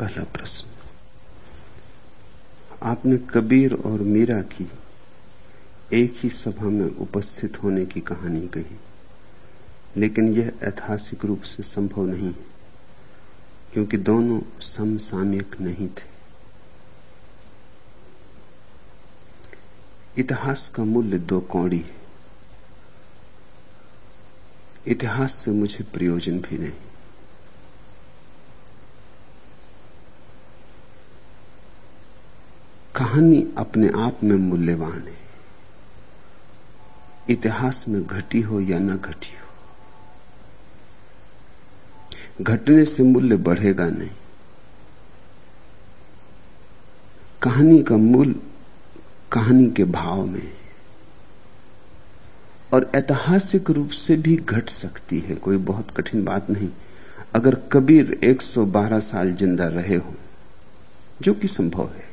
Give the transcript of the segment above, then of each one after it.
पहला प्रश्न। आपने कबीर और मीरा की एक ही सभा में उपस्थित होने की कहानी कही, लेकिन यह ऐतिहासिक रूप से संभव नहीं है, क्योंकि दोनों समसामयिक नहीं थे। इतिहास का मूल्य दो कौड़ी है। इतिहास से मुझे प्रयोजन भी नहीं। कहानी अपने आप में मूल्यवान है। इतिहास में घटी हो या न घटी हो, घटने से मूल्य बढ़ेगा नहीं। कहानी का मूल कहानी के भाव में और ऐतिहासिक रूप से भी घट सकती है, कोई बहुत कठिन बात नहीं। अगर कबीर 112 साल ज़िंदा रहे हो, जो कि संभव है।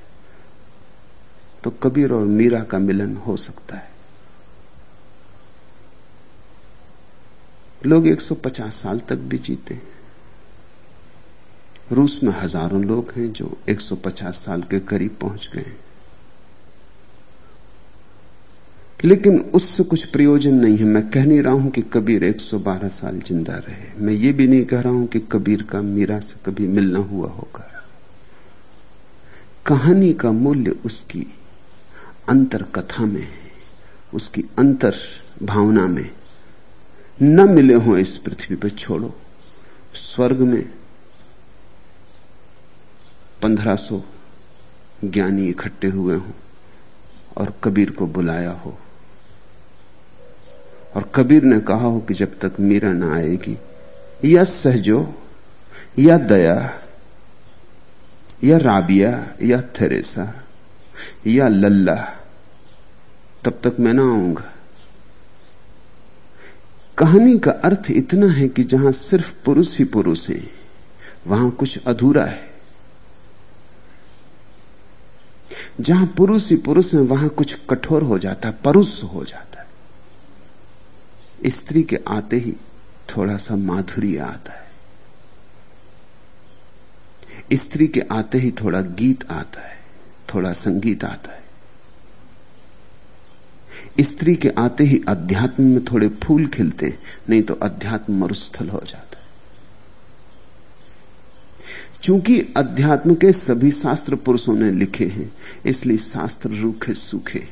तो कबीर और मीरा का मिलन हो सकता है। लोग 150 साल तक भी जीते रूस में हज़ारों लोग हैं जो 150 साल के करीब पहुँच गए हैं। लेकिन उससे कुछ प्रयोजन नहीं है। मैं कह नहीं रहा हूँ कि कबीर 112 साल ज़िंदा रहे। मैं ये भी नहीं कह रहा हूँ कि कबीर का, मीरा से कभी मिलना हुआ होगा। कहानी का मूल्य उसकी अंतर कथा में उसकी अंतर भावना में। न मिले हो इस पृथ्वी पर छोड़ो। स्वर्ग में पंद्रह सौ ज्ञानी इकट्ठे हुए हों और कबीर को बुलाया हो। और कबीर ने कहा हो कि जब तक मीरा ना आएगी, या सहजो, या दया, या राबिया, या थेरेसा या लल्ला, तब तक मैं ना आऊँगा। कहानी का अर्थ इतना है कि जहाँ सिर्फ़ पुरुष ही पुरुष है, वहाँ कुछ अधूरा है। जहाँ पुरुष ही पुरुष है, वहाँ कुछ कठोर हो जाता है परुष हो जाता है। स्त्री के आते ही थोड़ा सा माधुर्य आता है। स्त्री के आते ही थोड़ा गीत आता है। थोड़ा संगीत आता है। स्त्री के आते ही अध्यात्म में थोड़े फूल खिलते, नहीं तो अध्यात्म मरुस्थल हो जाता है। चूँकि अध्यात्म के सभी शास्त्र पुरुषों ने लिखे हैं, इसलिए शास्त्र रूखे सूखे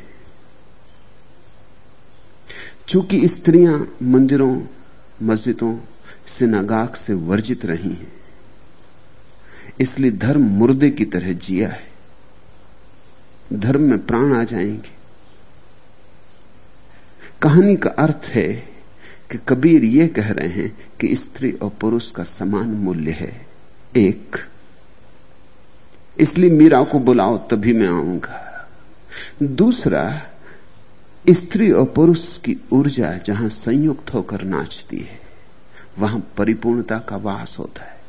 चूँकि स्त्रियाँ मंदिरों, मस्जिदों, सिनागाग से वर्जित रही हैं, इसलिए धर्म मुर्दे की तरह जिया है। धर्म में प्राण आ जाएँगे। कहानी का अर्थ है कि कबीर यह कह रहे हैं कि स्त्री और पुरुष का समान मूल्य है। एक, इसलिए मीरा को बुलाओ, तभी मैं आऊँगा। दूसरा, स्त्री और पुरुष की ऊर्जा जहाँ संयुक्त होकर नाचती है, वहाँ परिपूर्णता का वास होता है।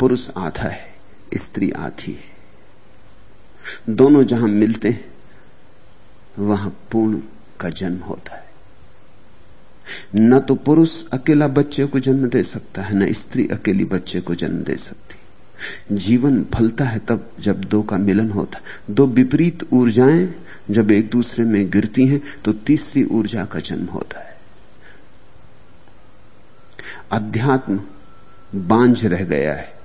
पुरुष आधा है। स्त्री आधी है। दोनों जहाँ मिलते हैं, वहाँ पूर्ण का जन्म होता है। न तो पुरुष अकेला बच्चे को जन्म दे सकता है, न स्त्री अकेली बच्चे को जन्म दे सकती। जीवन फलता है तब जब दो का मिलन होता दो विपरीत ऊर्जाएँ जब एक दूसरे में गिरती हैं तो तीसरी ऊर्जा का जन्म होता है। अध्यात्म बांझ रह गया है।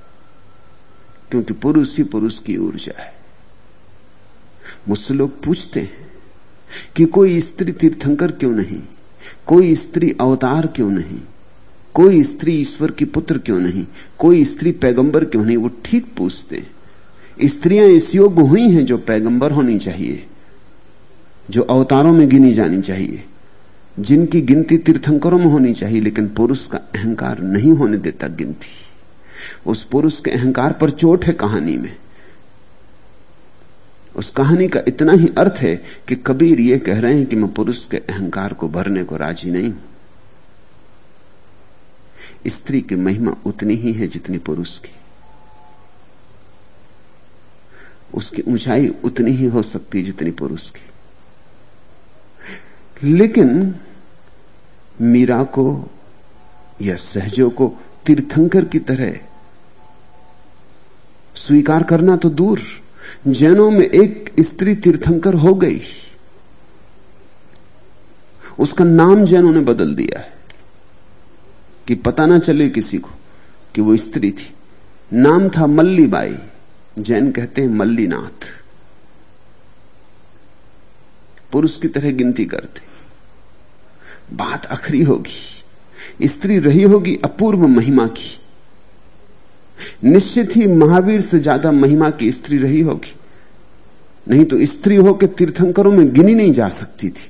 क्योंकि पुरुष ही पुरुष की ऊर्जा है। मुझसे लोग पूछते हैं कि कोई स्त्री तीर्थंकर क्यों नहीं? कोई स्त्री अवतार क्यों नहीं? कोई स्त्री ईश्वर की पुत्र क्यों नहीं? कोई स्त्री पैगंबर क्यों नहीं? वो ठीक पूछते स्त्रियाँ इस योग्य हुई हैं जो पैगंबर होनी चाहिए, जो अवतारों में गिनी जानी चाहिए, जिनकी गिनती तीर्थंकरों में होनी चाहिए, लेकिन पुरुष का अहंकार नहीं होने देता गिनती। उस पुरुष के अहंकार पर चोट है कहानी में। उस कहानी का इतना ही अर्थ है कि कबीर ये कह रहे हैं कि मैं पुरुष के अहंकार को भरने को राज़ी नहीं हूँ। स्त्री की महिमा उतनी ही है जितनी पुरुष की। उसकी ऊंचाई उतनी ही हो सकती है जितनी पुरुष की। लेकिन मीरा को या सहजों को तीर्थंकर की तरह स्वीकार करना तो दूर। जैनों में एक स्त्री तीर्थंकर हो गई। उसका नाम जैनों ने बदल दिया है कि पता ना चले किसी को कि वो स्त्री थी। नाम था मल्लीबाई। जैन कहते हैं मल्लीनाथ। पुरुष की तरह गिनती करते। बात अखरी होगी। स्त्री रही होगी अपूर्व महिमा की। निश्चित ही महावीर से ज़्यादा महिमा की स्त्री रही होगी। नहीं तो स्त्री होकर तीर्थंकरों में गिनी नहीं जा सकती थी।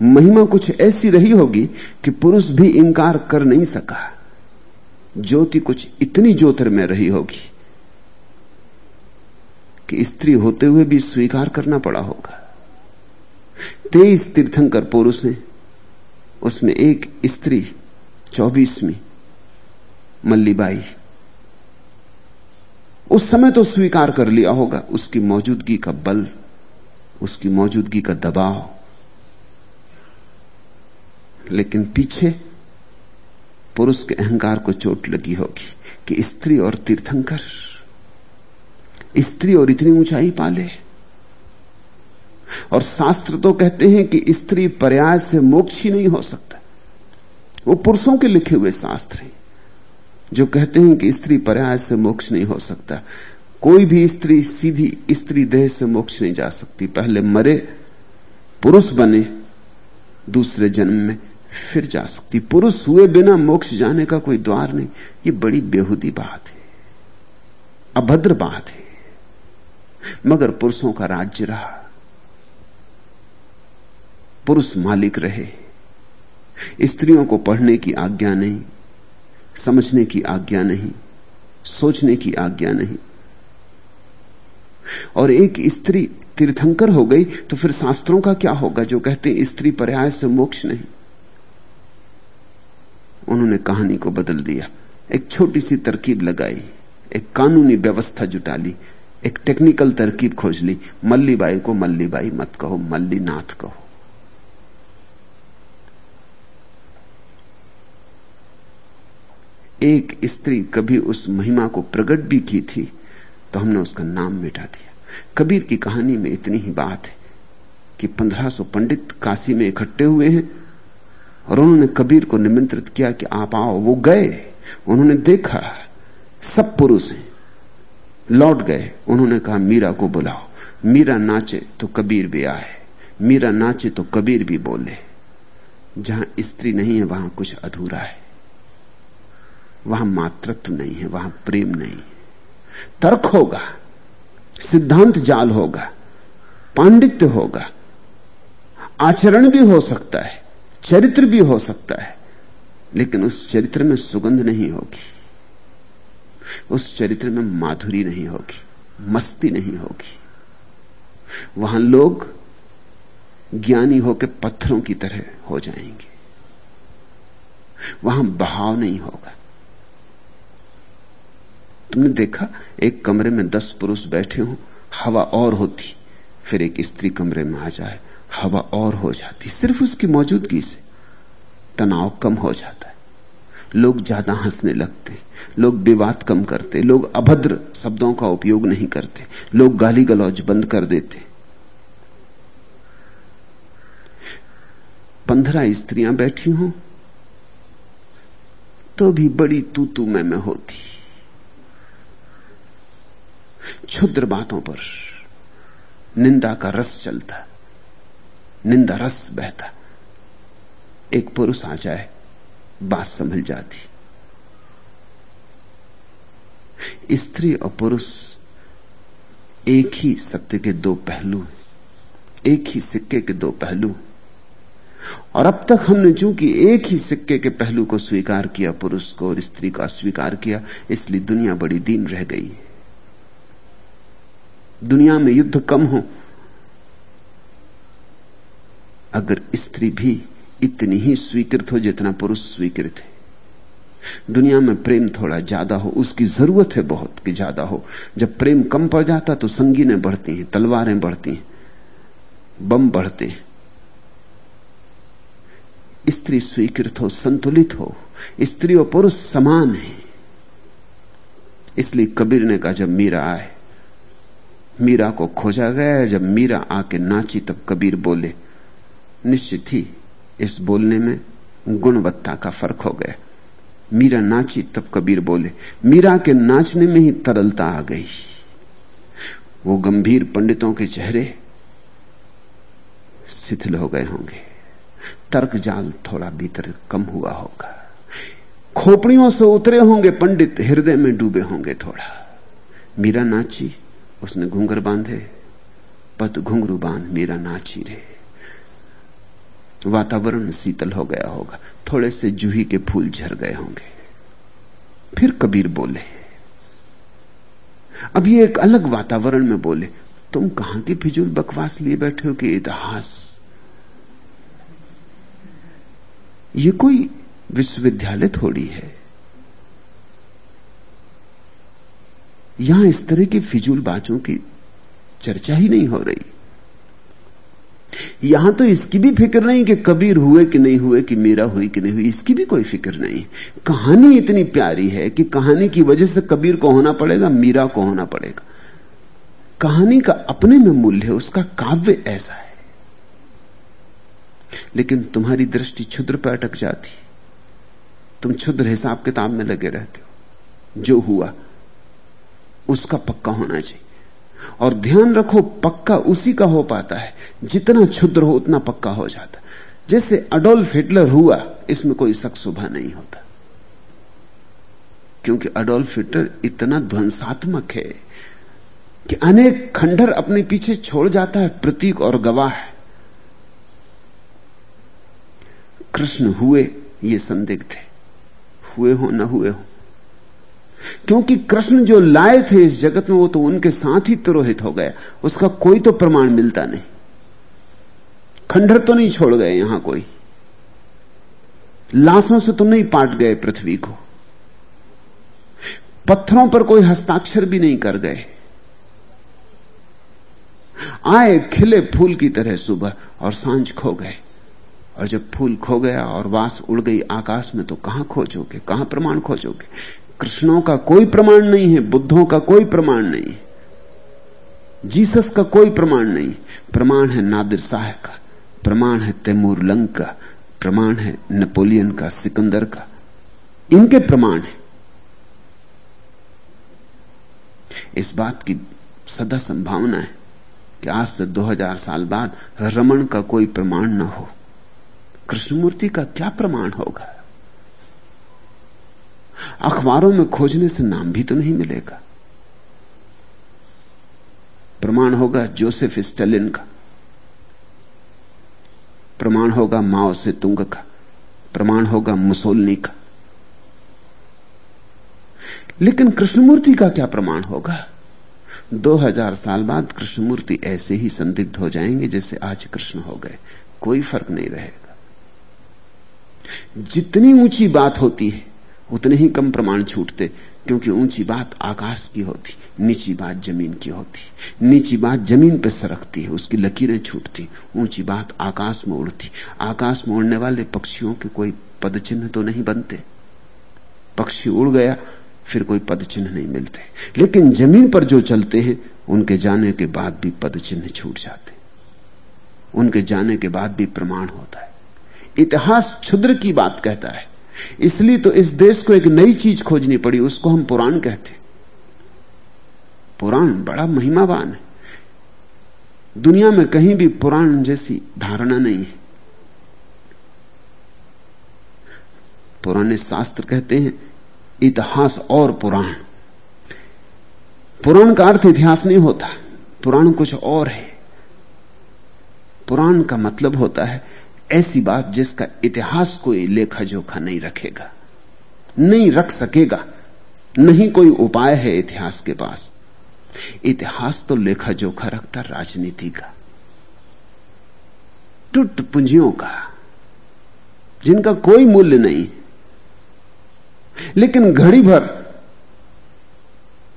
महिमा कुछ ऐसी रही होगी कि पुरुष भी इंकार कर नहीं सका। ज्योति कुछ इतनी ज्योतिर में रही होगी कि स्त्री होते हुए भी स्वीकार करना पड़ा होगा। तेईस तीर्थंकर पुरुष हैं। उसमें एक स्त्री, चौबीसवीं। मल्लीबाई। उस समय तो स्वीकार कर लिया होगा, उसकी मौजूदगी का बल, उसकी मौजूदगी का दबाव। लेकिन पीछे पुरुष के अहंकार को चोट लगी होगी कि स्त्री और तीर्थंकर, स्त्री और इतनी ऊंचाई पाले। और शास्त्र तो कहते हैं कि स्त्री पर्याय से मोक्ष ही नहीं हो सकता। वो पुरुषों के लिखे हुए शास्त्र हैं। जो कहते हैं कि स्त्री पर्याय से मोक्ष नहीं हो सकता। कोई भी स्त्री सीधी स्त्री देह से मोक्ष नहीं जा सकती। पहले मरे, पुरुष बने, दूसरे जन्म में फिर जा सकती। पुरुष हुए बिना मोक्ष जाने का कोई द्वार नहीं। ये बड़ी बेहुदी बात है। अभद्र बात है। मगर पुरुषों का राज्य रहा। पुरुष मालिक रहे। स्त्रियों को पढ़ने की आज्ञा नहीं। समझने की आज्ञा नहीं, सोचने की आज्ञा नहीं। और एक स्त्री तीर्थंकर हो गई तो फिर शास्त्रों का क्या होगा जो कहते हैं, स्त्री पर्याय से मोक्ष नहीं? उन्होंने कहानी को बदल दिया, एक छोटी सी तरकीब लगाई, एक कानूनी व्यवस्था जुटा ली, एक टेक्निकल तरकीब खोज ली, मल्लीबाई को मल्लीबाई मत कहो, मल्लीनाथ कहो। एक स्त्री कभी उस महिमा को प्रकट भी की थी तो हमने उसका नाम मिटा दिया। कबीर की कहानी में इतनी ही बात है कि 1500 पंडित काशी में इकट्ठे हुए हैं और उन्होंने कबीर को निमंत्रित किया कि आप आओ। वो गए, उन्होंने देखा, सब पुरुष हैं, लौट गए। उन्होंने कहा, मीरा को बुलाओ। मीरा नाचे तो कबीर भी आए, मीरा नाचे तो कबीर भी बोले। जहाँ स्त्री नहीं है, वहाँ कुछ अधूरा है। वहाँ मातृत्व नहीं है, वहाँ प्रेम नहीं तर्क होगा, सिद्धांत जाल होगा, पांडित्य होगा, आचरण भी हो सकता है, चरित्र भी हो सकता है, लेकिन उस चरित्र में सुगंध नहीं होगी, उस चरित्र में माधुरी नहीं होगी, मस्ती नहीं होगी। वहाँ लोग ज्ञानी होकर पत्थरों की तरह हो जाएँगे। वहाँ बहाव नहीं होगा। तुमने देखा, एक कमरे में दस पुरुष बैठे हो, हवा और होती। फिर एक स्त्री कमरे में आ जाए, हवा और हो जाती। सिर्फ़ उसकी मौजूदगी से तनाव कम हो जाता है। लोग ज़्यादा हंसने लगते, लोग विवाद कम करते, लोग अभद्र शब्दों का उपयोग नहीं करते, लोग गाली गलौज बंद कर देते। पंद्रह स्त्रियाँ बैठी हों तो भी बड़ी तू तू मैं में होती। क्षुद्र बातों पर। निंदा का रस चलता, निंदा रस बहता। एक पुरुष आ जाए, बात समझ जाती। स्त्री और पुरुष एक ही सत्य के दो पहलू, एक ही सिक्के के दो पहलू। और अब तक हमने चूँकि एक ही सिक्के के पहलू को स्वीकार किया, पुरुष को और स्त्री का स्वीकार किया, इसलिए दुनिया बड़ी दीन रह गई। है दुनिया में युद्ध कम हो। अगर स्त्री भी इतनी ही स्वीकृत हो जितना पुरुष स्वीकृत है। दुनिया में प्रेम थोड़ा ज़्यादा हो, उसकी ज़रूरत है बहुत कि ज़्यादा हो। जब प्रेम कम पड़ जाता तो संगीनें बढ़ती हैं, तलवारें बढ़ती हैं, बम बढ़ते हैं। स्त्री स्वीकृत हो, संतुलित हो, स्त्री और पुरुष समान है। इसलिए कबीर ने कहा, जब मीरा आए मीरा को खोजा गया जब मीरा आके नाची, तब कबीर बोले, निश्चित ही, इस बोलने में गुणवत्ता का फ़र्क हो गया। मीरा नाची, तब कबीर बोले, मीरा के नाचने में ही तरलता आ गई। वो गंभीर पंडितों के चेहरे शिथिल हो गए होंगे। तर्क जाल थोड़ा भीतर कम हुआ होगा। खोपड़ियों से उतरे होंगे पंडित, हृदय में डूबे होंगे थोड़ा। मीरा नाची उसने घूंगर बांधे पद घुंघरू बाँध मेरा नाची रे वातावरण शीतल हो गया होगा, थोड़े से जूही के फूल झर गए होंगे। फिर कबीर बोले अभी एक अलग वातावरण में बोले, तुम कहाँ की फिजूल बकवास लिए बैठे हो कि इतिहास? ये कोई विश्वविद्यालय थोड़ी है। यहाँ इस तरह की फिजूल बातों की चर्चा ही नहीं हो रही। यहाँ तो इसकी भी फ़िक्र नहीं कि कबीर हुए कि नहीं हुए, कि मीरा हुई कि नहीं हुई, इसकी भी कोई फ़िक्र नहीं। कहानी इतनी प्यारी है कि कहानी की वजह से कबीर को होना पड़ेगा, मीरा को होना पड़ेगा। कहानी का अपने में मूल्य है, उसका काव्य ऐसा है। लेकिन तुम्हारी दृष्टि क्षुद्र पर अटक जाती। तुम क्षुद्र हिसाब किताब में लगे रहते हो। जो हुआ उसका पक्का होना चाहिए। और ध्यान रखो, पक्का उसी का हो पाता है। जितना क्षुद्र हो, उतना पक्का हो जाता जैसे अडोल्फ हिटलर हुआ, इसमें कोई शक सुबह नहीं होता। क्योंकि अडोल्फ हिटलर इतना ध्वंसात्मक है कि अनेक खंडर अपने पीछे छोड़ जाता है, प्रतीक और गवाह है। कृष्ण हुए, ये संदिग्ध है। हुए हो, न हुए हो। क्योंकि कृष्ण जो लाए थे इस जगत में, वो तो उनके साथ ही तुरोहित हो गया उसका कोई तो प्रमाण मिलता नहीं। खंडर तो नहीं छोड़ गए यहाँ कोई। लाशों से तो नहीं पाट गए पृथ्वी को। पत्थरों पर कोई हस्ताक्षर भी नहीं कर गए। आए खिले फूल की तरह सुबह और साँझ खो गए। और जब फूल खो गया और वास उड़ गई आकाश में तो कहाँ खोजोगे? कहाँ प्रमाण खोजोगे? कृष्णों का कोई प्रमाण नहीं है, बुद्धों का कोई प्रमाण नहीं जीसस का कोई प्रमाण नहीं। प्रमाण है नादिर शाह का, प्रमाण है तैमूर लंग का, प्रमाण है नेपोलियन का, सिकंदर का। इनके प्रमाण है। इस बात की सदा संभावना है कि आज से 2000 साल बाद रमन का कोई प्रमाण न हो। कृष्णमूर्ति का क्या प्रमाण होगा? अखबारों में खोजने से नाम भी तो नहीं मिलेगा। प्रमाण होगा जोसेफ स्टेलिन का। प्रमाण होगा माओ से तुंग का। प्रमाण होगा मुसोलनी का। लेकिन कृष्णमूर्ति का क्या प्रमाण होगा? 2000 साल बाद कृष्णमूर्ति ऐसे ही संदिग्ध हो जाएँगे जैसे आज कृष्ण हो गए। कोई फ़र्क नहीं रहेगा। जितनी ऊँची बात होती है उतने ही कम प्रमाण छूटते, क्योंकि ऊँची बात आकाश की होती, नीची बात ज़मीन की होती। नीची बात ज़मीन पर सरकती है, उसकी लकीरें छूटती, ऊँची बात आकाश में उड़ती। आकाश में उड़ने वाले पक्षियों के कोई पद चिन्ह तो नहीं बनते। पक्षी उड़ गया, फिर कोई पद चिन्ह नहीं मिलते। लेकिन ज़मीन पर जो चलते हैं, उनके जाने के बाद भी पद चिन्ह छूट जाते। उनके जाने के बाद भी प्रमाण होता है। इतिहास क्षुद्र की बात कहता है। इसलिए तो इस देश को एक नई चीज़ खोजनी पड़ी, उसको हम पुराण कहते पुराण बड़ा महिमावान है। दुनिया में कहीं भी पुराण जैसी धारणा नहीं है। पुराने शास्त्र कहते हैं, इतिहास और पुराण। पुराण का अर्थ इतिहास नहीं होता, पुराण कुछ और है। पुराण का मतलब होता है ऐसी बात जिसका इतिहास कोई लेखा जोखा नहीं रखेगा, नहीं रख सकेगा, नहीं कोई उपाय है इतिहास के पास। इतिहास तो लेखा जोखा रखता राजनीति का टुट पूंजियों का, जिनका कोई मूल्य नहीं। लेकिन घड़ी भर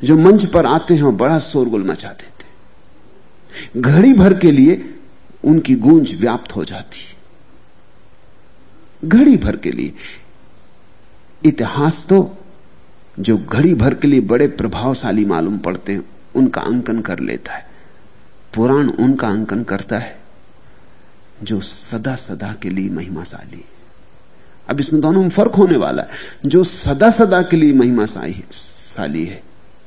जो मंच पर आते हैं, वो बड़ा शोरगुल मचा देते घड़ी भर के लिए उनकी गूंज व्याप्त हो जाती है। घड़ी भर के लिए। इतिहास तो जो घड़ी भर के लिए बड़े प्रभावशाली मालूम पड़ते हैं, उनका अंकन कर लेता है। पुराण उनका अंकन करता है, जो सदा सदा के लिए महिमाशाली अब इसमें दोनों में फ़र्क होने वाला है। जो सदा सदा के लिए महिमाशाली है,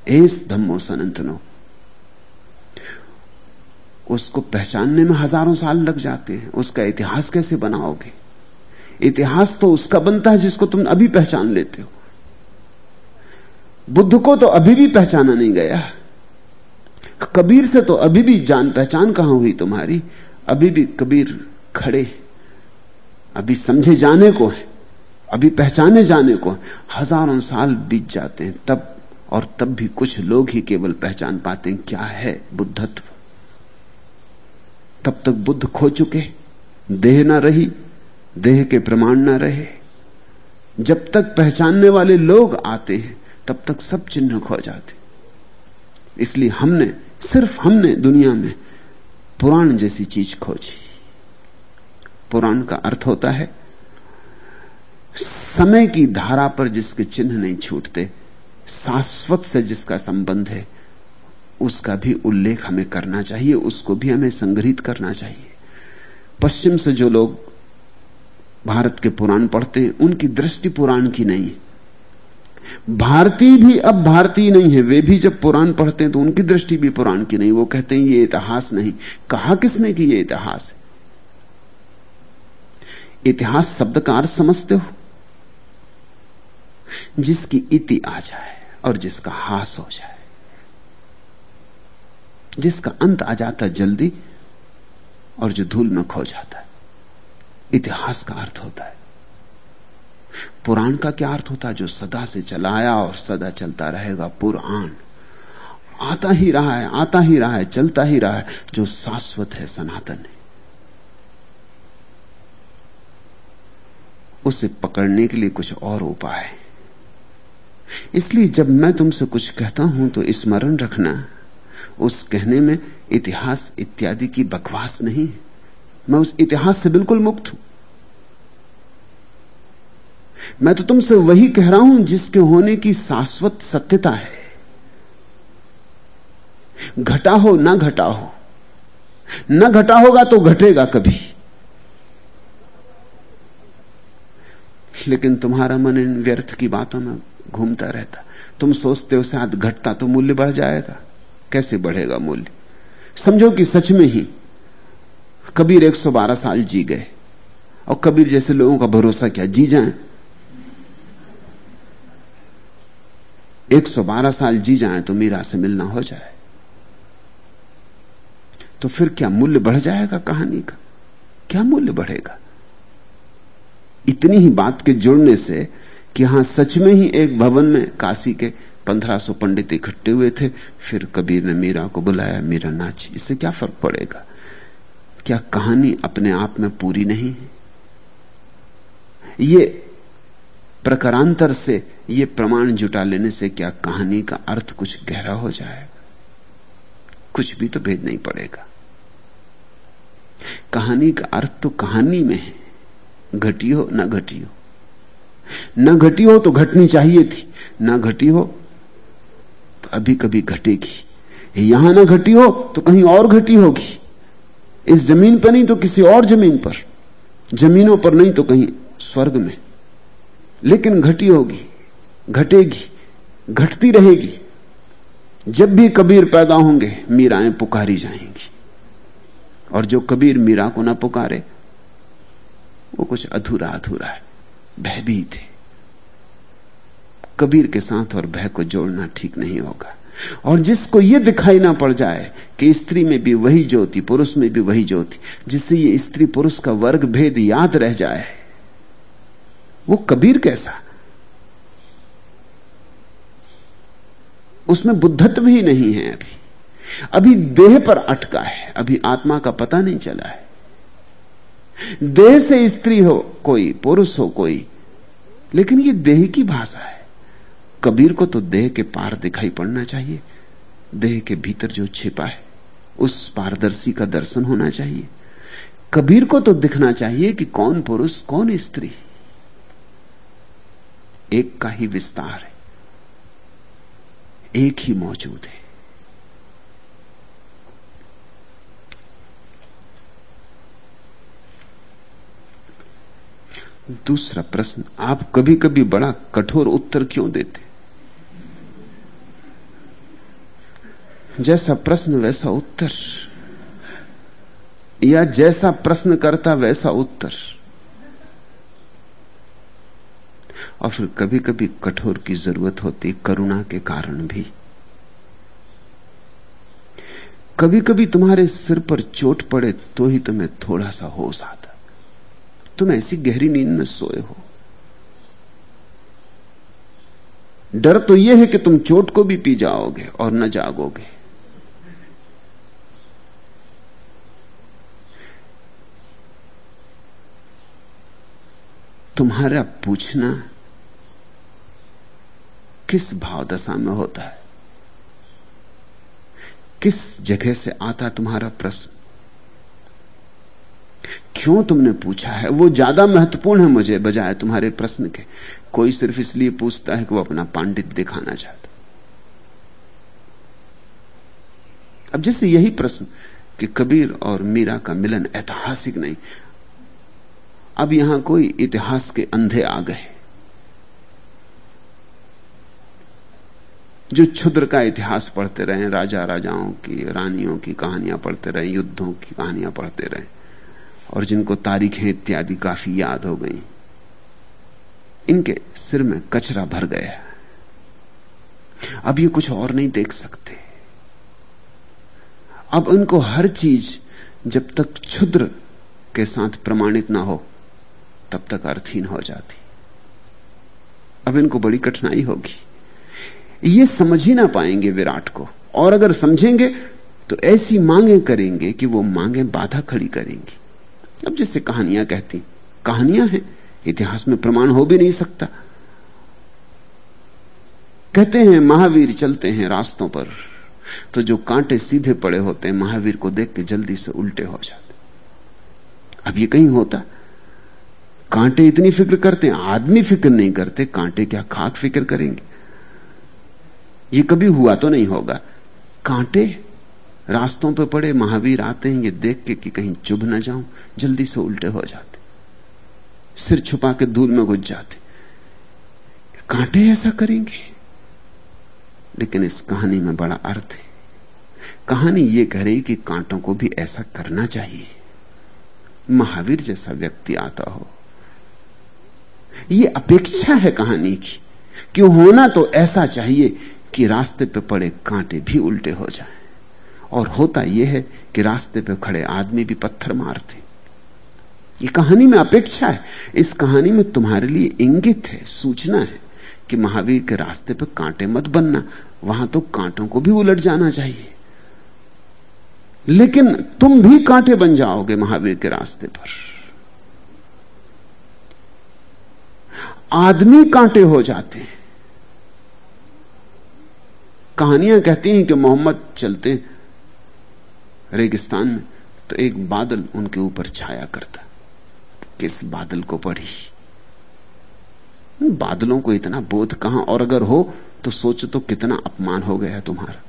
एस धम्मो सनंतनो। उसको पहचानने में हज़ारों साल लग जाते हैं। उसका इतिहास कैसे बनाओगे? इतिहास तो उसका बनता है जिसको तुम अभी पहचान लेते हो। बुद्ध को तो अभी भी पहचाना नहीं गया कबीर से तो अभी भी जान पहचान कहाँ हुई तुम्हारी? अभी भी कबीर खड़े अभी समझे जाने को है। अभी पहचाने जाने को हज़ारों साल बीत जाते हैं। तब और तब भी कुछ लोग ही केवल पहचान पाते हैं क्या है बुद्धत्व। तब तक बुद्ध खो चुके देह ना रही। देह के प्रमाण न रहे। जब तक पहचानने वाले लोग आते हैं, तब तक सब चिन्ह खो जाते। इसलिए हमने, सिर्फ़ हमने दुनिया में पुराण जैसी चीज़ खोजी। पुराण का अर्थ होता है, समय की धारा पर जिसके चिन्ह नहीं छूटते, शाश्वत से जिसका संबंध है, उसका भी उल्लेख हमें करना चाहिए, उसको भी हमें संग्रहित करना चाहिए। पश्चिम से जो लोग भारत के पुराण पढ़ते हैं, उनकी दृष्टि पुराण की नहीं है। भारतीय भी अब भारतीय नहीं है, वे भी जब पुराण पढ़ते हैं तो उनकी दृष्टि भी पुराण की नहीं। वो कहते हैं, ये इतिहास नहीं। कहा किसने कि ये इतिहास है? इतिहास शब्द का अर्थ समझते हो? जिसकी इति आ जाए और जिसका हास हो जाए, जिसका अंत आ जाता जल्दी और जो धूल में खो जाता है। इतिहास का अर्थ होता है। पुराण का क्या अर्थ होता है? जो सदा से चला आया और सदा चलता रहेगा, पुराण। आता ही रहा है, आता ही रहा है, चलता ही रहा है, जो शाश्वत है, सनातन है। उसे पकड़ने के लिए कुछ और उपाय इसलिए जब मैं तुमसे कुछ कहता हूँ तो स्मरण रखना, उस कहने में इतिहास इत्यादि की बकवास नहीं है। मैं उस इतिहास से बिल्कुल मुक्त हूँ। मैं तो तुमसे वही कह रहा हूँ जिसके होने की शाश्वत सत्यता है। घटा हो, ना घटा हो। न घटा होगा तो घटेगा कभी। लेकिन तुम्हारा मन इन व्यर्थ की बातों में घूमता रहता। तुम सोचते हो शायद घटता तो मूल्य बढ़ जाएगा। कैसे बढ़ेगा मूल्य? समझो कि सच में ही कबीर 112 साल जी गए। और कबीर जैसे लोगों का भरोसा क्या? जी जाए। 112 साल जी जाए तो मीरा से मिलना हो जाए। तो फिर क्या मूल्य बढ़ जाएगा कहानी का? क्या मूल्य बढ़ेगा? इतनी ही बात के जुड़ने से कि हाँ, सच में ही एक भवन में काशी के 1500 पंडित इकट्ठे हुए थे, फिर कबीर ने मीरा को बुलाया, मीरा नाची, इससे क्या फ़र्क पड़ेगा? क्या कहानी अपने आप में पूरी नहीं है? ये प्रकारांतर से, ये प्रमाण जुटा लेने से क्या कहानी का अर्थ कुछ गहरा हो जाएगा? कुछ भी तो भेद नहीं पड़ेगा। कहानी का अर्थ तो कहानी में है। घटी हो, ना घटी हो। ना घटी हो तो घटनी चाहिए थी। ना घटी हो तो अभी कभी घटेगी। यहाँ ना घटी हो तो कहीं और घटी होगी। इस ज़मीन पर नहीं तो किसी और ज़मीन पर। जमीनों पर नहीं तो कहीं स्वर्ग में। लेकिन घटी होगी, घटेगी, घटती रहेगी। जब भी कबीर पैदा होंगे, मीराएँ पुकारी जाएँगी। और जो कबीर मीरा को ना पुकारे, वो कुछ अधूरा अधूरा है, भयभीत है। कबीर के साथ और भय को जोड़ना ठीक नहीं होगा। और जिसको यह दिखाई ना पड़ जाए कि स्त्री में भी वही ज्योति, पुरुष में भी वही ज्योति, जिससे ये स्त्री पुरुष का वर्ग भेद याद रह जाए, वो कबीर कैसा? उसमें बुद्धत्व ही नहीं है अभी। अभी देह पर अटका है, अभी आत्मा का पता नहीं चला है। देह से स्त्री हो कोई, पुरुष हो कोई, लेकिन ये देह की भाषा है। कबीर को तो देह के पार दिखाई पड़ना चाहिए। देह के भीतर जो छिपा है, उस पारदर्शी का दर्शन होना चाहिए। कबीर को तो दिखना चाहिए कि कौन पुरुष, कौन स्त्री। एक का ही विस्तार है। एक ही मौजूद है। दूसरा प्रश्न, आप कभी कभी बड़ा कठोर उत्तर क्यों देते? जैसा प्रश्न, वैसा उत्तर। या जैसा प्रश्न करता, वैसा उत्तर। और फिर कभी कभी कठोर की ज़रूरत होती, करुणा के कारण भी। कभी कभी तुम्हारे सिर पर चोट पड़े तो ही तुम्हें थोड़ा सा होश आता। तुम ऐसी गहरी नींद में सोए हो। डर तो यह है कि तुम चोट को भी पी जाओगे और न जागोगे। तुम्हारा पूछना किस भाव दशा में होता है? किस जगह से आता तुम्हारा प्रश्न? क्यों तुमने पूछा है? वो ज़्यादा महत्वपूर्ण है मुझे बजाय तुम्हारे प्रश्न के। कोई सिर्फ़ इसलिए पूछता है कि वो अपना पांडित दिखाना चाहता अब जैसे यही प्रश्न कि कबीर और मीरा का मिलन ऐतिहासिक नहीं अब यहाँ कोई इतिहास के अंधे आ गए। जो क्षुद्र का इतिहास पढ़ते रहे, राजा राजाओं की, रानियों की कहानियाँ पढ़ते रहे, युद्धों की कहानियाँ पढ़ते रहे, और जिनको तारीखें इत्यादि काफ़ी याद हो गई, इनके सिर में कचरा भर गया अब ये कुछ और नहीं देख सकते। अब उनको हर चीज़ जब तक क्षुद्र के साथ प्रमाणित ना हो तब तक अर्थहीन हो जाती। अब इनको बड़ी कठिनाई होगी। ये समझ ही ना पाएँगे विराट को। और अगर समझेंगे तो ऐसी मांगे करेंगे कि वो मांगे बाधा खड़ी करेंगी। अब जैसे कहानियाँ कहती, कहानियाँ हैं, इतिहास में प्रमाण हो भी नहीं सकता। कहते हैं, महावीर चलते हैं रास्तों पर। तो जो कांटे सीधे पड़े होते हैं, महावीर को देख के जल्दी से उल्टे हो जाते। अब ये कहीं होता कांटे इतनी फ़िक्र करते हैं, आदमी फ़िक्र नहीं करते, कांटे क्या खाक फ़िक्र करेंगे? ये कभी हुआ तो नहीं होगा। कांटे रास्तों पे पड़े, महावीर आते हैं, ये देख के कि कहीं चुभ ना जाऊँ, जल्दी से उल्टे हो जाते। सिर छुपा के धूल में घुस जाते। कांटे ऐसा करेंगे? लेकिन इस कहानी में बड़ा अर्थ है। कहानी ये कह रही कि कांटों को भी ऐसा करना चाहिए। महावीर जैसा व्यक्ति आता हो ये अपेक्षा है कहानी की। कि होना तो ऐसा चाहिए कि रास्ते पे पड़े कांटे भी उल्टे हो जाएँ। और होता यह है कि रास्ते पे खड़े आदमी भी पत्थर मारते। ये कहानी में अपेक्षा है। इस कहानी में तुम्हारे लिए इंगित है, सूचना है कि महावीर के रास्ते पे कांटे मत बनना। वहाँ तो कांटों को भी उलट जाना चाहिए। लेकिन तुम भी कांटे बन जाओगे महावीर के रास्ते पर। आदमी कांटे हो जाते हैं। कहानियाँ कहती हैं कि मोहम्मद चलते रेगिस्तान में तो एक बादल उनके ऊपर छाया करता किस बादल को पढ़ी। बादलों को इतना बोध कहाँ, और अगर हो तो सोचो तो कितना अपमान हो गया तुम्हारा।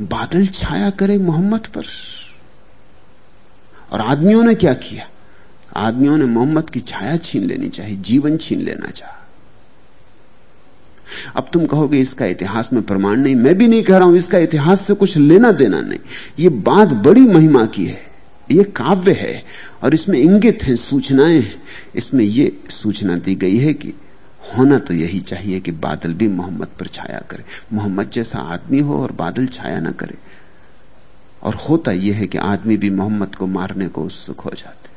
बादल छाया करे मोहम्मद पर। और आदमियों ने क्या किया? आदमियों ने मोहम्मद की छाया छीन लेनी चाहिए, जीवन छीन लेना चाह अब तुम कहोगे, इसका इतिहास में प्रमाण नहीं, मैं भी नहीं कह रहा हूँ, इसका इतिहास से कुछ लेना देना नहीं। ये बात बड़ी महिमा की है, ये काव्य है, और इसमें इंगित है, सूचनाएँ हैं। इसमें ये सूचना दी गई है कि होना तो यही चाहिए कि बादल भी मोहम्मद पर छाया करे। मोहम्मद जैसा आदमी हो और बादल छाया ना करे। और होता यह है कि आदमी भी मोहम्मद को मारने को उत्सुक हो जाते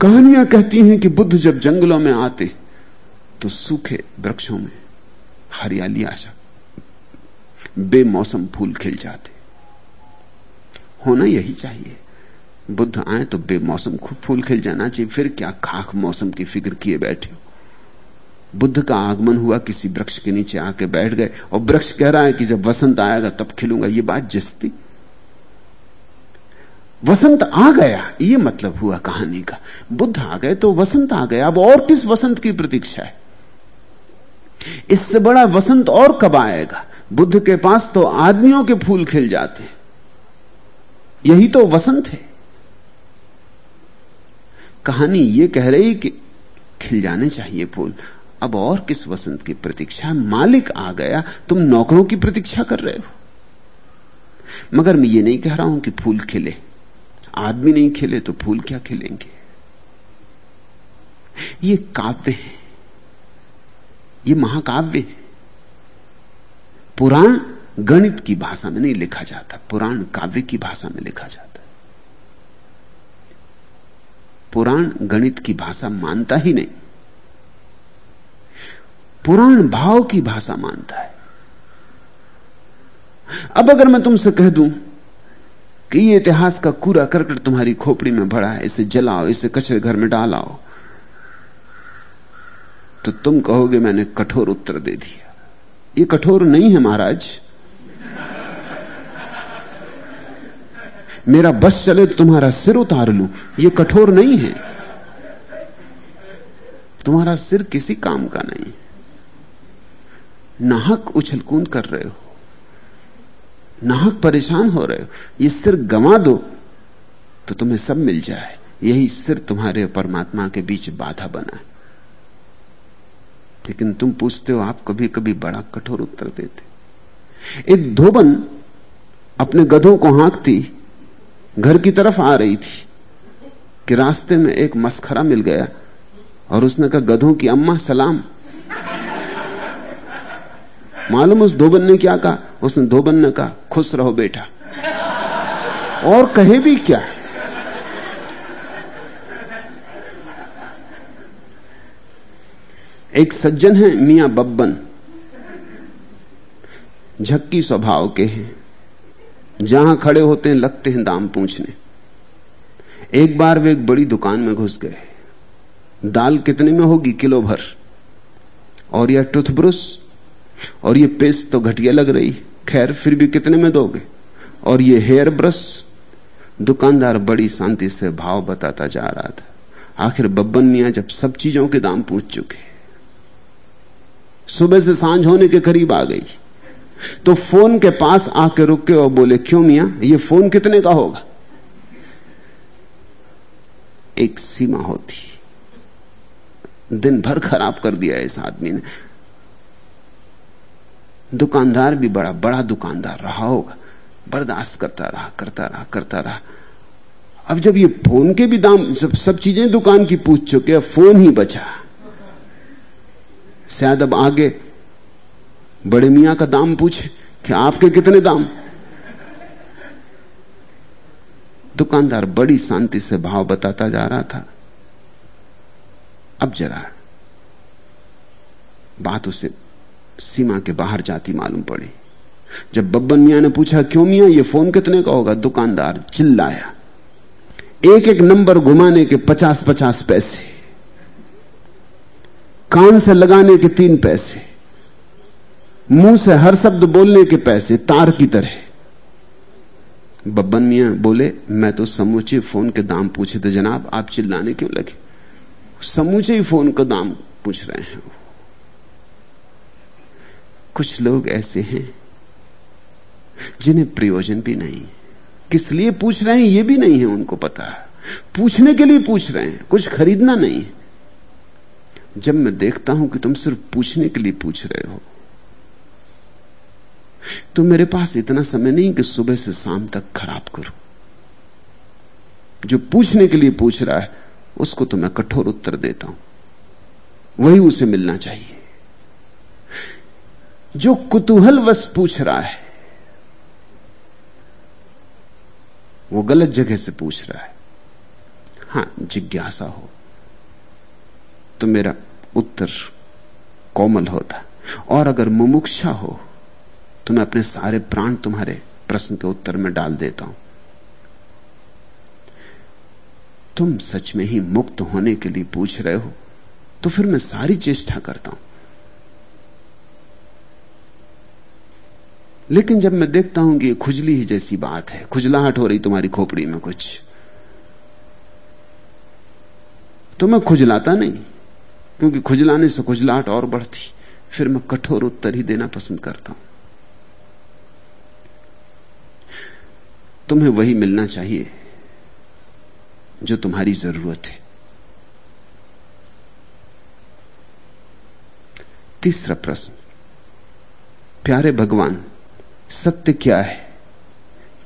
कहानियाँ कहती हैं कि बुद्ध जब जंगलों में आते तो सूखे वृक्षों में हरियाली आ जाती, बेमौसम फूल खिल जाते। होना यही चाहिए। बुद्ध आए तो बेमौसम खूब फूल खिल जाना चाहिए, फिर क्या खाक मौसम की फ़िक्र किए बैठे हो? बुद्ध का आगमन हुआ, किसी वृक्ष के नीचे आके बैठ गए और वृक्ष कह रहा है कि जब वसंत आएगा तब खिलूँगा। ये बात जस्ती। वसंत आ गया, ये मतलब हुआ कहानी का। बुद्ध आ गए तो वसंत आ गया। अब और किस वसंत की प्रतीक्षा है? इससे बड़ा वसंत और कब आएगा? बुद्ध के पास तो आदमियों के फूल खिल जाते हैं। यही तो वसंत है। कहानी ये कह रही कि खिल जाने चाहिए फूल। अब और किस वसंत की प्रतीक्षा? मालिक आ गया। तुम नौकरों की प्रतीक्षा कर रहे हो। मगर मैं ये नहीं कह रहा हूँ कि फूल खिले। आदमी नहीं खिले तो फूल क्या खिलेंगे? ये काव्य है। ये महाकाव्य है। पुराण गणित की भाषा में नहीं लिखा जाता। पुराण काव्य की भाषा में लिखा जाता। पुराण गणित की भाषा मानता ही नहीं। पुराण भाव की भाषा मानता है। अब अगर मैं तुमसे कह दूँ कि ये इतिहास का कूड़ा करकट तुम्हारी खोपड़ी में भरा है, इसे जलाओ, इसे कचरे घर में डालाओ तो तुम कहोगे मैंने कठोर उत्तर दे दिया। ये कठोर नहीं है महाराज। मेरा बस चले तो तुम्हारा सिर उतार लू। ये कठोर नहीं है। तुम्हारा सिर किसी काम का नहीं। नाहक उछलकूद कर रहे हो। नाहक परेशान हो रहे हो। ये सिर गंवा दो तो तुम्हें सब मिल जाए। यही सिर तुम्हारे परमात्मा के बीच बाधा बना है। लेकिन तुम पूछते हो, आप कभी कभी बड़ा कठोर उत्तर देते। एक धोबन अपने गधों को हाँकती, घर की तरफ़ आ रही थी कि रास्ते में एक मस्खरा मिल गया और उसने कहा, गधों की अम्मा, सलाम। मालूम उस धोबन ने क्या कहा? उसने धोबन ने कहा, खुश रहो बेटा। और कहे भी क्या? एक सज्जन है, मियाँ बब्बन। झक्की स्वभाव के हैं। जहाँ खड़े होते हैं, लगते हैं दाम पूछने। एक बार वे एक बड़ी दुकान में घुस गए। दाल कितने में होगी, किलो भर? और यह टूथब्रश और ये पेस्ट तो घटिया लग रही। खैर, फिर भी कितने में दोगे? और ये हेयर ब्रश दुकानदार बड़ी शांति से भाव बताता जा रहा था। आखिर बब्बन मिया जब सब चीज़ों के दाम पूछ चुके। सुबह से साँझ होने के करीब आ गई। तो फ़ोन के पास आके रुके और बोले, क्यों मिया? ये फ़ोन कितने का होगा? एक सीमा होती। दिन भर खराब कर दिया इस आदमी ने। दुकानदार भी बड़ा बड़ा दुकानदार रहा होगा। बर्दाश्त करता रहा करता रहा करता रहा। अब जब ये फ़ोन के भी दाम सब सब चीज़ें दुकान की पूछ चुके, अब फ़ोन ही बचा। शायद अब आगे बड़े मियाँ का दाम पूछे कि आपके कितने दाम? दुकानदार बड़ी शांति से भाव बताता जा रहा था। अब जरा बात उसे सीमा के बाहर जाती मालूम पड़ी। जब बब्बन मियाँ ने पूछा, क्यों मियाँ, ये फ़ोन कितने का होगा? दुकानदार चिल्लाया एक एक नंबर घुमाने के पचास पचास पैसे, कान से लगाने के तीन पैसे, मुँह से हर शब्द बोलने के पैसे, तार की तरह। बब्बन मिया बोले, मैं तो समूचे फ़ोन के दाम पूछे थे जनाब, आप चिल्लाने क्यों लगे? समूचे ही फ़ोन का दाम पूछ रहे हैं कुछ लोग ऐसे हैं जिन्हें प्रयोजन भी नहीं। किस लिए पूछ रहे हैं, ये भी नहीं है उनको पता। पूछने के लिए पूछ रहे हैं, कुछ खरीदना नहीं। जब मैं देखता हूँ कि तुम सिर्फ़ पूछने के लिए पूछ रहे हो तो मेरे पास इतना समय नहीं कि सुबह से शाम तक खराब करूँ। जो पूछने के लिए पूछ रहा है, उसको तो मैं कठोर उत्तर देता हूँ। वही उसे मिलना चाहिए। जो कुतूहलवश पूछ रहा है, वो गलत जगह से पूछ रहा है। हाँ, जिज्ञासा हो तो मेरा उत्तर कोमल होता। और अगर मुमुक्षा हो तो मैं अपने सारे प्राण तुम्हारे प्रश्न के उत्तर में डाल देता हूँ। तुम सच में ही मुक्त होने के लिए पूछ रहे हो तो फिर मैं सारी चेष्टा करता हूँ। लेकिन जब मैं देखता हूँ कि खुजली ही जैसी बात है, खुजलाहट हो रही तुम्हारी खोपड़ी में कुछ तो मैं खुजलाता नहीं, क्योंकि खुजलाने से खुजलाहट और बढ़ती, फिर मैं कठोर उत्तर ही देना पसंद करता हूँ। तुम्हें वही मिलना चाहिए, जो तुम्हारी ज़रूरत है। तीसरा प्रश्न, प्यारे भगवान सत्य क्या है?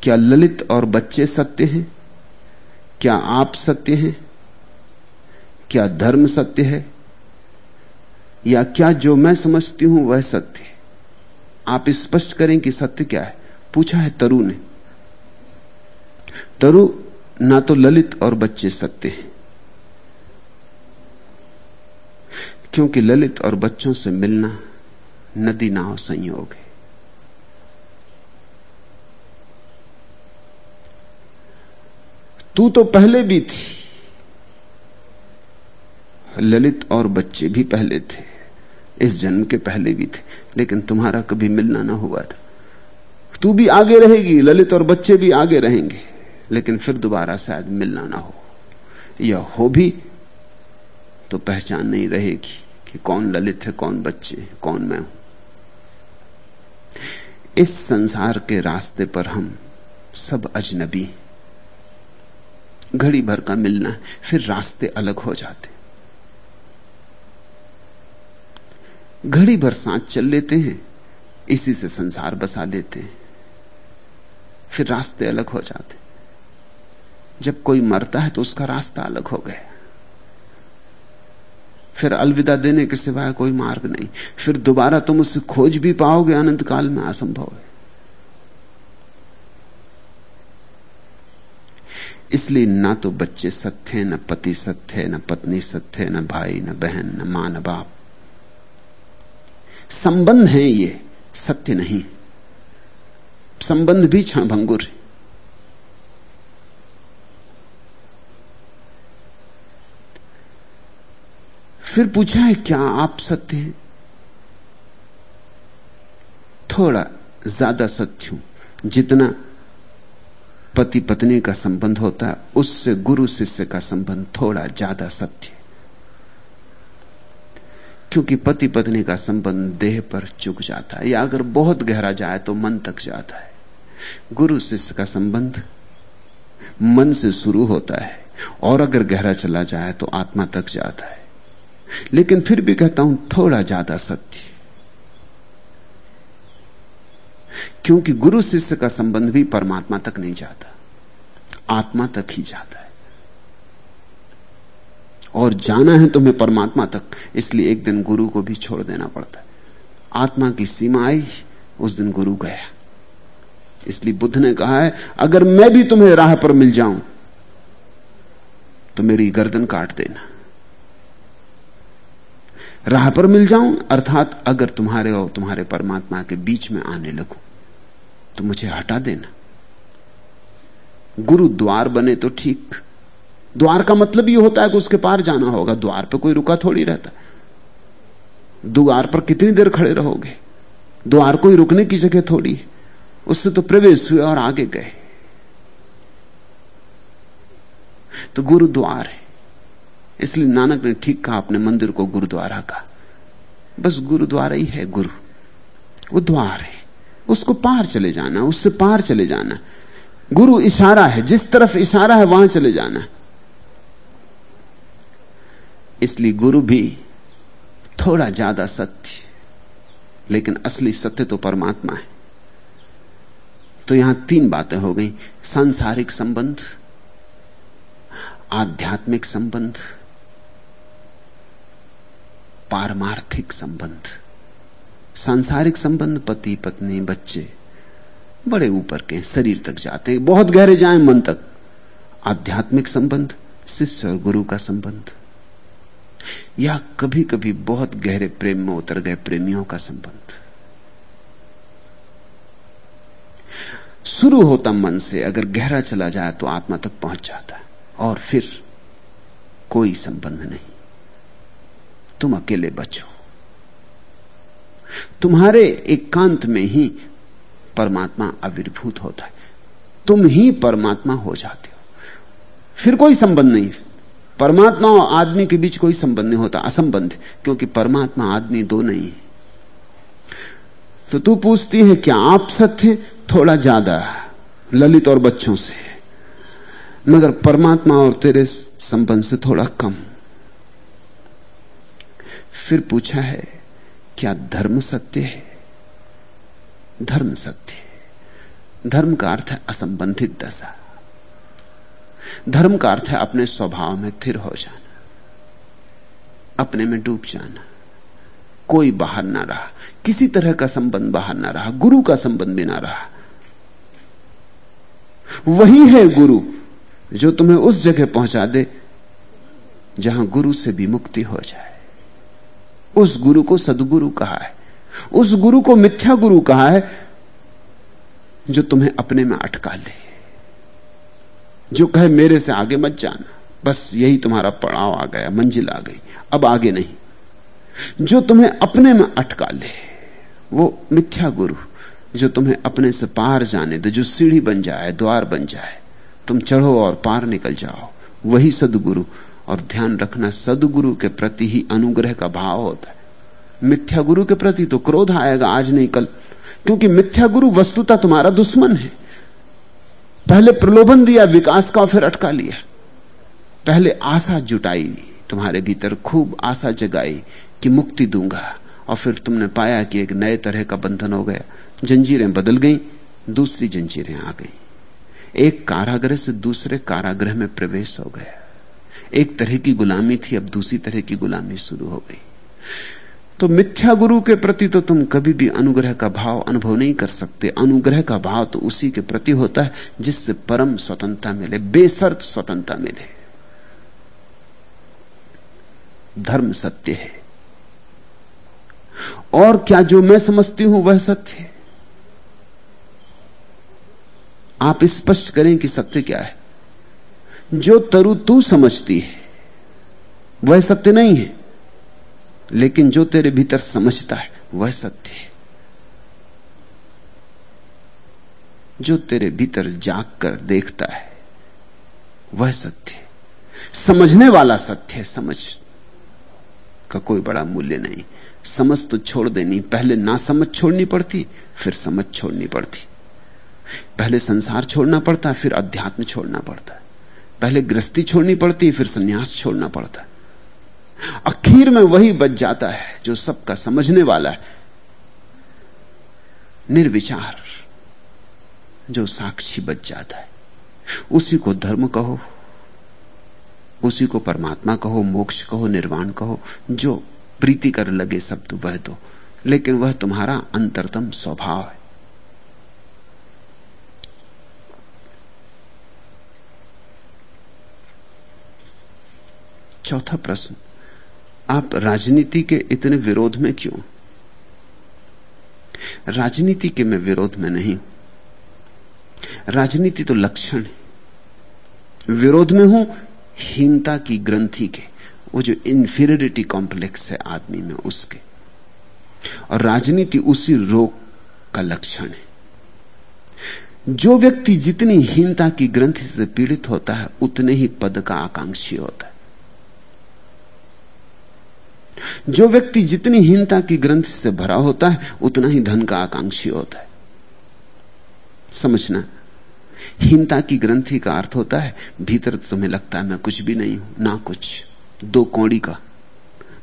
क्या ललित और बच्चे सत्य हैं? क्या आप सत्य हैं? क्या धर्म सत्य है? या क्या जो मैं समझती हूँ वह सत्य है? आप स्पष्ट करें कि सत्य क्या है। पूछा है तरु ने। तरु, ना तो ललित और बच्चे सत्य हैं। क्योंकि ललित और बच्चों से मिलना नदी नाव संयोग है। तू तो पहले भी थी। ललित और बच्चे भी पहले थे। इस जन्म के पहले भी थे। लेकिन तुम्हारा कभी मिलना ना हुआ था। तू भी आगे रहेगी, ललित और बच्चे भी आगे रहेंगे। लेकिन फिर दोबारा शायद मिलना ना हो। या हो भी तो पहचान नहीं रहेगी कि कौन ललित है, कौन बच्चे है, कौन मैं हूँ। इस संसार के रास्ते पर हम सब अजनबी घड़ी भर का मिलना है, फिर रास्ते अलग हो जाते घड़ी भर साथ चल लेते हैं, इसी से संसार बसा लेते हैं, फिर रास्ते अलग हो जाते जब कोई मरता है तो उसका रास्ता अलग हो गया। फिर अलविदा देने के सिवाय कोई मार्ग नहीं, फिर दोबारा तुम उसे खोज भी पाओगे, अनंत काल में असंभव है। इसलिए ना तो बच्चे सत्य है, न पति सत्य है, न पत्नी सत्य है, न भाई, न बहन, न माँ, न बाप। संबंध है ये, सत्य नहीं। संबंध भी क्षण भंगुर है। फिर पूछा है, क्या आप सत्य हैं? थोड़ा ज़्यादा सत्य हूँ, जितना पति पत्नी का संबंध होता है, उससे, गुरु शिष्य का संबंध थोड़ा ज़्यादा सत्य क्योंकि पति पत्नी का संबंध देह पर चुक जाता है, या अगर बहुत गहरा जाए तो मन तक जाता है। गुरु शिष्य का संबंध मन से शुरू होता है, और अगर गहरा चला जाए तो आत्मा तक जाता है। लेकिन फिर भी कहता हूँ, थोड़ा ज़्यादा सत्य क्योंकि गुरु शिष्य का संबंध भी परमात्मा तक नहीं जाता। आत्मा तक ही जाता है। और जाना है तुम्हें परमात्मा तक, इसलिए एक दिन गुरु को भी छोड़ देना पड़ता है। आत्मा की सीमा आई, उस दिन गुरु गया। इसलिए बुद्ध ने कहा है, अगर मैं भी तुम्हें राह पर मिल जाऊँ तो मेरी गर्दन काट देना। राह पर मिल जाऊँ, अर्थात अगर तुम्हारे और तुम्हारे परमात्मा के बीच में आने लगू। तो मुझे हटा देना। गुरु द्वार बने तो ठीक। द्वार का मतलब यह होता है कि उसके पार जाना होगा। द्वार पर कोई रुका थोड़ी रहता। द्वार पर कितनी देर खड़े रहोगे? द्वार कोई रुकने की जगह थोड़ी उससे तो प्रवेश हुए और आगे गए। तो गुरुद्वार है। इसलिए नानक ने ठीक कहा, अपने मंदिर को गुरुद्वारा का बस गुरुद्वारा ही है गुरु। वो द्वार है। उसको पार चले जाना, उससे पार चले जाना। गुरु इशारा है, जिस तरफ़ इशारा है, वहाँ चले जाना। इसलिए गुरु भी थोड़ा ज़्यादा सत्य, लेकिन असली सत्य तो परमात्मा है। तो यहाँ तीन बातें हो गई, सांसारिक संबंध, आध्यात्मिक संबंध, पारमार्थिक संबंध। सांसारिक संबंध, पति, पत्नी, बच्चे, बड़े ऊपर के शरीर तक जाते हैं। बहुत गहरे जाएँ मन तक। आध्यात्मिक संबंध, शिष्य और गुरु का संबंध। या कभी कभी बहुत गहरे प्रेम में उतर गए प्रेमियों का संबंध। शुरू होता मन से अगर गहरा चला जाए तो आत्मा तक पहुँच जाता है। और फिर कोई संबंध नहीं। तुम अकेले बचो तुम्हारे एकांत में ही परमात्मा आविर्भूत होता है। तुम ही परमात्मा हो जाते हो। फिर कोई संबंध नहीं। परमात्मा और आदमी के बीच कोई संबंध नहीं होता, असंबंध, क्योंकि परमात्मा आदमी दो नहीं है। तो तू पूछती है, क्या आप सत्य थोड़ा ज़्यादा, ललित और बच्चों से। मगर परमात्मा और तेरे संबंध से थोड़ा कम। फिर पूछा है क्या धर्म सत्य है? धर्म सत्य है। धर्म का अर्थ है असंबंधित दशा। धर्म का अर्थ है अपने स्वभाव में थिर हो जाना, अपने में डूब जाना। कोई बाहर ना रहा, किसी तरह का संबंध बाहर ना रहा, गुरु का संबंध भी ना रहा। वही है गुरु जो तुम्हें उस जगह पहुँचा दे जहाँ गुरु से भी मुक्ति हो जाए। उस गुरु को सदगुरु कहा है। उस गुरु को मिथ्या गुरु कहा है, जो तुम्हें अपने में अटका ले। जो कहे, मेरे से आगे मत जाना। बस यही तुम्हारा पड़ाव आ गया, मंजिल आ गई। अब आगे नहीं। जो तुम्हें अपने में अटका ले, वो मिथ्या गुरु, जो तुम्हें अपने से पार जाने दे, जो सीढ़ी बन जाए, द्वार बन जाए, तुम चढ़ो और पार निकल जाओ, वही सदगुरु। और ध्यान रखना, सदगुरु के प्रति ही अनुग्रह का भाव होता है। मिथ्या गुरु के प्रति तो क्रोध आएगा आज नहीं कल, क्योंकि मिथ्या गुरु वस्तुता तुम्हारा दुश्मन है। पहले प्रलोभन दिया, विकास का फिर अटका लिया। पहले आशा जुटाई, तुम्हारे भीतर खूब आशा जगाई कि मुक्ति दूँगा, और फिर तुमने पाया कि एक नए तरह का बंधन हो गया। जंजीरें बदल गई, दूसरी जंजीरें आ गई। एक कारागृह से दूसरे कारागृह में प्रवेश हो गया। एक तरह की गुलामी थी, अब दूसरी तरह की गुलामी शुरू हो गई। तो मिथ्या गुरु के प्रति तो तुम कभी भी अनुग्रह का भाव अनुभव नहीं कर सकते। अनुग्रह का भाव तो उसी के प्रति होता है, जिससे परम स्वतंत्रता मिले, बेसर्त स्वतंत्रता मिले। धर्म सत्य है। और क्या जो मैं समझती हूँ वह सत्य है? आप स्पष्ट करें कि सत्य क्या है? जो तरु तू समझती है, वह सत्य नहीं है। लेकिन जो तेरे भीतर समझता है, वह सत्य है। जो तेरे भीतर जाग कर देखता है, वह सत्य है। समझने वाला सत्य है, समझ का कोई बड़ा मूल्य नहीं। समझ तो छोड़ देनी, पहले ना समझ छोड़नी पड़ती, फिर समझ छोड़नी पड़ती। पहले संसार छोड़ना पड़ता, फिर अध्यात्म छोड़ना पड़ता पहले गृहस्थी छोड़नी पड़ती, फिर सन्यास छोड़ना पड़ता आखिर में वही बच जाता है जो सबका समझने वाला है। निर्विचार जो साक्षी बच जाता है। उसी को धर्म कहो, उसी को परमात्मा कहो, मोक्ष कहो, निर्वाण कहो, जो प्रीति कर लगे सब तो वह दो लेकिन वह तुम्हारा अंतरतम स्वभाव है। चौथा प्रश्न, आप राजनीति के इतने विरोध में क्यों? राजनीति के मैं विरोध में नहीं। हूँ राजनीति तो लक्षण है। विरोध में हूँ, हीनता की ग्रंथि के, वो जो इंफीरियरिटी कॉम्प्लेक्स है आदमी में, उसके। और राजनीति उसी रोग का लक्षण है। जो व्यक्ति जितनी हीनता की ग्रंथि से पीड़ित होता है, उतने ही पद का आकांक्षी होता है। जो व्यक्ति जितनी हीनता की ग्रंथि से भरा होता है, उतना ही धन का आकांक्षी होता है। समझना? हीनता की ग्रंथि का अर्थ होता है, भीतर तो तुम्हें लगता है मैं कुछ भी नहीं हूँ, ना कुछ, दो कौड़ी का।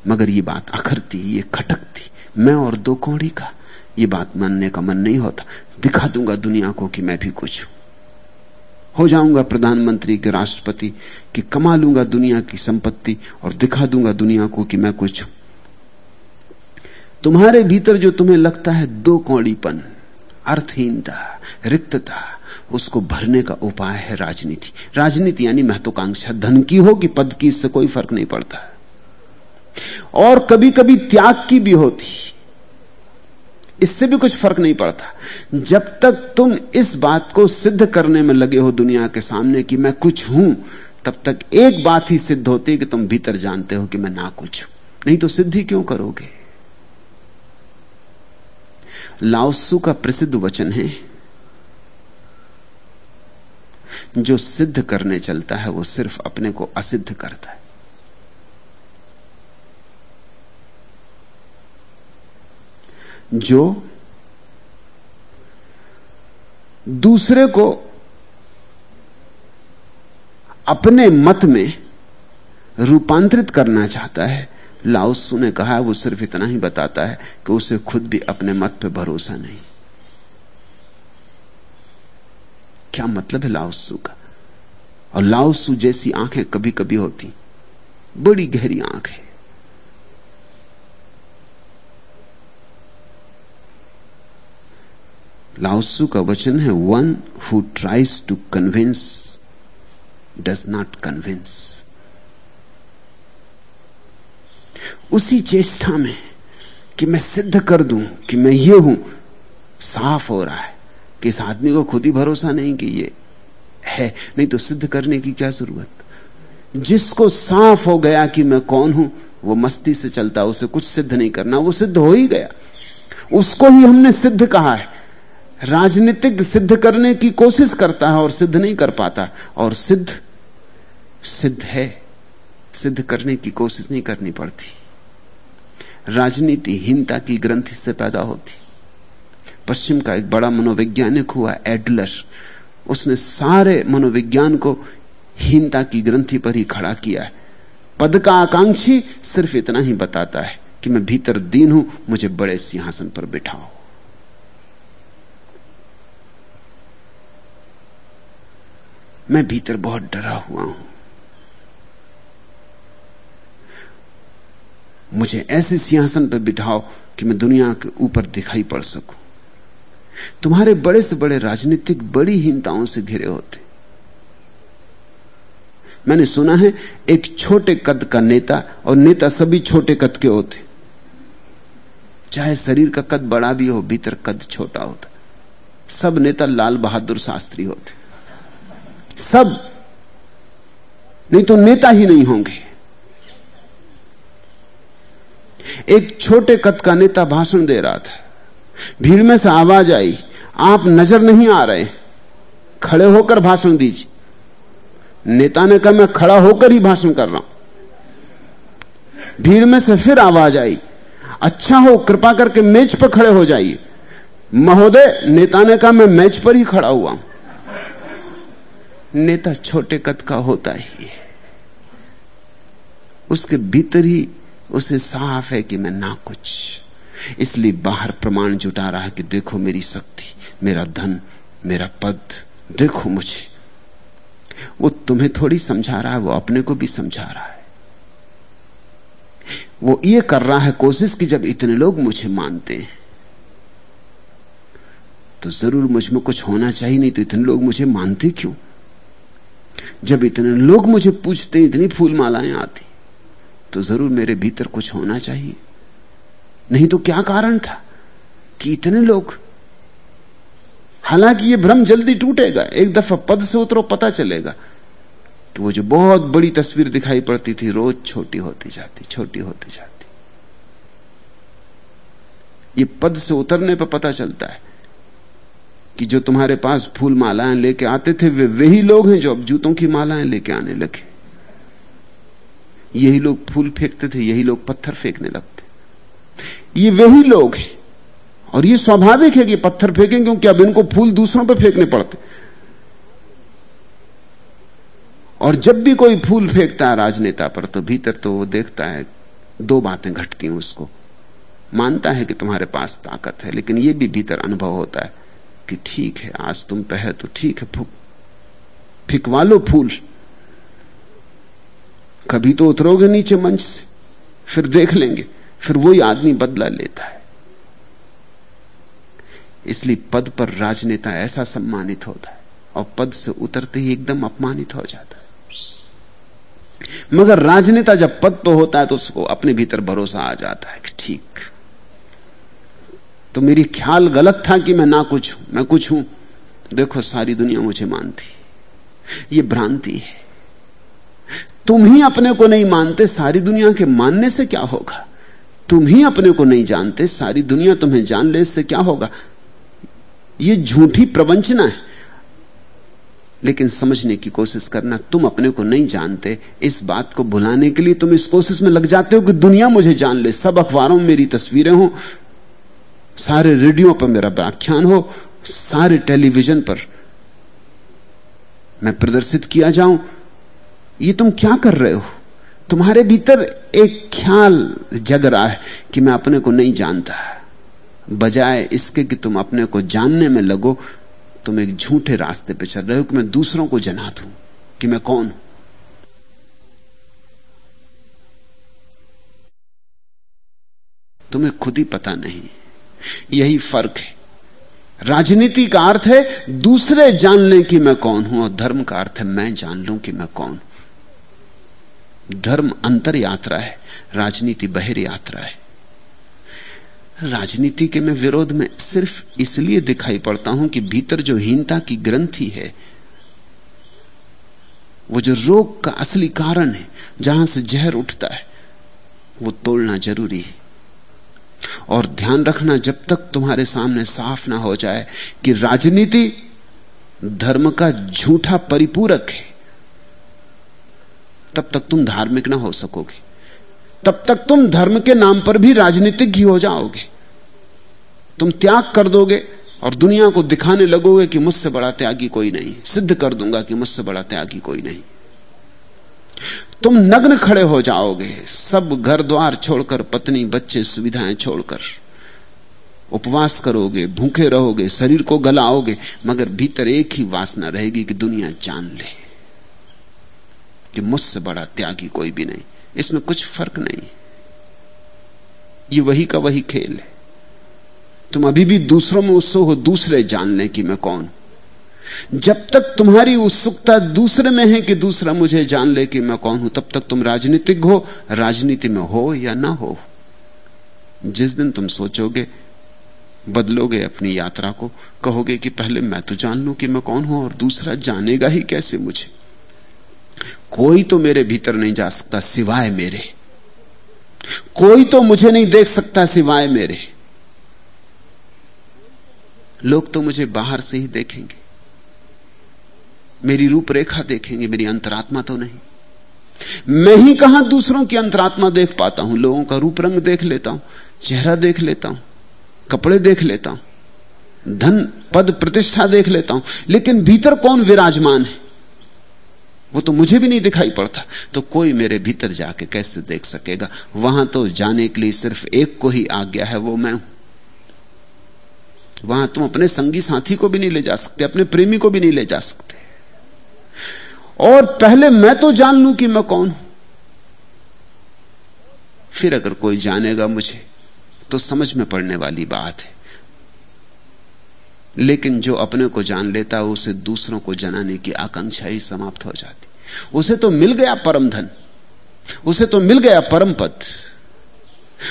मगर ये बात अखरती, ये खटकती। मैं और दो कौड़ी का, ये बात मानने का मन नहीं होता। दिखा दूँगा दुनिया को कि मैं भी कुछ हूँ। हो जाऊँगा प्रधानमंत्री के राष्ट्रपति कि कमा लूँगा दुनिया की संपत्ति और दिखा दूँगा दुनिया को कि मैं कुछ तुम्हारे भीतर जो तुम्हें लगता है दो कौड़ीपन, अर्थहीनता, रिक्तता, उसको भरने का उपाय है राजनीति। राजनीति यानी महत्वाकांक्षा, धन की हो कि पद की, इससे कोई फ़र्क नहीं पड़ता। और कभी कभी त्याग की भी होती। इससे भी कुछ फ़र्क नहीं पड़ता। जब तक तुम इस बात को सिद्ध करने में लगे हो दुनिया के सामने कि मैं कुछ हूँ, तब तक एक बात ही सिद्ध होती है कि तुम भीतर जानते हो कि मैं ना कुछ हूँ। नहीं तो सिद्धि क्यों करोगे? लाओसु का प्रसिद्ध वचन है, जो सिद्ध करने चलता है, वो सिर्फ़ अपने को असिद्ध करता है। जो दूसरे को अपने मत में रूपांतरित करना चाहता है। लाउसू ने कहा, वो सिर्फ़ इतना ही बताता है कि उसे खुद भी अपने मत पे भरोसा नहीं। क्या मतलब है लाउसू का? और लाउसू जैसी आँखें कभी कभी होती, बड़ी गहरी आँख। है लाउसू का वचन है one who tries to convince does not convince उसी चेष्टा में कि मैं सिद्ध कर दूँ कि मैं ये हूँ, साफ़ हो रहा है कि इस आदमी को खुद ही भरोसा नहीं कि ये है। नहीं तो सिद्ध करने की क्या ज़रूरत? जिसको साफ़ हो गया कि मैं कौन हूँ, वो मस्ती से चलता, उसे कुछ सिद्ध नहीं करना, वो सिद्ध हो ही गया। उसको ही हमने सिद्ध कहा है। राजनीतिक सिद्ध करने की कोशिश करता है और सिद्ध नहीं कर पाता। और सिद्ध सिद्ध है। सिद्ध करने की कोशिश नहीं करनी पड़ती। राजनीति हिंता की ग्रंथि से पैदा होती। पश्चिम का एक बड़ा मनोवैज्ञानिक हुआ, एडलर। उसने सारे मनोविज्ञान को हीनता की ग्रंथि पर ही खड़ा किया है। पद का आकांक्षी सिर्फ़ इतना ही बताता है कि मैं भीतर दीन हूँ, मुझे बड़े सिंहासन पर बिठाओ। मैं भीतर बहुत डरा हुआ हूँ। मुझे ऐसे सिंहासन पर बिठाओ कि मैं दुनिया के ऊपर दिखाई पड़ सकूँ। तुम्हारे बड़े से बड़े राजनीतिक बड़ी हीनताओं से घिरे होते। मैंने सुना है, एक छोटे कद का नेता और नेता सभी छोटे कद के होते। चाहे शरीर का कद बड़ा भी हो, भीतर कद छोटा होता। सब नेता लाल बहादुर शास्त्री होते। सब। नहीं तो नेता ही नहीं होंगे। एक छोटे कद का नेता भाषण दे रहा था। भीड़ में से आवाज़ आई, आप नज़र नहीं आ रहे। खड़े होकर भाषण दीजिए। नेता ने कहा, मैं खड़ा होकर ही भाषण कर रहा हूँ। भीड़ में से फिर आवाज़ आई अच्छा हो, कृपा करके मेज पर खड़े हो जाइए। महोदय, नेता ने कहा, मैं मेज पर ही खड़ा हुआ हूँ। नेता छोटे कद का होता ही है। उसके भीतर ही उसे साफ़ है कि मैं ना कुछ। इसलिए बाहर प्रमाण जुटा रहा है कि देखो मेरी शक्ति, मेरा धन, मेरा पद, देखो मुझे। वो तुम्हें थोड़ी समझा रहा है, वो अपने को भी समझा रहा है। वो ये कर रहा है कोशिश कि जब इतने लोग मुझे मानते हैं तो ज़रूर मुझमें कुछ होना चाहिए, नहीं तो इतने लोग मुझे मानते क्यों? जब इतने लोग मुझे पूछते इतनी फूल मालाएँ आती तो ज़रूर मेरे भीतर कुछ होना चाहिए। नहीं तो क्या कारण था कि इतने लोग, हालाँकि ये भ्रम जल्दी टूटेगा, एक दफ़ा पद से उतरो, पता चलेगा। कि वो जो बहुत बड़ी तस्वीर दिखाई पड़ती थी, रोज छोटी होती जाती, छोटी होती जाती। ये पद से उतरने पर पता चलता है कि जो तुम्हारे पास फूल मालाएँ लेके आते थे, वे वही लोग हैं जो अब जूतों की मालाएँ लेके आने लगे। यही लोग फूल फेंकते थे, यही लोग पत्थर फेंकने लगते। ये वही लोग हैं। और ये स्वाभाविक है कि पत्थर फेंकें क्योंकि अब इनको फूल दूसरों पर फेंकने पड़ते। और जब भी कोई फूल फेंकता है राजनेता पर तो भीतर तो वो देखता है, दो बातें घटती हैं उसको। मानता है कि तुम्हारे पास ताकत है, लेकिन ये भी भीतर अनुभव होता है। कि ठीक है, आज तुम पे है तो ठीक है फिकवा लो फूल। कभी तो उतरोगे नीचे मंच से, फिर देख लेंगे, फिर वही आदमी बदला लेता है। इसलिए पद पर राजनेता ऐसा सम्मानित होता है, और पद से उतरते ही एकदम अपमानित हो जाता है। मगर राजनेता जब पद पर होता है तो उसको अपने भीतर भरोसा आ जाता है कि ठीक। तो मेरी ख्याल गलत था कि मैं ना कुछ हूँ, मैं कुछ हूँ। देखो, सारी दुनिया मुझे मानती ये भ्रांति है। तुम ही अपने को नहीं मानते, सारी दुनिया के मानने से क्या होगा? तुम ही अपने को नहीं जानते, सारी दुनिया तुम्हें जान ले इससे क्या होगा? ये झूठी प्रवंचना है। लेकिन समझने की कोशिश करना, तुम अपने को नहीं जानते, इस बात को भुलाने के लिए तुम इस कोशिश में लग जाते हो कि दुनिया मुझे जान ले, सब अखबारों में मेरी तस्वीरें हो सारे रेडियो पर मेरा व्याख्यान हो, सारे टेलीविज़न पर मैं प्रदर्शित किया जाऊँ। ये तुम क्या कर रहे हो? तुम्हारे भीतर एक ख्याल जग रहा है कि मैं अपने को नहीं जानता। बजाय इसके कि तुम अपने को जानने में लगो, तुम एक झूठे रास्ते पे चल रहे हो कि मैं दूसरों को जना दू कि मैं कौन हूँ। तुम्हें खुद ही पता नहीं यही फ़र्क है। राजनीति का अर्थ है, दूसरे जान लें कि मैं कौन हूँ और धर्म का अर्थ है, मैं जान लूँ कि मैं कौन हूँ। धर्म अंतर यात्रा है, राजनीति बहिर यात्रा है। राजनीति के मैं विरोध में सिर्फ़ इसलिए दिखाई पड़ता हूँ कि भीतर जो हीनता की ग्रंथि है, वो जो रोग का असली कारण है, जहाँ से जहर उठता है, वो तोड़ना ज़रूरी है। और ध्यान रखना, जब तक तुम्हारे सामने साफ़ ना हो जाए कि राजनीति धर्म का झूठा परिपूरक है, तब तक तुम धार्मिक ना हो सकोगे। तब तक तुम धर्म के नाम पर भी राजनीतिक ही हो जाओगे। तुम त्याग कर दोगे और दुनिया को दिखाने लगोगे कि मुझसे बड़ा त्यागी कोई नहीं। सिद्ध कर दूँगा कि मुझसे बड़ा त्यागी कोई नहीं। तुम नग्न खड़े हो जाओगे। सब घर द्वार छोड़कर, पत्नी, बच्चे, सुविधाएँ छोड़कर। उपवास करोगे, भूखे रहोगे, शरीर को गलाओगे, मगर भीतर एक ही वासना रहेगी कि दुनिया जान ले। कि मुझसे बड़ा त्यागी कोई भी नहीं। इसमें कुछ फ़र्क नहीं। ये वही का वही खेल है। तुम अभी भी दूसरों में उत्सुक हो, दूसरे जान लें कि मैं कौन। जब तक तुम्हारी उत्सुकता दूसरे में है कि दूसरा मुझे जान ले कि मैं कौन हूँ, तब तक तुम राजनीतिक हो, राजनीति में हो या ना हो। जिस दिन तुम सोचोगे, बदलोगे अपनी यात्रा को, कहोगे कि पहले मैं तो जान लू कि मैं कौन हूँ और दूसरा जानेगा ही कैसे मुझे। कोई तो मेरे भीतर नहीं जा सकता सिवाय मेरे। कोई तो मुझे नहीं देख सकता सिवाय मेरे। लोग तो मुझे बाहर से ही देखेंगे। मेरी रूपरेखा देखेंगे, मेरी अंतरात्मा तो नहीं। मैं ही कहाँ दूसरों की अंतरात्मा देख पाता हूँ, लोगों का रूप रंग देख लेता हूँ, चेहरा देख लेता हूँ, कपड़े देख लेता हूँ, धन, पद, प्रतिष्ठा देख लेता हूँ, लेकिन भीतर कौन विराजमान है? वो तो मुझे भी नहीं दिखाई पड़ता। तो कोई मेरे भीतर जाके कैसे देख सकेगा? वहाँ तो जाने के लिए सिर्फ़ एक को ही आज्ञा है, वो मैं हूँ। वहाँ तुम अपने संगी साथी को भी नहीं ले जा सकते, अपने प्रेमी को भी नहीं ले जा सकते। और पहले मैं तो जान लू कि मैं कौन हूँ। फिर अगर कोई जानेगा मुझे तो समझ में पड़ने वाली बात है। लेकिन जो अपने को जान लेता है, उसे दूसरों को जनाने की आकांक्षा ही समाप्त हो जाती। उसे तो मिल गया परम धन, उसे तो मिल गया परम पद।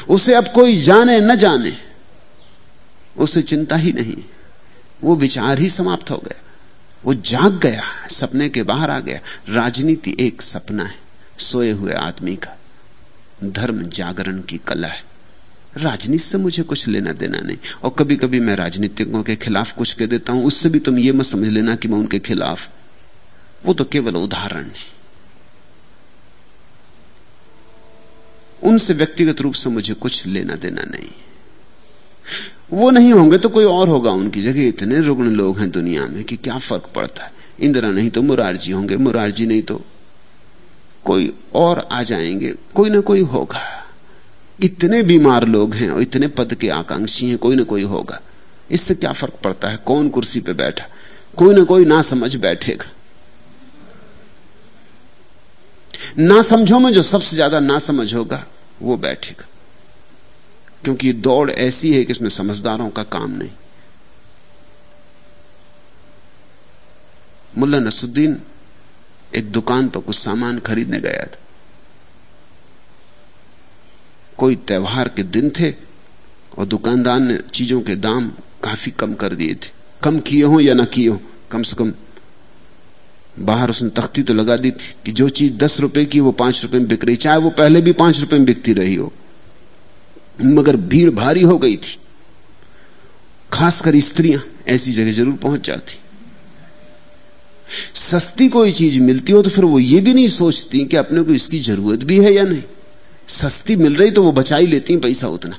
उसे अब कोई जाने न जाने, उसे चिंता ही नहीं, वो विचार ही समाप्त हो गया। वो जाग गया सपने के बाहर आ गया राजनीति एक सपना है, सोए हुए आदमी का। धर्म जागरण की कला है। राजनीति से मुझे कुछ लेना देना नहीं। और कभी कभी मैं राजनीतिकों के खिलाफ कुछ कह देता हूँ, उससे भी तुम ये मत समझ लेना कि मैं उनके खिलाफ। वो तो केवल उदाहरण है। उनसे व्यक्तिगत रूप से मुझे कुछ लेना देना नहीं। वो नहीं होंगे तो कोई और होगा। उनकी जगह इतने रुग्ण लोग हैं दुनिया में कि क्या फ़र्क पड़ता है? इंदिरा नहीं तो मुरारजी होंगे, मुरारजी नहीं तो कोई और आ जाएँगे। कोई ना कोई होगा। इतने बीमार लोग हैं और इतने पद के आकांक्षी हैं, कोई ना कोई होगा। इससे क्या फ़र्क पड़ता है? कौन कुर्सी पे बैठा? कोई ना कोई ना समझ बैठेगा। ना समझो में जो सबसे ज़्यादा ना समझ होगा, वो बैठेगा। क्योंकि दौड़ ऐसी है कि इसमें समझदारों का काम नहीं। मुल्ला नसुद्दीन एक दुकान पर कुछ सामान खरीदने गया था। कोई त्योहार के दिन थे और दुकानदार ने चीज़ों के दाम काफ़ी कम कर दिए थे। कम किए हो या ना किए हो, कम से कम बाहर उसने तख्ती तो लगा दी थी कि जो चीज़ दस रुपए की वो पाँच रुपए में बिक रही, चाहे वो पहले भी पाँच रुपए में बिकती रही हो। मगर भीड़ भारी हो गई थी। खासकर स्त्रियाँ ऐसी जगह ज़रूर पहुँच जाती। सस्ती कोई चीज़ मिलती हो तो फिर वो ये भी नहीं सोचती कि अपने को इसकी ज़रूरत भी है या नहीं। सस्ती मिल रही तो वो बचा ही लेती पैसा उतना।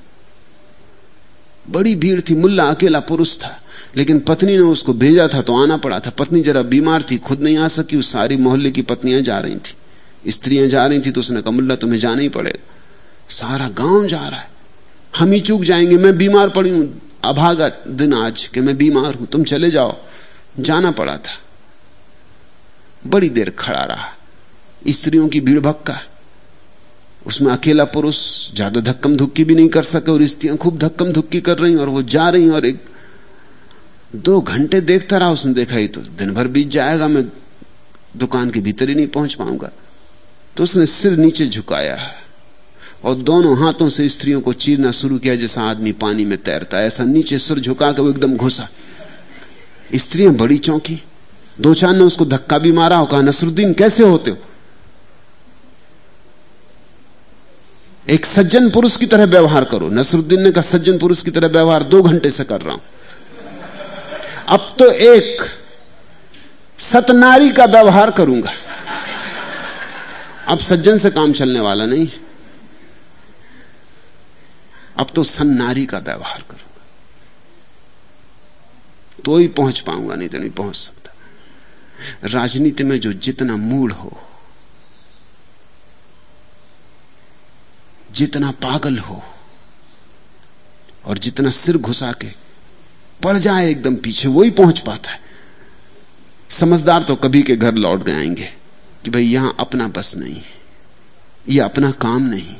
बड़ी भीड़ थी, मुल्ला अकेला पुरुष था, लेकिन पत्नी ने उसको भेजा था तो आना पड़ा था। पत्नी जरा बीमार थी, खुद नहीं आ सकी, उस सारी मोहल्ले की पत्नियाँ जा रही थी। स्त्रियाँ जा रही थी तो उसने कहा, मुल्ला, तुम्हें जाना ही पड़ेगा। सारा गाँव जा रहा है। हम ही चूक जाएँगे, मैं बीमार पड़ी हूँ। अभागा दिन आज कि मैं बीमार हूँ, तुम चले जाओ। जाना पड़ा था। बड़ी देर खड़ा रहा। स्त्रियों की भीड़ भक्का। उसमें अकेला पुरुष ज़्यादा धक्कम धुक्की भी नहीं कर सके और स्त्रियाँ खूब धक्कम धुक्की कर रही और वो जा रही और एक दो घंटे देखता रहा, उसने देखा ही तो दिन भर बीत जाएगा, मैं दुकान के भीतर ही नहीं पहुँच पाऊँगा। तो उसने सिर नीचे झुकाया। और दोनों हाथों से स्त्रियों को चीरना शुरू किया जैसा आदमी पानी में तैरता है। ऐसा नीचे सुर झुका के वो एकदम घुसा। स्त्रियाँ बड़ी चौंकी। दो चार ने उसको धक्का भी मारा और कहा, नसरुद्दीन, कैसे होते हो? एक सज्जन पुरुष की तरह व्यवहार करो। नसरुद्दीन ने कहा, सज्जन पुरुष की तरह व्यवहार दो घंटे से कर रहा हूँ। अब तो एक सतनारी का व्यवहार करूँगा। अब सज्जन से काम चलने वाला नहीं अब तो सन्नारी का व्यवहार करूँगा। तो ही पहुँच पाऊँगा, नहीं तो नहीं पहुँच सकता। राजनीति में जो जितना मूड हो, जितना पागल हो, और जितना सिर घुसा के पड़ जाए एकदम पीछे वही पहुँच पाता है। समझदार तो कभी के घर लौट गए आएँगे कि भाई यहाँ अपना बस नहीं है यह अपना काम नहीं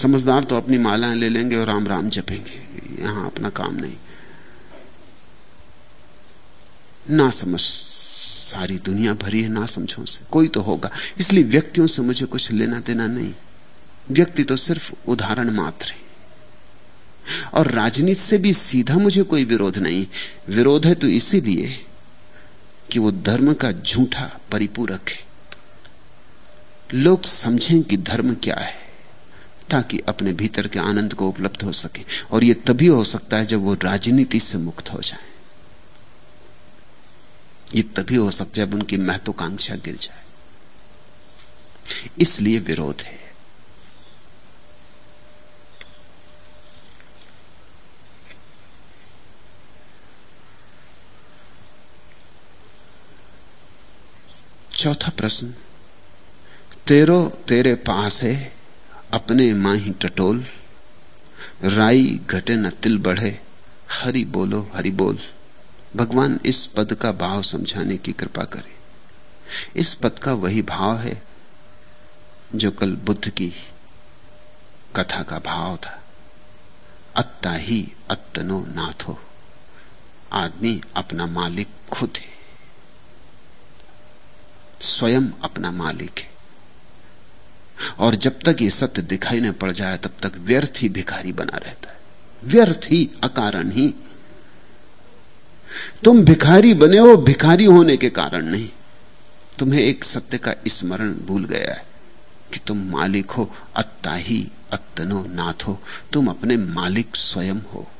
समझदार तो अपनी मालाएँ ले लेंगे और राम राम जपेंगे। यहाँ अपना काम नहीं। ना समझ सारी दुनिया भरी है, ना समझो से कोई तो होगा। इसलिए व्यक्तियों से मुझे कुछ लेना देना नहीं। व्यक्ति तो सिर्फ़ उदाहरण मात्र है। और राजनीति से भी सीधा मुझे कोई विरोध नहीं। विरोध है तो इसीलिए कि वो धर्म का झूठा परिपूरक है। लोग समझें कि धर्म क्या है। ताकि अपने भीतर के आनंद को उपलब्ध हो सके। और यह तभी हो सकता है जब वो राजनीति से मुक्त हो जाए। ये तभी हो सकता है जब उनकी महत्वाकांक्षा गिर जाए। इसलिए विरोध है। चौथा प्रश्न, तेरो तेरे पास है अपने माही टटोल, राई घटे न तिल बढ़े, हरि बोलो, हरि बोल। भगवान इस पद का भाव समझाने की कृपा करे। इस पद का वही भाव है, जो कल बुद्ध की कथा का भाव था। अत्ता ही अत्तनो नाथो, आदमी अपना मालिक खुद है। स्वयं अपना मालिक है। और जब तक ये सत्य दिखाई न पड़ जाए, तब तक व्यर्थ ही भिखारी बना रहता है। व्यर्थ ही अकारण ही। तुम भिखारी बने हो, भिखारी होने के कारण नहीं। तुम्हें एक सत्य का स्मरण भूल गया है कि तुम मालिक हो अत्ता ही अत्तनो नाथ हो। तुम अपने मालिक स्वयं हो।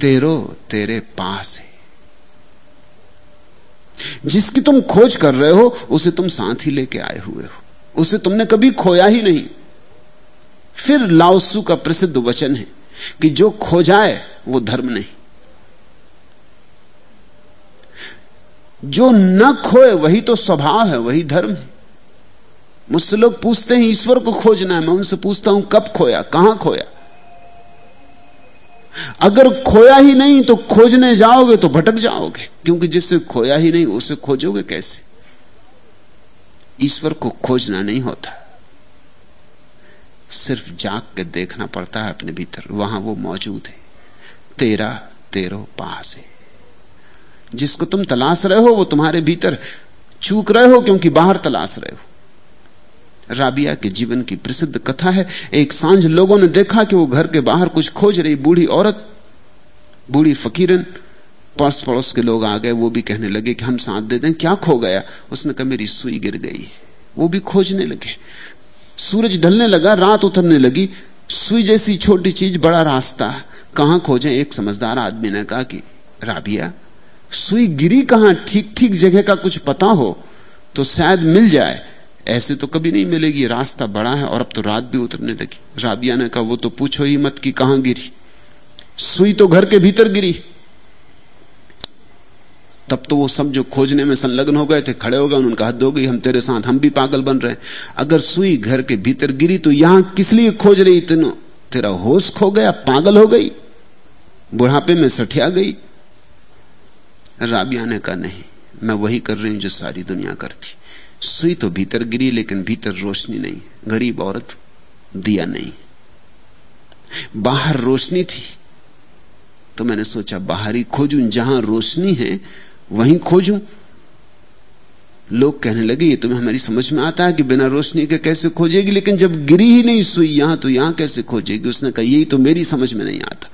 तेरो तेरे पास है। जिसकी तुम खोज कर रहे हो, उसे तुम साथ ही लेके आए हुए हो। उसे तुमने कभी खोया ही नहीं। फिर लाओसू का प्रसिद्ध वचन है कि जो खो जाए वो धर्म नहीं। जो न खोए, वही तो स्वभाव है, वही धर्म है। मुझसे लोग पूछते हैं, ईश्वर को खोजना है, मैं उनसे पूछता हूँ, कब खोया, कहाँ खोया? अगर खोया ही नहीं तो खोजने जाओगे तो भटक जाओगे, क्योंकि जिससे खोया ही नहीं, उसे खोजोगे कैसे? ईश्वर को खोजना नहीं होता। सिर्फ़ जाग के देखना पड़ता है अपने भीतर, वहाँ वो मौजूद है। तेरा, तेरो पास है। जिसको तुम तलाश रहे हो, वो तुम्हारे भीतर चूक रहे हो, क्योंकि बाहर तलाश रहे हो। राबिया के जीवन की प्रसिद्ध कथा है। एक साँझ लोगों ने देखा कि वो घर के बाहर कुछ खोज रही बूढ़ी औरत, बूढ़ी फकीरन पड़ोस पड़ोस के लोग आ गए। वो भी कहने लगे कि हम साथ दे दें। क्या खो गया? उसने कहा, मेरी सुई गिर गई। वो भी खोजने लगे। सूरज ढलने लगा, रात उतरने लगी। सुई जैसी छोटी चीज़, बड़ा रास्ता। कहाँ खोजें? एक समझदार आदमी ने कहा कि, राबिया, सुई गिरी कहाँ? ठीक ठीक जगह का कुछ पता हो तो शायद मिल जाए। ऐसे तो कभी नहीं मिलेगी, रास्ता बड़ा है और अब तो रात भी उतरने लगी। राबिया ने कहा, वो तो पूछो ही मत कि कहाँ गिरी। सुई तो घर के भीतर गिरी। तब तो वो सब जो खोजने में संलग्न हो गए थे, खड़े हो गए उनका हद हो गई, हम तेरे साथ, हम भी पागल बन रहे अगर सुई घर के भीतर गिरी तो यहाँ किस लिए खोज रही तेनो तेरा होश खो गया, पागल हो गई, बुढ़ापे में सठिया गई। राबिया ने कहा, नहीं, मैं वही कर रही हूँ जो सारी दुनिया करती सुई तो भीतर गिरी, लेकिन भीतर रोशनी नहीं। गरीब औरत दिया नहीं। बाहर रोशनी थी। तो मैंने सोचा, बाहर ही खोजूं, जहाँ रोशनी है, वहीं खोजूं। लोग कहने लगे, ये तुम्हें हमारी समझ में आता है कि बिना रोशनी के कैसे खोजेगी? लेकिन जब गिरी ही नहीं सुई यहाँ तो यहाँ कैसे खोजेगी? उसने कहा, यही तो मेरी समझ में नहीं आता।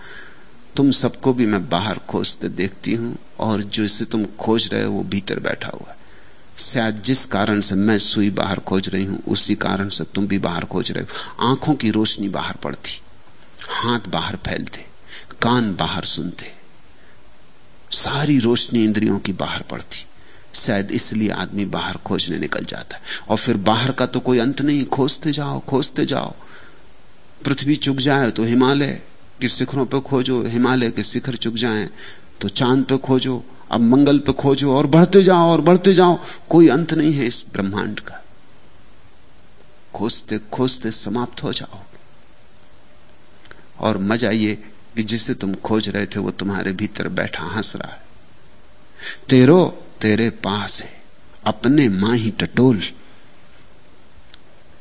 तुम सबको भी मैं बाहर खोजते देखती हूँ, और जो इसे तुम खोज रहे हो, वो भीतर बैठा हुआ है। शायद जिस कारण से मैं सुई बाहर खोज रही हूँ, उसी कारण से तुम भी बाहर खोज रहे हो। आँखों की रोशनी बाहर पड़ती, हाथ बाहर फैलते, कान बाहर सुनते। सारी रोशनी इंद्रियों की बाहर पड़ती, शायद इसलिए आदमी बाहर खोजने निकल जाता है। और फिर बाहर का तो कोई अंत नहीं, खोजते जाओ खोजते जाओ। पृथ्वी चुक जाए तो हिमालय के शिखरों पर खोजो, हिमालय के शिखर चुक जाए तो चाँद पे खोजो अब मंगल पे खोजो और बढ़ते जाओ और बढ़ते जाओ। कोई अंत नहीं है इस ब्रह्मांड का। खोजते खोजते समाप्त हो जाओ। और मज़ा ये कि जिसे तुम खोज रहे थे वो तुम्हारे भीतर बैठा हंस रहा है। तेरो तेरे पास है। अपने माँ ही टटोल।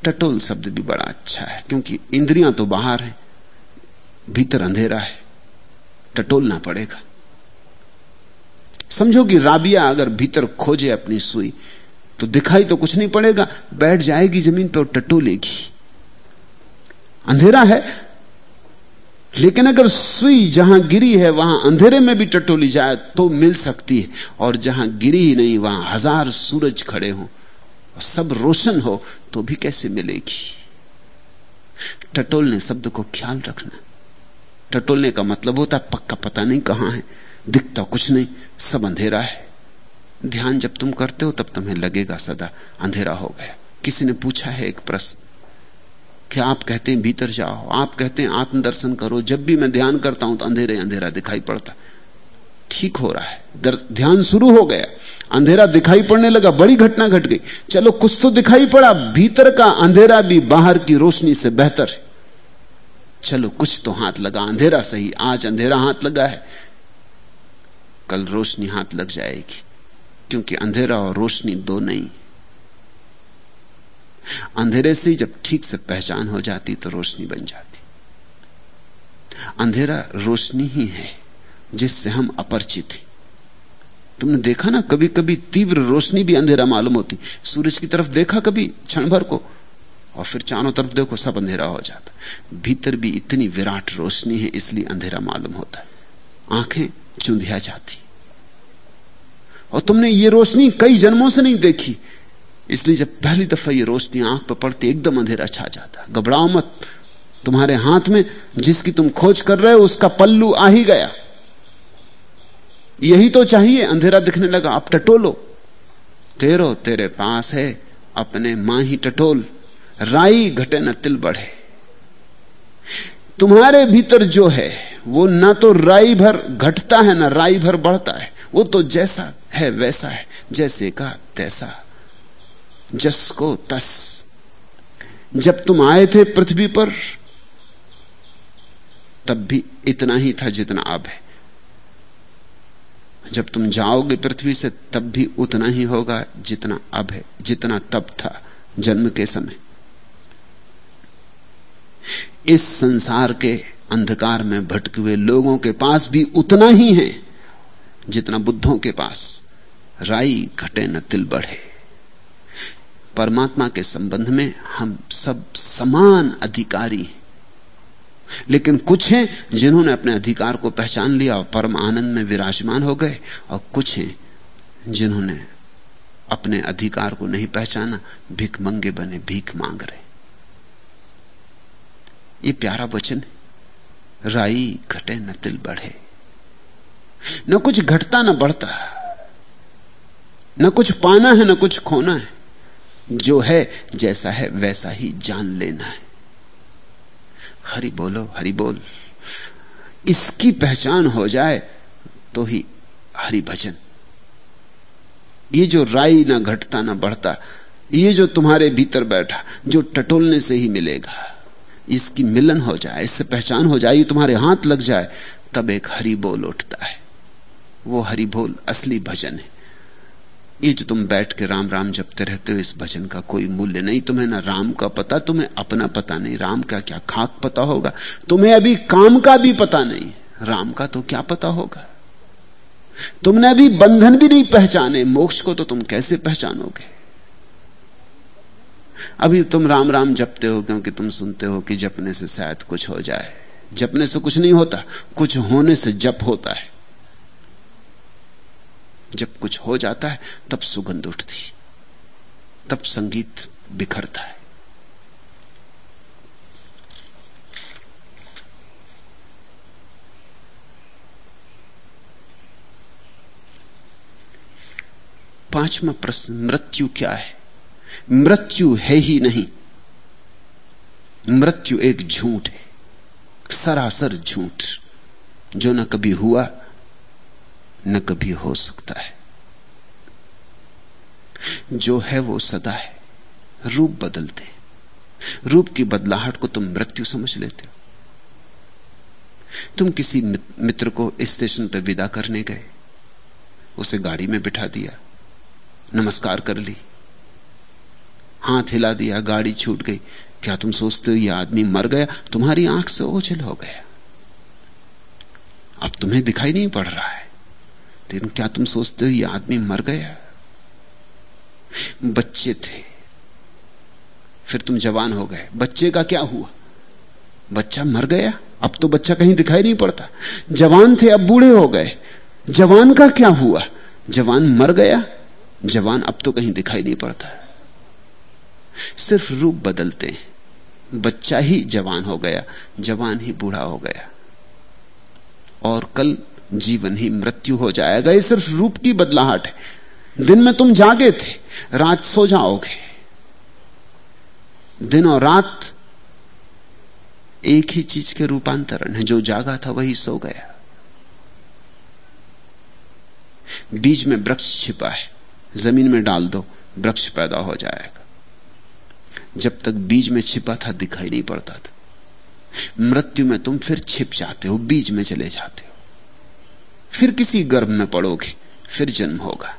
टटोल शब्द भी बड़ा अच्छा है, क्योंकि इंद्रियाँ तो बाहर है, भीतर अंधेरा है। टटोलना पड़ेगा। समझो कि राबिया अगर भीतर खोजे अपनी सुई तो दिखाई तो कुछ नहीं पड़ेगा, बैठ जाएगी ज़मीन पर टटोलेगी अंधेरा है, लेकिन अगर सुई जहाँ गिरी है, वहाँ अंधेरे में भी टटोली जाए तो मिल सकती है। और जहाँ गिरी ही नहीं, वहाँ हज़ार सूरज खड़े हो सब रोशन हो तो भी कैसे मिलेगी? टटोलने शब्द को ख्याल रखना। टटोलने का मतलब होता पक्का पता नहीं कहाँ है। दिखता कुछ नहीं, सब अंधेरा है। ध्यान जब तुम करते हो, तब तुम्हें लगेगा सदा अंधेरा हो गया। किसी ने पूछा है एक प्रश्न कि आप कहते हैं भीतर जाओ, आप कहते हैं आत्मदर्शन करो, जब भी मैं ध्यान करता हूँ तो अंधेरे अंधेरा दिखाई पड़ता। ठीक हो रहा है ध्यान शुरू हो गया, अंधेरा दिखाई पड़ने लगा, बड़ी घटना घट गई। चलो कुछ तो दिखाई पड़ा, भीतर का अंधेरा भी बाहर की रोशनी से बेहतर है। चलो कुछ तो हाथ लगा, अंधेरा सही, आज अंधेरा हाथ लगा है। कल रोशनी हाथ लग जाएगी, क्योंकि अंधेरा और रोशनी दो नहीं। अंधेरे से जब ठीक से पहचान हो जाती तो रोशनी बन जाती। अंधेरा रोशनी ही है, जिससे हम अपरिचित हैं। तुमने देखा ना कभी कभी तीव्र रोशनी भी अंधेरा मालूम होती। सूरज की तरफ़ देखा कभी, क्षण भर को? और फिर चारों तरफ़ देखो, सब अंधेरा हो जाता। भीतर भी इतनी विराट रोशनी है, इसलिए अंधेरा मालूम होता है। आँखें चुंधिया जाती। और तुमने ये रोशनी कई जन्मों से नहीं देखी। इसलिए जब पहली दफ़ा ये रोशनी आँख पर पड़ती, एकदम अंधेरा छा जाता। घबराओ मत। तुम्हारे हाथ में जिसकी तुम खोज कर रहे हो, उसका पल्लू आ ही गया। यही तो चाहिए। अंधेरा दिखने लगा। अब टटोलो। तेरो तेरे पास है अपने माँ ही टटोल। राई घटे न तिल बढ़े। तुम्हारे भीतर जो है वो ना तो राई भर घटता है, ना राई भर बढ़ता है। वो तो जैसा है, वैसा है। जैसे का तैसा। जस को तस। जब तुम आए थे पृथ्वी पर, तब भी इतना ही था जितना अब है। जब तुम जाओगे पृथ्वी से, तब भी उतना ही होगा जितना अब है, जितना तब था जन्म के समय। इस संसार के अंधकार में भटके हुए लोगों के पास भी उतना ही है, जितना बुद्धों के पास। राई घटे न तिल बढ़े। परमात्मा के संबंध में हम सब समान अधिकारी हैं। लेकिन कुछ हैं जिन्होंने अपने अधिकार को पहचान लिया और परम आनंद में विराजमान हो गए, और कुछ हैं जिन्होंने अपने अधिकार को नहीं पहचाना भिक मंगे बने, भीख मांग रहे। ये प्यारा वचन है। राई घटे न तिल बढ़े। न कुछ घटता न बढ़ता। न कुछ पाना है, न कुछ खोना है। जो है, जैसा है, वैसा ही जान लेना है। हरि बोलो, हरि बोल। इसकी पहचान हो जाए तो ही हरि भजन। ये जो राई ना घटता, ना बढ़ता, ये जो तुम्हारे भीतर बैठा, जो टटोलने से ही मिलेगा। इसकी मिलन हो जाए, इससे पहचान हो जाए तुम्हारे हाथ लग जाए, तब एक हरि बोल उठता है। वो हरि बोल असली भजन है। ये जो तुम बैठ के राम राम जपते रहते हो, इस भजन का कोई मूल्य नहीं। तुम्हें ना राम का पता, तुम्हें अपना पता नहीं। राम का क्या खाक पता होगा? तुम्हें अभी काम का भी पता नहीं। राम का तो क्या पता होगा? तुमने अभी बंधन भी नहीं पहचाने। मोक्ष को तो तुम कैसे पहचानोगे? अभी तुम राम राम जपते हो क्योंकि तुम सुनते हो कि जपने से शायद कुछ हो जाए। जपने से कुछ नहीं होता, कुछ होने से जप होता है। जब कुछ हो जाता है, तब सुगंध उठती, तब संगीत बिखरता है। पांचवा प्रश्न, मृत्यु क्या है? मृत्यु है ही नहीं। मृत्यु एक झूठ है। सरासर झूठ। जो न कभी हुआ, न कभी हो सकता है। जो है वो सदा है। रूप बदलते रूप की बदलाहट को तुम मृत्यु समझ लेते हो। तुम किसी मित्र को स्टेशन पर विदा करने गए। उसे गाड़ी में बिठा दिया। नमस्कार कर ली। हाथ हिला दिया, गाड़ी छूट गई। क्या तुम सोचते हो ये आदमी मर गया? तुम्हारी आँख से ओझल हो गया। अब तुम्हें दिखाई नहीं पड़ रहा है। लेकिन क्या तुम सोचते हो ये आदमी मर गया? बच्चे थे। फिर तुम जवान हो गए। बच्चे का क्या हुआ? बच्चा मर गया? अब तो बच्चा कहीं दिखाई नहीं पड़ता। जवान थे, अब बूढ़े हो गए। जवान का क्या हुआ? जवान मर गया। जवान अब तो कहीं दिखाई नहीं पड़ता। सिर्फ़ रूप बदलते हैं। बच्चा ही जवान हो गया, जवान ही बूढ़ा हो गया। और कल जीवन ही मृत्यु हो जाएगा। ये सिर्फ़ रूप की बदलाहट है। दिन में तुम जागे थे, रात सो जाओगे। दिन और रात एक ही चीज़ के रूपांतरण है। जो जागा था वही सो गया। बीज में वृक्ष छिपा है। ज़मीन में डाल दो, वृक्ष पैदा हो जाएगा। जब तक बीज में छिपा था, दिखाई नहीं पड़ता था। मृत्यु में तुम फिर छिप जाते हो, बीज में चले जाते हो। फिर किसी गर्भ में पड़ोगे, फिर जन्म होगा।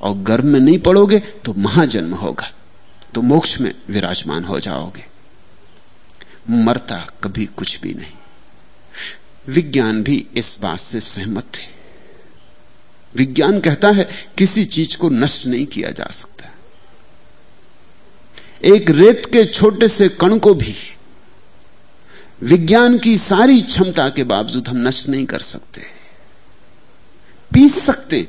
और गर्भ में नहीं पड़ोगे तो महाजन्म होगा। तो मोक्ष में विराजमान हो जाओगे। मरता कभी कुछ भी नहीं। विज्ञान भी इस बात से सहमत थे विज्ञान कहता है, किसी चीज़ को नष्ट नहीं किया जा सकता। एक रेत के छोटे से कण को भी विज्ञान की सारी क्षमता के बावजूद हम नष्ट नहीं कर सकते। पीस सकते।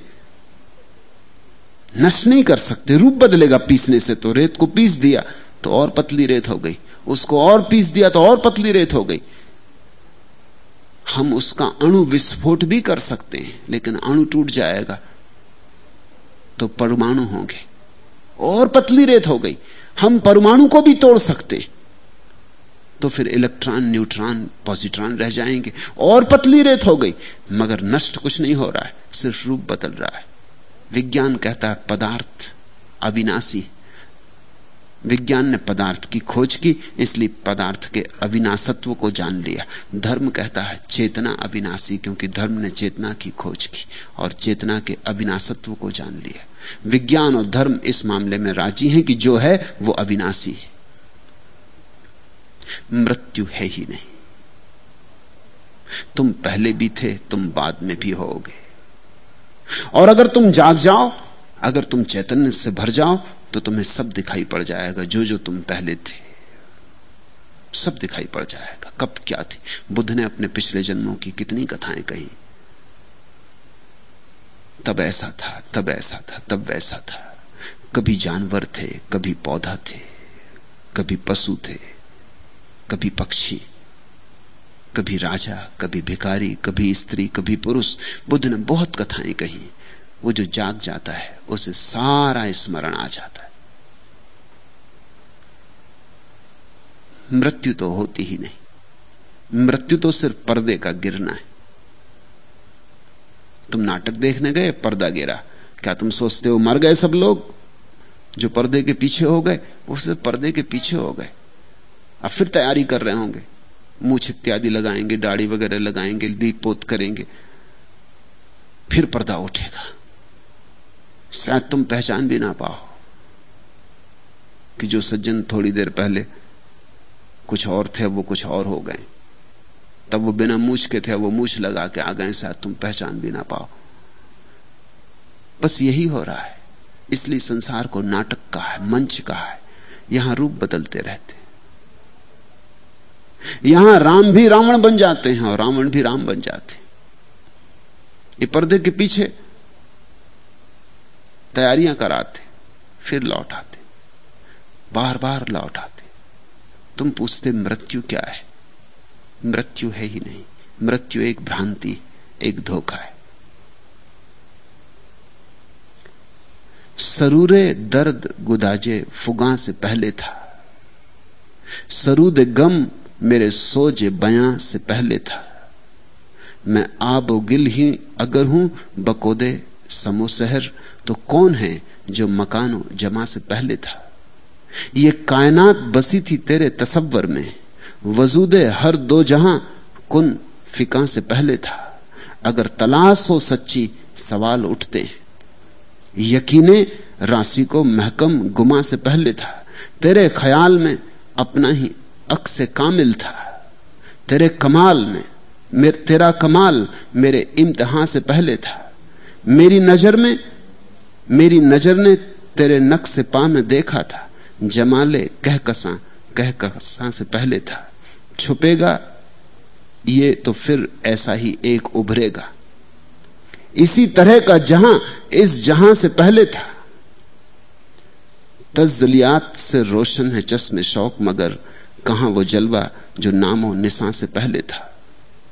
नष्ट नहीं कर सकते। रूप बदलेगा पीसने से तो। रेत को पीस दिया तो और पतली रेत हो गई। उसको और पीस दिया तो और पतली रेत हो गई। हम उसका अणु विस्फोट भी कर सकते हैं, लेकिन अणु टूट जाएगा तो परमाणु होंगे। और पतली रेत हो गई। हम परमाणु को भी तोड़ सकते। तो फिर इलेक्ट्रॉन, न्यूट्रॉन, पॉजिट्रॉन रह जाएँगे और पतली रेत हो गई। मगर नष्ट कुछ नहीं हो रहा है, सिर्फ़ रूप बदल रहा है। विज्ञान कहता है पदार्थ अविनाशी। विज्ञान ने पदार्थ की खोज की, इसलिए पदार्थ के अविनाशत्व को जान लिया। धर्म कहता है, चेतना अविनाशी, क्योंकि धर्म ने चेतना की खोज की और चेतना के अविनाशत्व को जान लिया। विज्ञान और धर्म इस मामले में राज़ी हैं कि जो है, वो अविनाशी है। मृत्यु है ही नहीं। तुम पहले भी थे, तुम बाद में भी होगे। और अगर तुम जाग जाओ, अगर तुम चैतन्य से भर जाओ तो तुम्हें सब दिखाई पड़ जाएगा, जो जो तुम पहले थे। सब दिखाई पड़ जाएगा। कब क्या थी? बुद्ध ने अपने पिछले जन्मों की कितनी कथाएँ कही? तब ऐसा था, तब ऐसा था, तब वैसा था। कभी जानवर थे, कभी पौधा थे, कभी पशु थे, कभी पक्षी, कभी राजा, कभी भिखारी, कभी स्त्री, कभी पुरुष। बुद्ध ने बहुत कथाएँ कही। वो जो जाग जाता है उसे सारा स्मरण आ जाता है। मृत्यु तो होती ही नहीं। मृत्यु तो सिर्फ़ पर्दे का गिरना है। तुम नाटक देखने गए, पर्दा गिरा। क्या तुम सोचते हो मर गए सब लोग? जो पर्दे के पीछे हो गए, वो सिर्फ़ पर्दे के पीछे हो गए। अब फिर तैयारी कर रहे होंगे। मूछ इत्यादि लगाएँगे, दाढ़ी वगैरह लगाएँगे दीप पोत करेंगे। फिर पर्दा उठेगा। शायद तुम पहचान भी ना पाओ कि जो सज्जन थोड़ी देर पहले कुछ और थे, वो कुछ और हो गए। तब वो बिना मूछ के थे, वो मूछ लगा के आ गए शायद तुम पहचान भी ना पाओ। बस यही हो रहा है। इसलिए संसार को नाटक का है, मंच का है। यहाँ रूप बदलते रहते यहाँ राम भी रावण बन जाते हैं और रावण भी राम बन जाते हैं। ये पर्दे के पीछे तैयारियाँ कराते, फिर लौट आते। बार बार लौट आते। तुम पूछते, मृत्यु क्या है? मृत्यु है ही नहीं। मृत्यु एक भ्रांति, एक धोखा है। सरूरे दर्द गुदाजे फुगा से पहले था। सरूद गम मेरे सोजे बयां से पहले था। मैं आब गिल ही अगर हूँ, बकोदे समो शहर तो कौन है जो मकानो जमा से पहले था? ये कायनात बसी थी तेरे तस्वर में। वजूदे हर दो जहाँ कुन फिका से पहले था। अगर तलाश हो सच्ची सवाल उठते यकीने राशि को महकम गुमा से पहले था। तेरे ख्याल में अपना ही अक्स कामिल था। तेरे कमाल में मेर, तेरा कमाल मेरे इम्तहा से पहले था। मेरी नज़र में, मेरी नज़र ने तेरे नक्श पा में देखा था। जमाले कह कसा कह कसा से पहले था। छुपेगा, ये तो फिर ऐसा ही एक उभरेगा। इसी तरह का जहाँ, इस जहाँ से पहले था। तजलियात से रोशन है चश्मे शौक, मगर कहा वो जलवा जो नामो निशा से पहले था।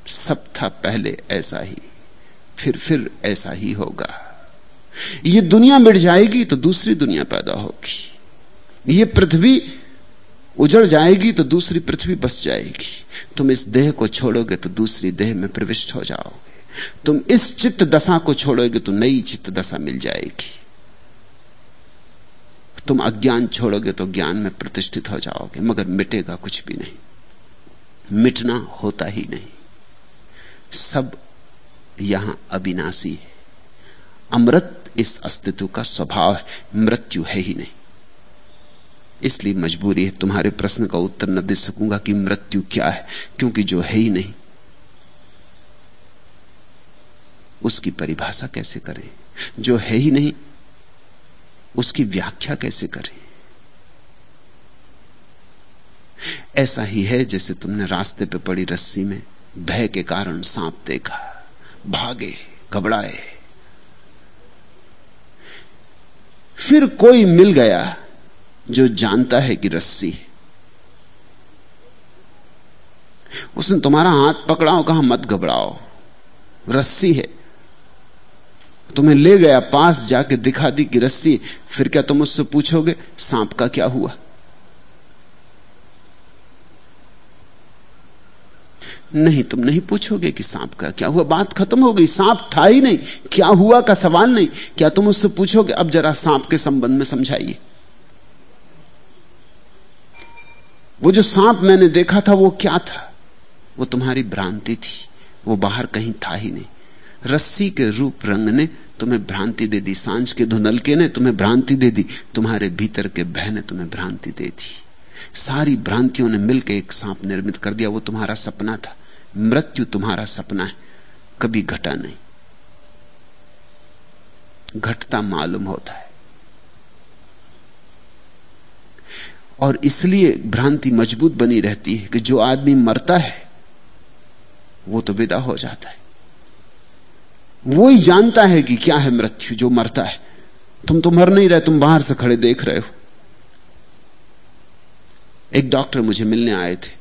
सब था पहले ऐसा ही। फिर फिर ऐसा ही होगा। ये दुनिया मिट जाएगी तो दूसरी दुनिया पैदा होगी। ये पृथ्वी उजड़ जाएगी तो दूसरी पृथ्वी बस जाएगी। तुम इस देह को छोड़ोगे तो दूसरी देह में प्रविष्ट हो जाओगे। तुम इस चित्त दशा को छोड़ोगे तो नई चित्त दशा मिल जाएगी। तुम अज्ञान छोड़ोगे तो ज्ञान में प्रतिष्ठित हो जाओगे, मगर मिटेगा कुछ भी नहीं। मिटना होता ही नहीं। सब यहाँ अविनाशी है। अमृत इस अस्तित्व का स्वभाव है। मृत्यु है ही नहीं। इसलिए मजबूरी है, तुम्हारे प्रश्न का उत्तर न दे सकूँगा कि मृत्यु क्या है, क्योंकि जो है ही नहीं। उसकी परिभाषा कैसे करें? जो है ही नहीं, उसकी व्याख्या कैसे करें? ऐसा ही है जैसे तुमने रास्ते पे पड़ी रस्सी में भय के कारण सांप देखा। भागे, घबराए। फिर कोई मिल गया जो जानता है कि रस्सी उसने तुम्हारा हाथ पकड़ाओ कहा, मत घबराओ। रस्सी है। तुम्हें ले गया, पास जाके दिखा दी कि रस्सी फिर क्या तुम उससे पूछोगे, सांप का क्या हुआ? नहीं, तुम नहीं पूछोगे कि सांप का क्या हुआ? बात खत्म हो गई, सांप था ही नहीं। क्या हुआ का सवाल नहीं। क्या तुम उससे पूछोगे? अब जरा सांप के संबंध में समझाइए। वो जो सांप मैंने देखा था, वो क्या था? वो तुम्हारी भ्रांति थी। वो बाहर कहीं था ही नहीं। रस्सी के रूप रंग ने तुम्हें भ्रांति दे दी। साँझ के धुनलके ने तुम्हें भ्रांति दे दी। तुम्हारे भीतर के बह ने तुम्हें भ्रांति दे दी। सारी भ्रांतियों ने मिलकर एक सांप निर्मित कर दिया। वो तुम्हारा सपना था। मृत्यु तुम्हारा सपना है, कभी घटा नहीं। घटता मालूम होता है। और इसलिए भ्रांति मज़बूत बनी रहती है कि जो आदमी मरता है, वो तो विदा हो जाता है। वो ही जानता है कि क्या है मृत्यु, जो मरता है। तुम तो मर नहीं रहे, तुम बाहर से खड़े देख रहे हो। एक डॉक्टर मुझे मिलने आए थे।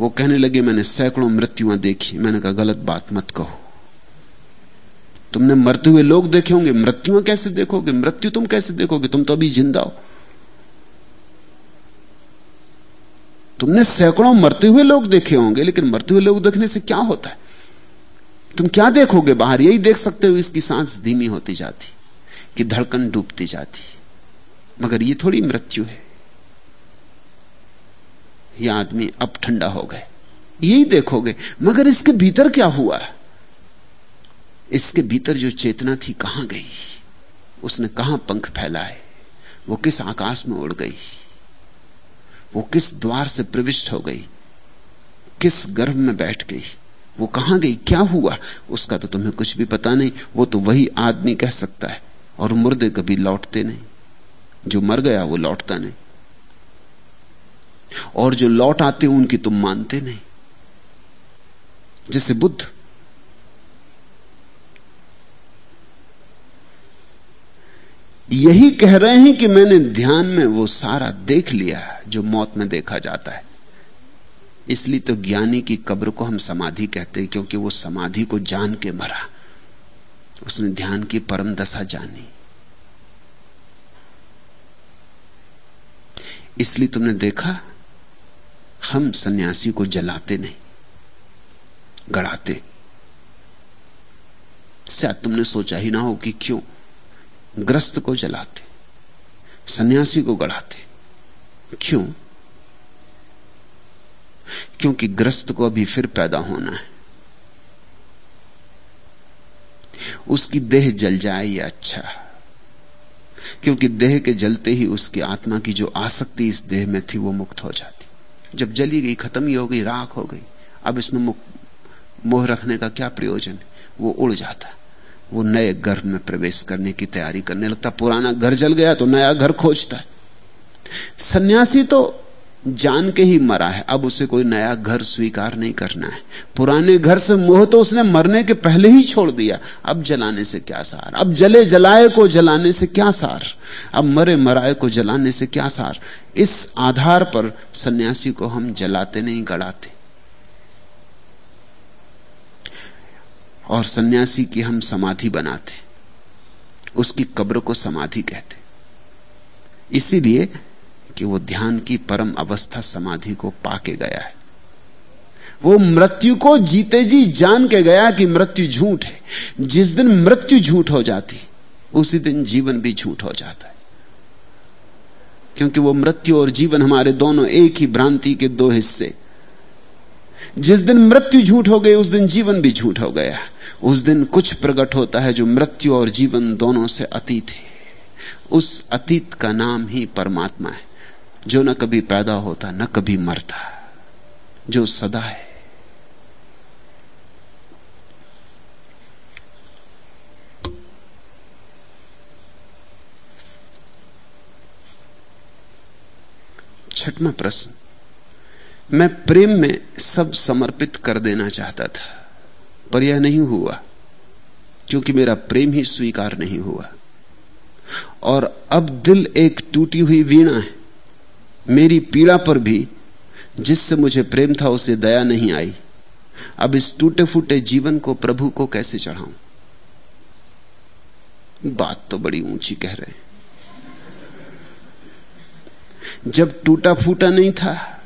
वो कहने लगे, मैंने सैकड़ों मृत्युआं देखी। मैंने कहा, गलत बात मत कहो। तुमने मरते हुए लोग देखे होंगे, मृत्युआं कैसे देखोगे? मृत्यु तुम कैसे देखोगे? तुम तो अभी ज़िंदा हो। तुमने सैकड़ों मरते हुए लोग देखे होंगे, लेकिन मरते हुए लोग देखने से क्या होता है? तुम क्या देखोगे? बाहर यही देख सकते हो, इसकी सांस धीमी होती जाती, कि धड़कन डूबती जाती। मगर ये थोड़ी मृत्यु है। ये आदमी अब ठंडा हो गए। यही देखोगे, मगर इसके भीतर क्या हुआ? इसके भीतर जो चेतना थी कहाँ गई? उसने कहाँ पंख फैलाए? वो किस आकाश में उड़ गई? वो किस द्वार से प्रविष्ट हो गई? किस गर्भ में बैठ गई? वो कहाँ गई? क्या हुआ? उसका तो तुम्हें कुछ भी पता नहीं। वो तो वही आदमी कह सकता है। और मुर्दे कभी लौटते नहीं। जो मर गया, वो लौटता नहीं। और जो लौट आते उनकी तुम मानते नहीं। जैसे बुद्ध। यही कह रहे हैं कि मैंने ध्यान में वो सारा देख लिया जो मौत में देखा जाता है। इसलिए तो ज्ञानी की कब्र को हम समाधि कहते हैं, क्योंकि वो समाधि को जान के मरा। उसने ध्यान की परम दशा जानी। इसलिए तुमने देखा हम सन्यासी को जलाते नहीं, गड़ाते। शायद तुमने सोचा ही ना हो कि क्यों ग्रस्त को जलाते, सन्यासी को गड़ाते। क्यों? क्योंकि ग्रस्त को अभी फिर पैदा होना है। उसकी देह जल जाए या अच्छा क्योंकि देह के जलते ही उसकी आत्मा की जो आसक्ति इस देह में थी वो मुक्त हो जाती। जब जली गई, खत्म ही हो गई, राख हो गई, अब इसमें मोह रखने का क्या प्रयोजन वो उड़ जाता। वो नए घर में प्रवेश करने की तैयारी करने लगता। पुराना घर जल गया तो नया घर खोजता है। सन्यासी तो जान के ही मरा है। अब उसे कोई नया घर स्वीकार नहीं करना है। पुराने घर से मोह तो उसने मरने के पहले ही छोड़ दिया। अब जलाने से क्या सार? अब जले जलाए को जलाने से क्या सार? अब मरे मराए को जलाने से क्या सार? इस आधार पर सन्यासी को हम जलाते नहीं, गड़ाते। और सन्यासी की हम समाधि बनाते। उसकी कब्र को समाधि कहते। इसीलिए कि वो ध्यान की परम अवस्था समाधि को पाके गया है। वो मृत्यु को जीते जी जान के गया कि मृत्यु झूठ है। जिस दिन मृत्यु झूठ हो जाती, उसी दिन जीवन भी झूठ हो जाता है। क्योंकि वो मृत्यु और जीवन हमारे दोनों एक ही भ्रांति के दो हिस्से। जिस दिन मृत्यु झूठ हो गई, उस दिन जीवन भी झूठ हो गया। उस दिन कुछ प्रकट होता है जो मृत्यु और जीवन दोनों से अतीत है। उस अतीत का नाम ही परमात्मा है। जो न कभी पैदा होता, न कभी मरता, जो सदा है। छठवा प्रश्न, मैं प्रेम में सब समर्पित कर देना चाहता था, पर यह नहीं हुआ, क्योंकि मेरा प्रेम ही स्वीकार नहीं हुआ। और अब दिल एक टूटी हुई वीणा है मेरी पीड़ा पर भी जिससे मुझे प्रेम था, उसे दया नहीं आई। अब इस टूटे फूटे जीवन को प्रभु को कैसे चढ़ाऊं? बात तो बड़ी ऊँची कह रहे हैं। जब टूटा फूटा नहीं था,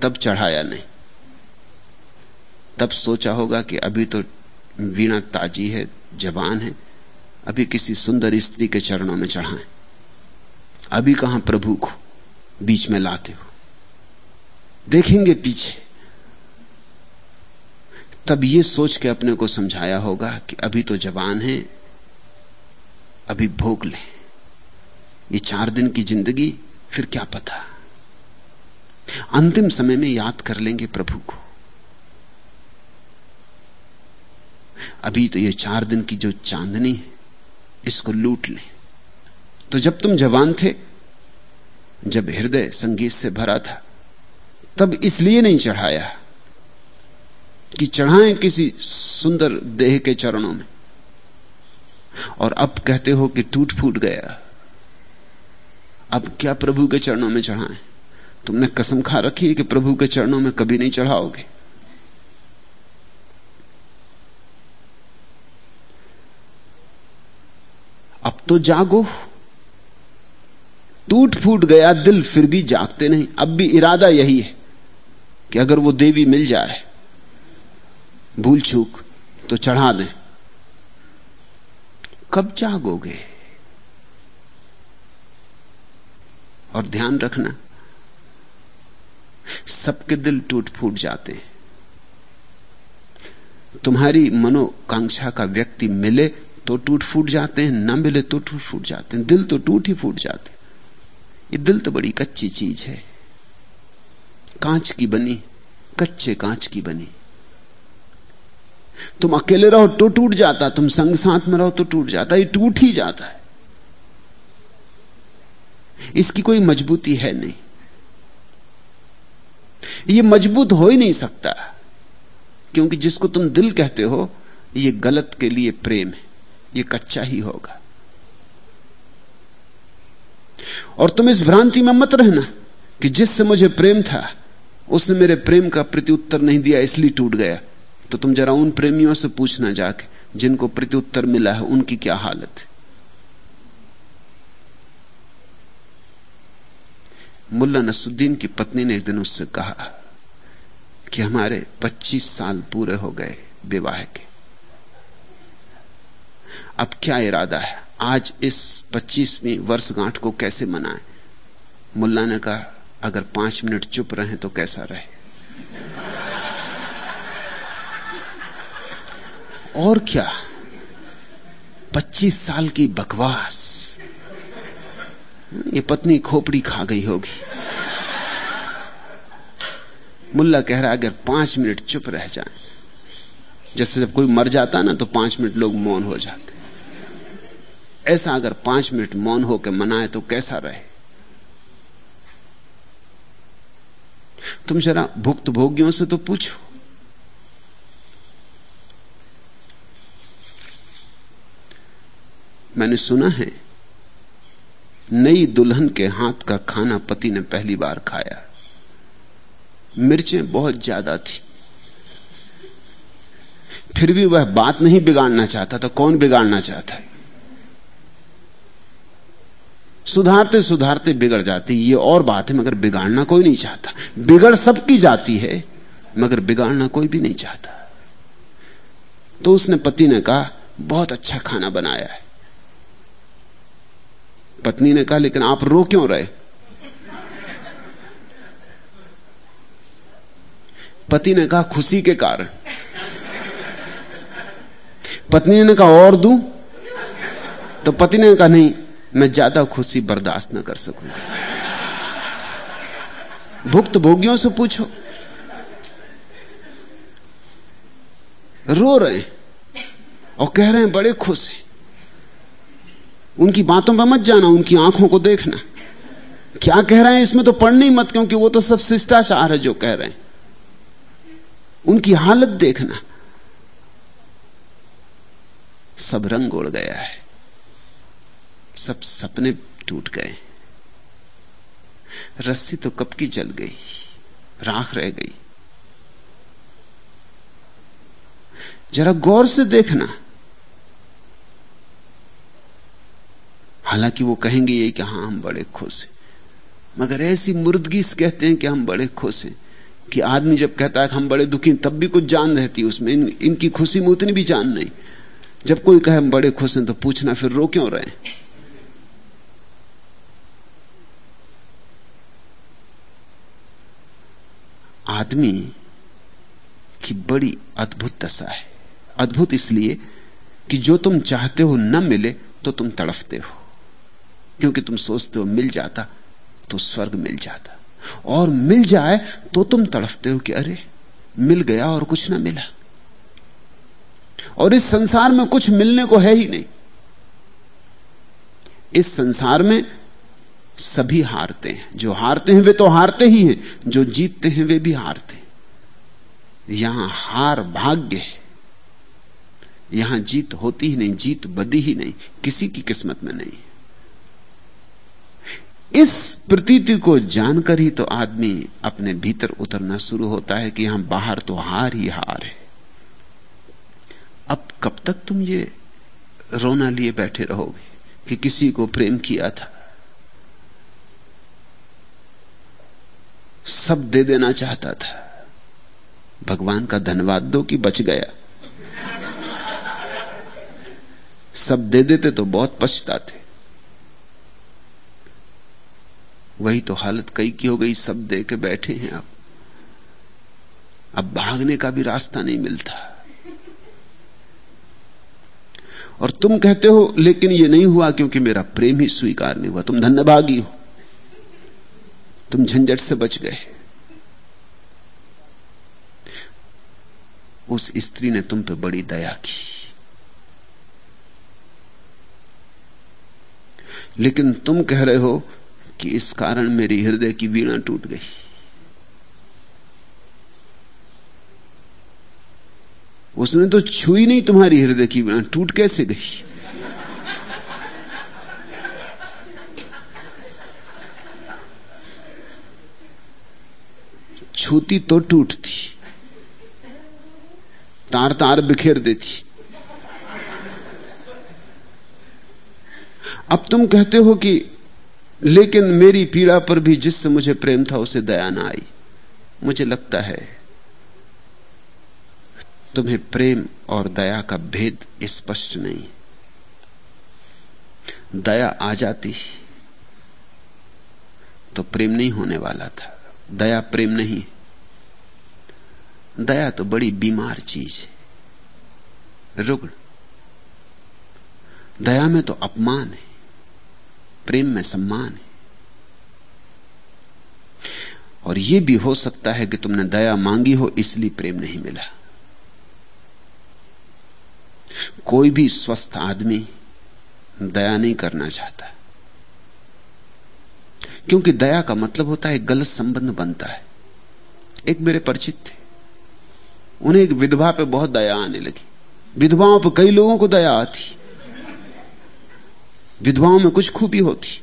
तब चढ़ाया नहीं। तब सोचा होगा कि अभी तो वीणा ताजी है, जवान है, अभी किसी सुंदर स्त्री के चरणों में चढ़ाएँ। अभी कहाँ प्रभु को बीच में लाते हो? देखेंगे पीछे। तब ये सोच के अपने को समझाया होगा कि अभी तो जवान है, अभी भोग ले। ये चार दिन की ज़िंदगी, फिर क्या पता? अंतिम समय में याद कर लेंगे प्रभु को। अभी तो ये चार दिन की जो चांदनी है, इसको लूट लें। तो जब तुम जवान थे, जब हृदय संगीत से भरा था, तब इसलिए नहीं चढ़ाया कि चढ़ाएँ किसी सुंदर देह के चरणों में। और अब कहते हो कि टूट फूट गया। अब क्या प्रभु के चरणों में चढ़ाएँ? तुमने कसम खा रखी है कि प्रभु के चरणों में कभी नहीं चढ़ाओगे। अब तो जागो। टूट फूट गया, दिल फिर भी जागते नहीं। अब भी इरादा यही है कि अगर वो देवी मिल जाए, भूल चूक तो चढ़ा दें। कब जागोगे? और ध्यान रखना, सबके दिल टूट फूट जाते हैं। तुम्हारी मनोकांक्षा का व्यक्ति मिले तो टूट फूट जाते हैं, न मिले तो टूट फूट जाते हैं। दिल तो टूट ही फूट जाते ये दिल तो बड़ी कच्ची चीज़ है। कांच की बनी, कच्चे कांच की बनी। तुम अकेले रहो तो टूट जाता, तुम संग साथ में रहो तो टूट जाता, ये टूट ही जाता है। इसकी कोई मजबूती है नहीं। ये मज़बूत हो ही नहीं सकता, क्योंकि जिसको तुम दिल कहते हो, ये गलत के लिए प्रेम है, ये कच्चा ही होगा। और तुम इस भ्रांति में मत रहना कि जिससे मुझे प्रेम था, उसने मेरे प्रेम का प्रत्युत्तर नहीं दिया, इसलिए टूट गया। तो तुम जरा उन प्रेमियों से पूछना जाके, जिनको प्रत्युत्तर मिला है, उनकी क्या हालत है? मुल्ला नसुद्दीन की पत्नी ने एक दिन उससे कहा कि हमारे 25 साल पूरे हो गए विवाह के। अब क्या इरादा है? आज इस 25वीं वर्षगांठ को कैसे मनाएँ? मुल्ला ने कहा, अगर पाँच मिनट चुप रहे तो कैसा रहे? और क्या? 25 साल की बकवास। ये पत्नी खोपड़ी खा गई होगी। मुल्ला कह रहा, अगर पाँच मिनट चुप रह जाए, जैसे जब कोई मर जाता ना तो पाँच मिनट लोग मौन हो जाते। ऐसा अगर पाँच मिनट मौन होकर मनाए तो कैसा रहे? तुम जरा भुक्त भोगियों से तो पूछो। मैंने सुना है, नई दुल्हन के हाथ का खाना पति ने पहली बार खाया। मिर्चें बहुत ज़्यादा थी। फिर भी वह बात नहीं बिगाड़ना चाहता था, कौन बिगाड़ना चाहता है? सुधारते सुधारते बिगड़ जाती, ये और बात है, मगर बिगाड़ना कोई नहीं चाहता। बिगड़ सबकी जाती है, मगर बिगाड़ना कोई भी नहीं चाहता। तो उसने पति ने कहा, बहुत अच्छा खाना बनाया है। पत्नी ने कहा, लेकिन आप रो क्यों रहे? पति ने कहा, खुशी के कारण। पत्नी ने कहा, और दू? तो पति ने कहा, नहीं मैं ज़्यादा खुशी बर्दाश्त न कर सकूँगा भुक्त भोगियों से पूछो। रो रहे और कह रहे हैं बड़े खुश हैं। उनकी बातों पर मत जाना, उनकी आँखों को देखना। क्या कह रहे हैं इसमें तो पढ़ने ही मत, क्योंकि वो तो सब शिष्टाचार है जो कह रहे हैं। उनकी हालत देखना। सब रंग उड़ गया है। सब सपने टूट गए। रस्सी तो कब की जल गई राख रह गई। जरा गौर से देखना। हालाँकि वो कहेंगे ये कि हाँ हम बड़े खुश हैं। मगर ऐसी मुर्दगी से कहते हैं कि हम बड़े खुश हैं कि आदमी जब कहता है कि हम बड़े दुखी तब भी कुछ जान रहती है उसमें। इन, इनकी खुशी में उतनी भी जान नहीं। जब कोई कहे हम बड़े खुश हैं तो पूछना फिर रो क्यों रहे आदमी की बड़ी अद्भुत दशा है। अद्भुत इसलिए कि जो तुम चाहते हो न मिले तो तुम तड़फते हो। क्योंकि तुम सोचते हो मिल जाता तो स्वर्ग मिल जाता। और मिल जाए तो तुम तड़फते हो कि अरे, मिल गया और कुछ ना मिला। और इस संसार में कुछ मिलने को है ही नहीं। इस संसार में सभी हारते हैं। जो हारते हैं, वे तो हारते ही हैं। जो जीतते हैं, वे भी हारते हैं। यहाँ हार भाग्य है। यहाँ जीत होती ही नहीं, जीत बदी ही नहीं, किसी की किस्मत में नहीं। इस प्रतीति को जानकर ही तो आदमी अपने भीतर उतरना शुरू होता है कि यहाँ बाहर तो हार ही हार है। अब कब तक तुम ये रोना लिए बैठे रहोगे कि किसी को प्रेम किया था? सब दे देना चाहता था। भगवान का धन्यवाद दो कि बच गया। सब दे देते तो बहुत पछताते। वही तो हालत कई की हो गई, सब दे के बैठे हैं अब। अब भागने का भी रास्ता नहीं मिलता। और तुम कहते हो, लेकिन यह नहीं हुआ क्योंकि मेरा प्रेम ही स्वीकार नहीं हुआ। तुम धन्यभागी हो। तुम झंझट से बच गए। उस स्त्री ने तुम पे बड़ी दया की। लेकिन तुम कह रहे हो कि इस कारण मेरी हृदय की वीणा टूट गई। उसने तो छुई नहीं तुम्हारी हृदय की वीणा, टूट कैसे गई? छूती तो टूटती तार तार बिखेर देती। अब तुम कहते हो कि, लेकिन मेरी पीड़ा पर भी जिससे मुझे प्रेम था, उसे दया ना आई। मुझे लगता है, तुम्हें प्रेम और दया का भेद स्पष्ट नहीं। दया आ जाती तो प्रेम नहीं होने वाला था। दया प्रेम नहीं। दया तो बड़ी बीमार चीज़ है। रुग्ण। दया में तो अपमान है। प्रेम में सम्मान है। और यह भी हो सकता है कि तुमने दया मांगी हो, इसलिए प्रेम नहीं मिला। कोई भी स्वस्थ आदमी दया नहीं करना चाहता। क्योंकि दया का मतलब होता है गलत संबंध बनता है। एक मेरे परिचित थे। उन्हें एक विधवा पे बहुत दया आने लगी। विधवाओं पर कई लोगों को दया आती। विधवाओं में कुछ खूबी होती,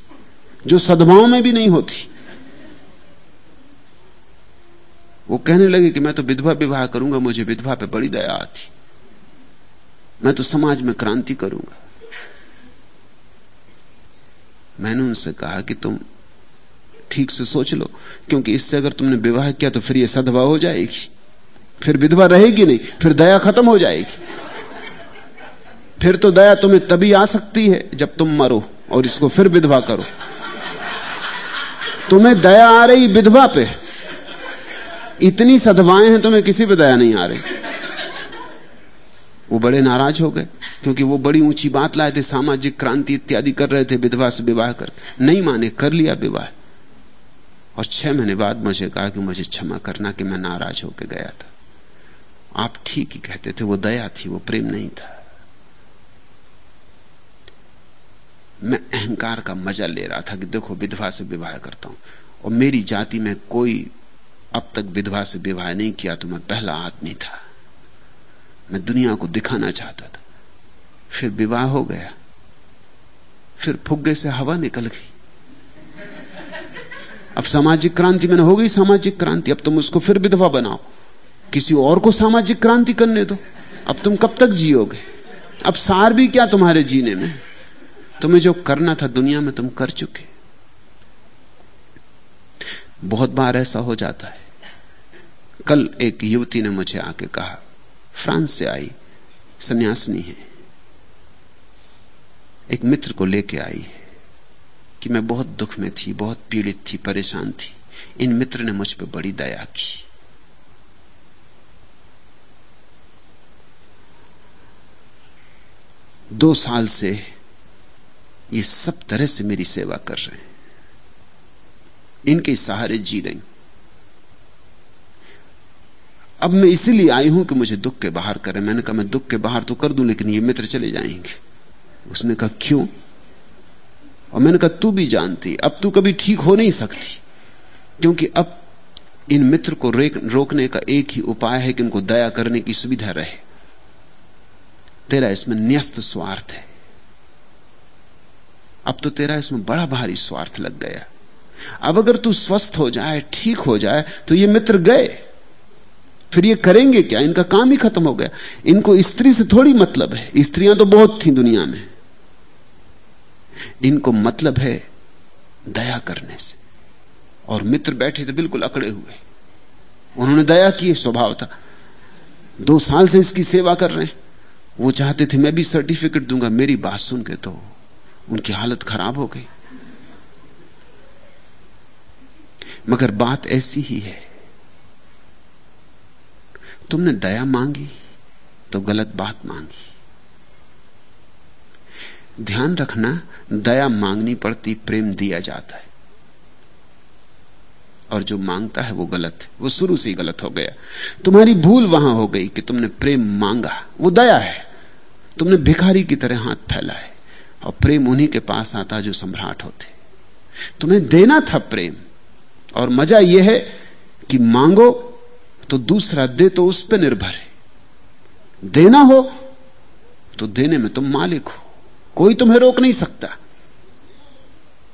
जो सदभाव में भी नहीं होती। वो कहने लगे कि मैं तो विधवा विवाह करूँगा, मुझे विधवा पे बड़ी दया आती। मैं तो समाज में क्रांति करूँगा। मैंने उनसे कहा कि तुम ठीक से सोच लो। क्योंकि इससे अगर तुमने विवाह किया तो फिर यह सदभा हो जाएगी। फिर विधवा रहेगी नहीं, फिर दया खत्म हो जाएगी। फिर तो दया तुम्हें तभी आ सकती है जब तुम मरो और इसको फिर विधवा करो। तुम्हें दया आ रही विधवा पे। इतनी सदवाएँ हैं तुम्हें किसी पे दया नहीं आ रही। वो बड़े नाराज़ हो गए, क्योंकि वो बड़ी ऊँची बात लाए थे, सामाजिक क्रांति इत्यादि कर रहे थे, विधवा से विवाह कर। नहीं माने, कर लिया विवाह। और छह महीने बाद मुझे कहा कि मुझे क्षमा करना कि मैं नाराज़ होकर गया था। आप ठीक ही कहते थे, वो दया थी, वो प्रेम नहीं था। मैं अहंकार का मज़ा ले रहा था कि देखो, विधवा से विवाह करता हूँ। और मेरी जाति में कोई अब तक विधवा से विवाह नहीं किया तो मैं पहला आदमी था। मैं दुनिया को दिखाना चाहता था। फिर विवाह हो गया। फिर फुग्गे से हवा निकल गई। अब सामाजिक क्रांति मैंने हो गई सामाजिक क्रांति, अब तुम उसको फिर विधवा बनाओ। किसी और को सामाजिक क्रांति करने दो। अब तुम कब तक जियोगे? अब सार भी क्या तुम्हारे जीने में? तुम्हें जो करना था दुनिया में तुम कर चुके। बहुत बार ऐसा हो जाता है। कल एक युवती ने मुझे आके कहा, फ्रांस से आई, सन्यासिनी है। एक मित्र को लेके आई है। कि मैं बहुत दुख में थी, बहुत पीड़ित थी, परेशान थी। इन मित्र ने मुझ पर बड़ी दया की। दो साल से ये सब तरह से मेरी सेवा कर रहे हैं। इनके सहारे जी रही। अब मैं इसीलिए आई हूँ कि मुझे दुख के बाहर करें। मैंने कहा, मैं दुख के बाहर तो कर दूँ, लेकिन ये मित्र चले जाएँगे। उसने कहा, क्यों? और मैंने कहा, तू भी जानती, अब तू कभी ठीक हो नहीं सकती। क्योंकि अब इन मित्र को रोकने का एक ही उपाय है कि इनको दया करने की सुविधा रहे। तेरा इसमें न्यस्त स्वार्थ है। अब तो तेरा इसमें बड़ा भारी स्वार्थ लग गया। अब अगर तू स्वस्थ हो जाए, ठीक हो जाए तो ये मित्र गए। फिर ये करेंगे क्या? इनका काम ही खत्म हो गया। इनको स्त्री से थोड़ी मतलब है। स्त्रियाँ तो बहुत थी दुनिया में। इनको मतलब है दया करने से। और मित्र बैठे थे, बिल्कुल अकड़े हुए। उन्होंने दया की स्वभाव था। दो साल से इसकी सेवा कर रहे हैं। वो चाहते थे, मैं भी सर्टिफिकेट दूँगा, मेरी बात सुन के तो उनकी हालत खराब हो गई। मगर बात ऐसी ही है। तुमने दया मांगी तो गलत बात मांगी। ध्यान रखना, दया मांगनी पड़ती, प्रेम दिया जाता है। और जो माँगता है वो गलत है। वो शुरू से ही गलत हो गया। तुम्हारी भूल वहाँ हो गई कि तुमने प्रेम मांगा। वो दया है। तुमने भिखारी की तरह हाथ फैला है और प्रेम उन्हीं के पास आता जो सम्राट होते। तुम्हें देना था प्रेम। और मज़ा यह है कि मांगो तो दूसरा दे तो उस पर निर्भर है। देना हो तो देने में तुम मालिक हो। कोई तुम्हें रोक नहीं सकता।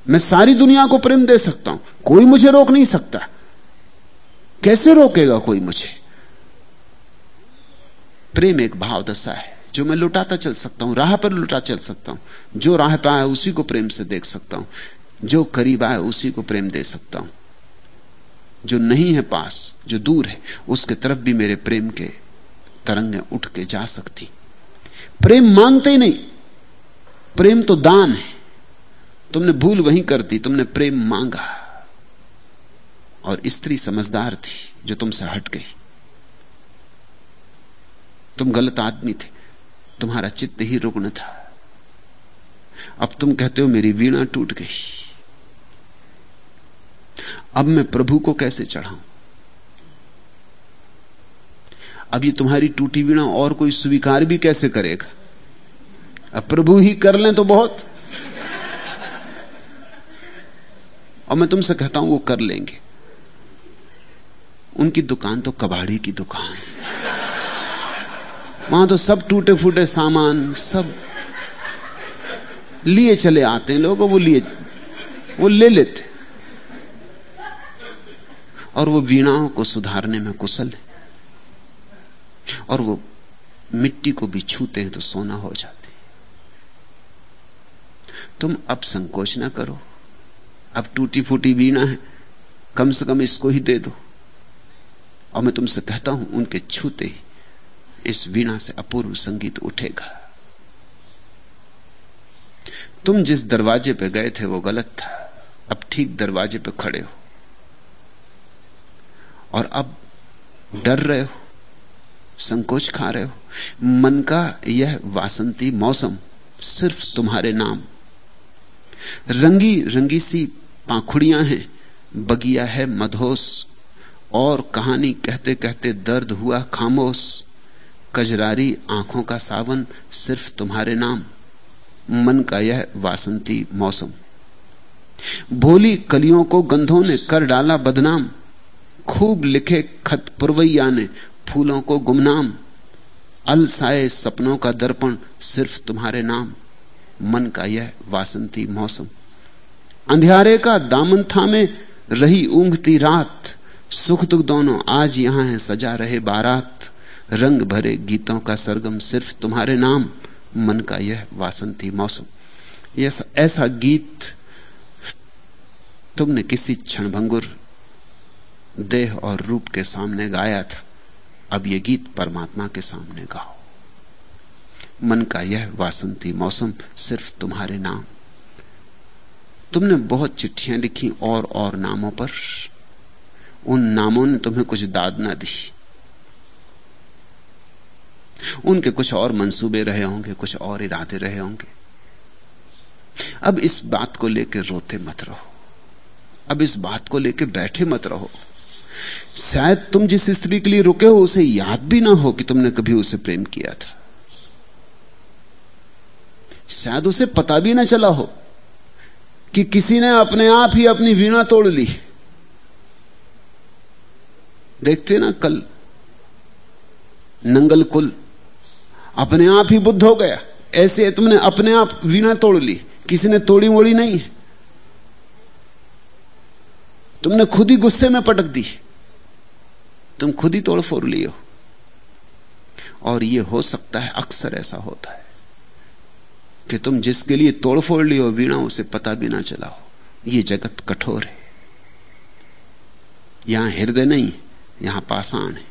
मैं सारी दुनिया को प्रेम दे सकता हूँ, कोई मुझे रोक नहीं सकता। कैसे रोकेगा कोई मुझे? प्रेम एक भाव दशा है, जो मैं लुटाता चल सकता हूँ, राह पर लुटा चल सकता हूँ। जो राह पे आए, उसी को प्रेम से देख सकता हूँ। जो करीब आए, उसी को प्रेम दे सकता हूँ। जो नहीं है पास, जो दूर है, उसके तरफ़ भी मेरे प्रेम के तरंगें उठ के जा सकती। प्रेम मांगते ही नहीं। प्रेम तो दान है। तुमने भूल वहीं कर दी, तुमने प्रेम मांगा। और स्त्री समझदार थी जो तुमसे हट गई। तुम गलत आदमी थे, तुम्हारा चित्त ही रुग्ण था। अब तुम कहते हो मेरी वीणा टूट गई। अब मैं प्रभु को कैसे चढ़ाऊं? अब ये तुम्हारी टूटी वीणा और कोई स्वीकार भी कैसे करेगा? अब प्रभु ही कर लें तो बहुत। और मैं तुमसे कहता हूँ, वो कर लेंगे। उनकी दुकान तो कबाड़ी की दुकान वहाँ तो सब टूटे फूटे सामान, सब लिए चले आते हैं लोग वो लिए, वो ले लेते और वो वीणाओं को सुधारने में कुशल है। और वो मिट्टी को भी छूते हैं तो सोना हो जाते तुम अब संकोच ना करो। अब टूटी फूटी वीणा है। कम से कम इसको ही दे दो। और मैं तुमसे कहता हूँ, उनके छूते ही इस वीणा से अपूर्व संगीत उठेगा। तुम जिस दरवाजे पे गए थे, वो गलत था। अब ठीक दरवाजे पे खड़े हो। और अब डर रहे हो। संकोच खा रहे हो। मन का यह वासंती मौसम सिर्फ़ तुम्हारे नाम रंगी रंगी सी पाखुड़ियाँ हैं, बगिया है मधोस, और कहानी कहते कहते दर्द हुआ खामोश कजरारी आँखों का सावन सिर्फ़ तुम्हारे नाम। मन का यह वासंती मौसम। भोली कलियों को गंधों ने कर डाला बदनाम। खूब लिखे खत पुरवैया ने फूलों को गुमनाम। अलसाए सपनों का दर्पण सिर्फ़ तुम्हारे नाम। मन का यह वासंती मौसम। अंधियारे का दामन थामे रही ऊंघती रात। सुख दुख दोनों आज यहाँ है, सजा रहे बारात। रंग भरे गीतों का सरगम सिर्फ़ तुम्हारे नाम। मन का यह वासंती मौसम। यह ऐसा गीत तुमने किसी क्षणभंगुर देह और रूप के सामने गाया था। अब यह गीत परमात्मा के सामने गाओ। मन का यह वासंती मौसम सिर्फ़ तुम्हारे नाम। तुमने बहुत चिट्ठियाँ लिखी और और नामों पर। उन नामों ने तुम्हें कुछ दाद ना दी। उनके कुछ और मंसूबे रहे होंगे, कुछ और इरादे रहे होंगे। अब इस बात को लेकर रोते मत रहो। अब इस बात को लेकर बैठे मत रहो। शायद तुम जिस स्त्री के लिए रुके हो, उसे याद भी ना हो कि तुमने कभी उसे प्रेम किया था। शायद उसे पता भी ना चला हो कि किसी ने अपने आप ही अपनी वीणा तोड़ ली। देखते ना कल, नंगल कुल, अपने आप ही बुद्ध हो गया। ऐसे तुमने अपने आप वीणा तोड़ ली, किसी ने तोड़ी मोड़ी नहीं। है तुमने खुद ही गुस्से में पटक दी, तुम खुद ही तोड़ फोड़ लियो। और यह हो सकता है अक्सर ऐसा होता है। कि तुम जिसके लिए तोड़ फोड़ लियो वीणा, उसे पता भी ना चला हो। यह जगत कठोर है। यहाँ हृदय नहीं, यहाँ पाषाण है।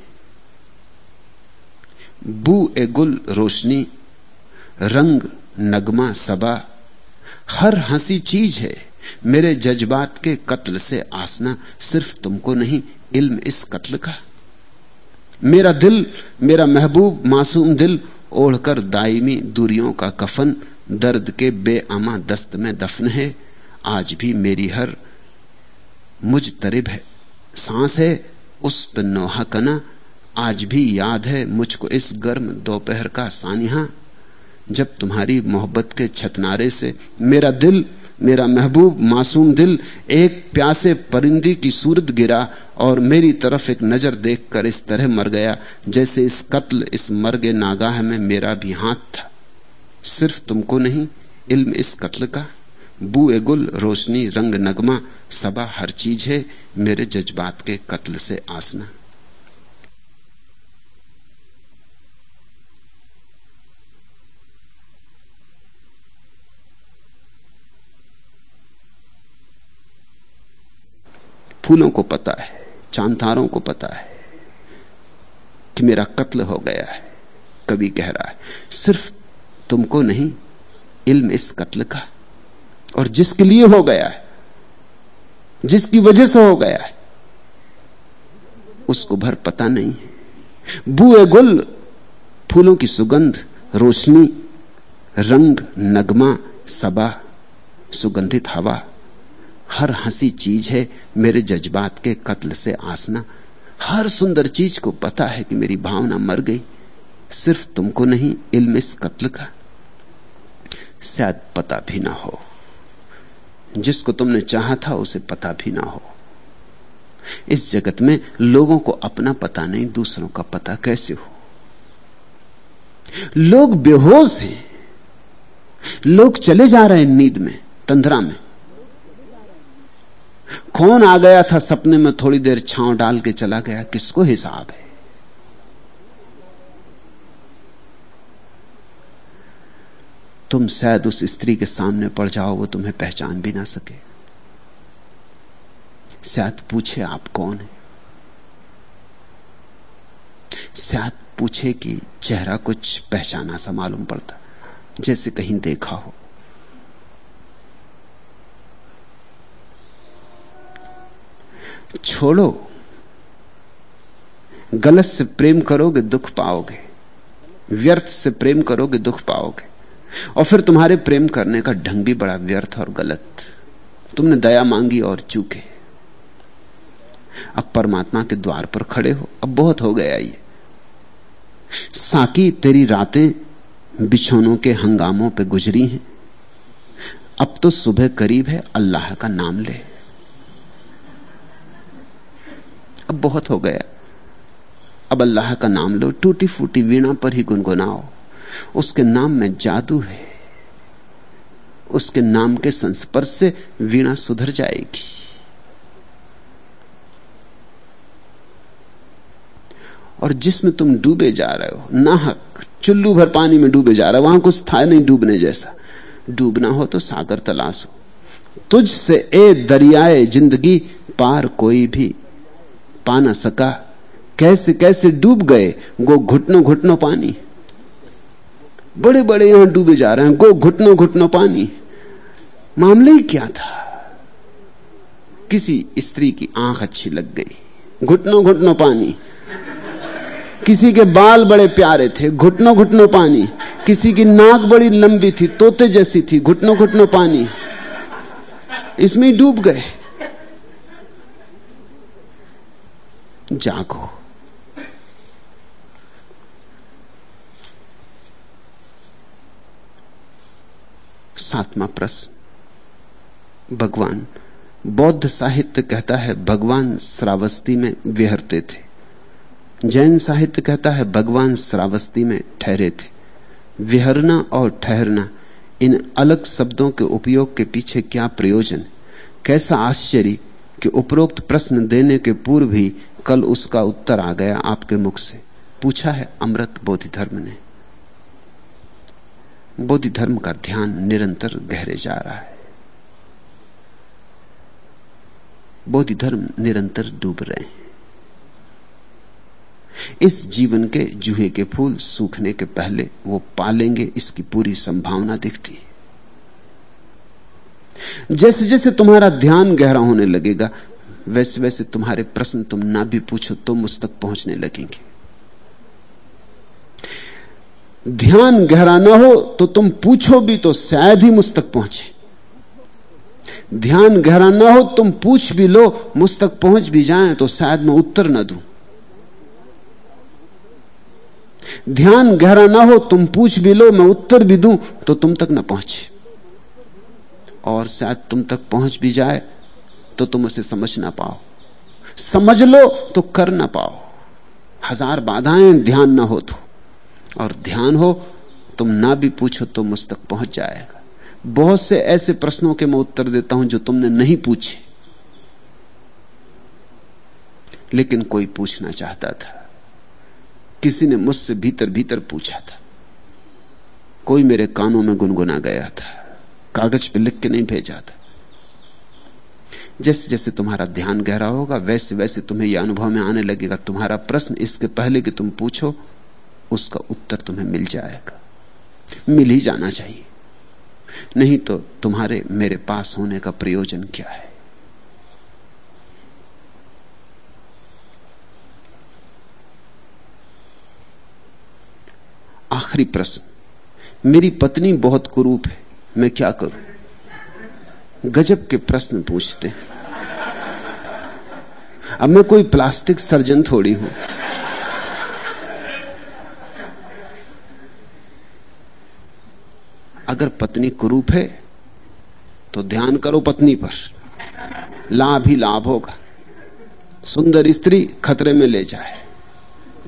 बू ए गुल रोशनी, रंग नगमा सबा, हर हँसी चीज़ है। मेरे जज्बात के कत्ल से आसना सिर्फ़ तुमको नहीं, इल्म इस कत्ल का। मेरा दिल, मेरा महबूब मासूम दिल, ओढ़कर दायमी दूरियों का कफन दर्द के बेअमा दस्त में दफन है। आज भी मेरी हर मुझ तरिब है। सांस है उस पर नोहा कना। आज भी याद है मुझको इस गर्म दोपहर का सानिहा। जब तुम्हारी मोहब्बत के छतनारे से मेरा दिल, मेरा महबूब, मासूम दिल एक प्यासे परिंदी की सूरत गिरा और मेरी तरफ़ एक नज़र देखकर इस तरह मर गया जैसे इस कत्ल, इस मरगे नागाह में मेरा भी हाथ था। सिर्फ़ तुमको नहीं, इल्म इस कत्ल का। बुए गुल, रोशनी, रंग नगमा, सबा हर चीज़ है, मेरे जज्बात के कत्ल से आसना। फूलों को पता है चांतारों को पता है कि मेरा कत्ल हो गया है, कभी कह रहा है। सिर्फ़ तुमको नहीं, इल्म इस कत्ल का और जिसके लिए हो गया है, जिसकी वजह से हो गया है, उसको भर पता नहीं है। बुए गुल, फूलों की सुगंध, रोशनी, रंग, नगमा, सबा, सुगंधित हवा, हर हँसी चीज़ है मेरे जज्बात के कत्ल से आसना। हर सुंदर चीज़ को पता है कि मेरी भावना मर गई। सिर्फ़ तुमको नहीं, इल्म इस कत्ल का शायद पता भी ना हो। जिसको तुमने चाहा था उसे पता भी ना हो। इस जगत में लोगों को अपना पता नहीं, दूसरों का पता कैसे हो? लोग बेहोश हैं। लोग चले जा रहे हैं नींद में, तंद्रा में। कौन आ गया था सपने में थोड़ी देर छांव डाल के चला गया? किसको हिसाब है? तुम शायद उस स्त्री के सामने पड़ जाओ, वो तुम्हें पहचान भी ना सके। शायद पूछे आप कौन है? शायद पूछे कि चेहरा कुछ पहचाना सा मालूम पड़ता, जैसे कहीं देखा हो। छोड़ो, गलत से प्रेम करोगे, दुख पाओगे। व्यर्थ से प्रेम करोगे, दुख पाओगे। और फिर तुम्हारे प्रेम करने का ढंग भी बड़ा व्यर्थ और गलत। तुमने दया मांगी और चूके। अब परमात्मा के द्वार पर खड़े हो। अब बहुत हो गया ये। साकी, तेरी रातें बिछोनों के हंगामों पे गुजरी हैं। अब तो सुबह करीब है, अल्लाह का नाम ले। अब बहुत हो गया। अब अल्लाह का नाम लो टूटी फूटी वीणा पर ही गुनगुनाओ। उसके नाम में जादू है। उसके नाम के संस्पर्श से वीणा सुधर जाएगी। और जिसमें तुम डूबे जा रहे हो, नाहक, चुल्लू भर पानी में डूबे जा रहे हो, वहाँ कुछ था नहीं डूबने जैसा। डूबना हो तो सागर तलाश हो। तुझ से ए दरियाए ज़िंदगी पार कोई भी पा ना सका। कैसे कैसे डूब गए गो घुटनों घुटनों पानी? बड़े बड़े यहाँ डूबे जा रहे हैं, गो घुटनों घुटनों पानी। मामले ही क्या था? किसी स्त्री की आँख अच्छी लग गई, घुटनों घुटनों पानी। किसी के बाल बड़े प्यारे थे, घुटनों घुटनों पानी। किसी की नाक बड़ी लंबी थी, तोते जैसी थी, घुटनों घुटनों पानी। इसमें डूब गए। जागो। सातवां प्रश्न। भगवान, बौद्ध साहित्य कहता है, भगवान श्रावस्ती में विहरते थे। जैन साहित्य कहता है, भगवान श्रावस्ती में ठहरे थे। विहरना और ठहरना, इन अलग शब्दों के उपयोग के पीछे क्या प्रयोजन? कैसा आश्चर्य कि उपरोक्त प्रश्न देने के पूर्व ही कल उसका उत्तर आ गया आपके मुख से। पूछा है अमृत बोधि धर्म ने। बोधि धर्म का ध्यान निरंतर गहरे जा रहा है। बोधि धर्म निरंतर डूब रहे हैं। इस जीवन के जूहे के फूल सूखने के पहले वो पालेंगे, इसकी पूरी संभावना दिखती है। जैसे जैसे तुम्हारा ध्यान गहरा होने लगेगा वैसे वैसे तुम्हारे प्रश्न तुम ना भी पूछो तो मुझ तक पहुँचने लगेंगे। ध्यान गहरा ना हो तो तुम पूछो भी तो शायद ही मुझ तक पहुँचे। ध्यान गहरा ना हो, तुम पूछ भी लो, मुझ तक पहुँच भी जाए तो शायद मैं उत्तर ना दूँ। ध्यान गहरा ना हो, तुम पूछ भी लो, मैं उत्तर भी दूँ तो तुम तक ना पहुँचे। और शायद तुम तक पहुँच भी जाए तो तुम उसे समझ ना पाओ। समझ लो तो कर ना पाओ। हज़ार बाधाएँ ध्यान ना हो तो। और ध्यान हो, तुम ना भी पूछो तो मुझ तक पहुँच जाएगा। बहुत से ऐसे प्रश्नों के मैं उत्तर देता हूँ जो तुमने नहीं पूछे। लेकिन कोई पूछना चाहता था। किसी ने मुझसे भीतर भीतर पूछा था। कोई मेरे कानों में गुनगुना गया था। कागज़ पे लिख के नहीं भेजा था। जैसे जैसे तुम्हारा ध्यान गहरा होगा, वैसे वैसे तुम्हें यह अनुभव में आने लगेगा। तुम्हारा प्रश्न इसके पहले कि तुम पूछो उसका उत्तर तुम्हें मिल जाएगा। मिल ही जाना चाहिए। नहीं तो तुम्हारे मेरे पास होने का प्रयोजन क्या है? आखिरी प्रश्न। मेरी पत्नी बहुत कुरूप है। मैं क्या करूँ? गजब के प्रश्न पूछते हैं। अब मैं कोई प्लास्टिक सर्जन थोड़ी हूँ। अगर पत्नी कुरूप है तो ध्यान करो पत्नी पर। लाभ ही लाभ होगा। सुंदर स्त्री खतरे में ले जाए।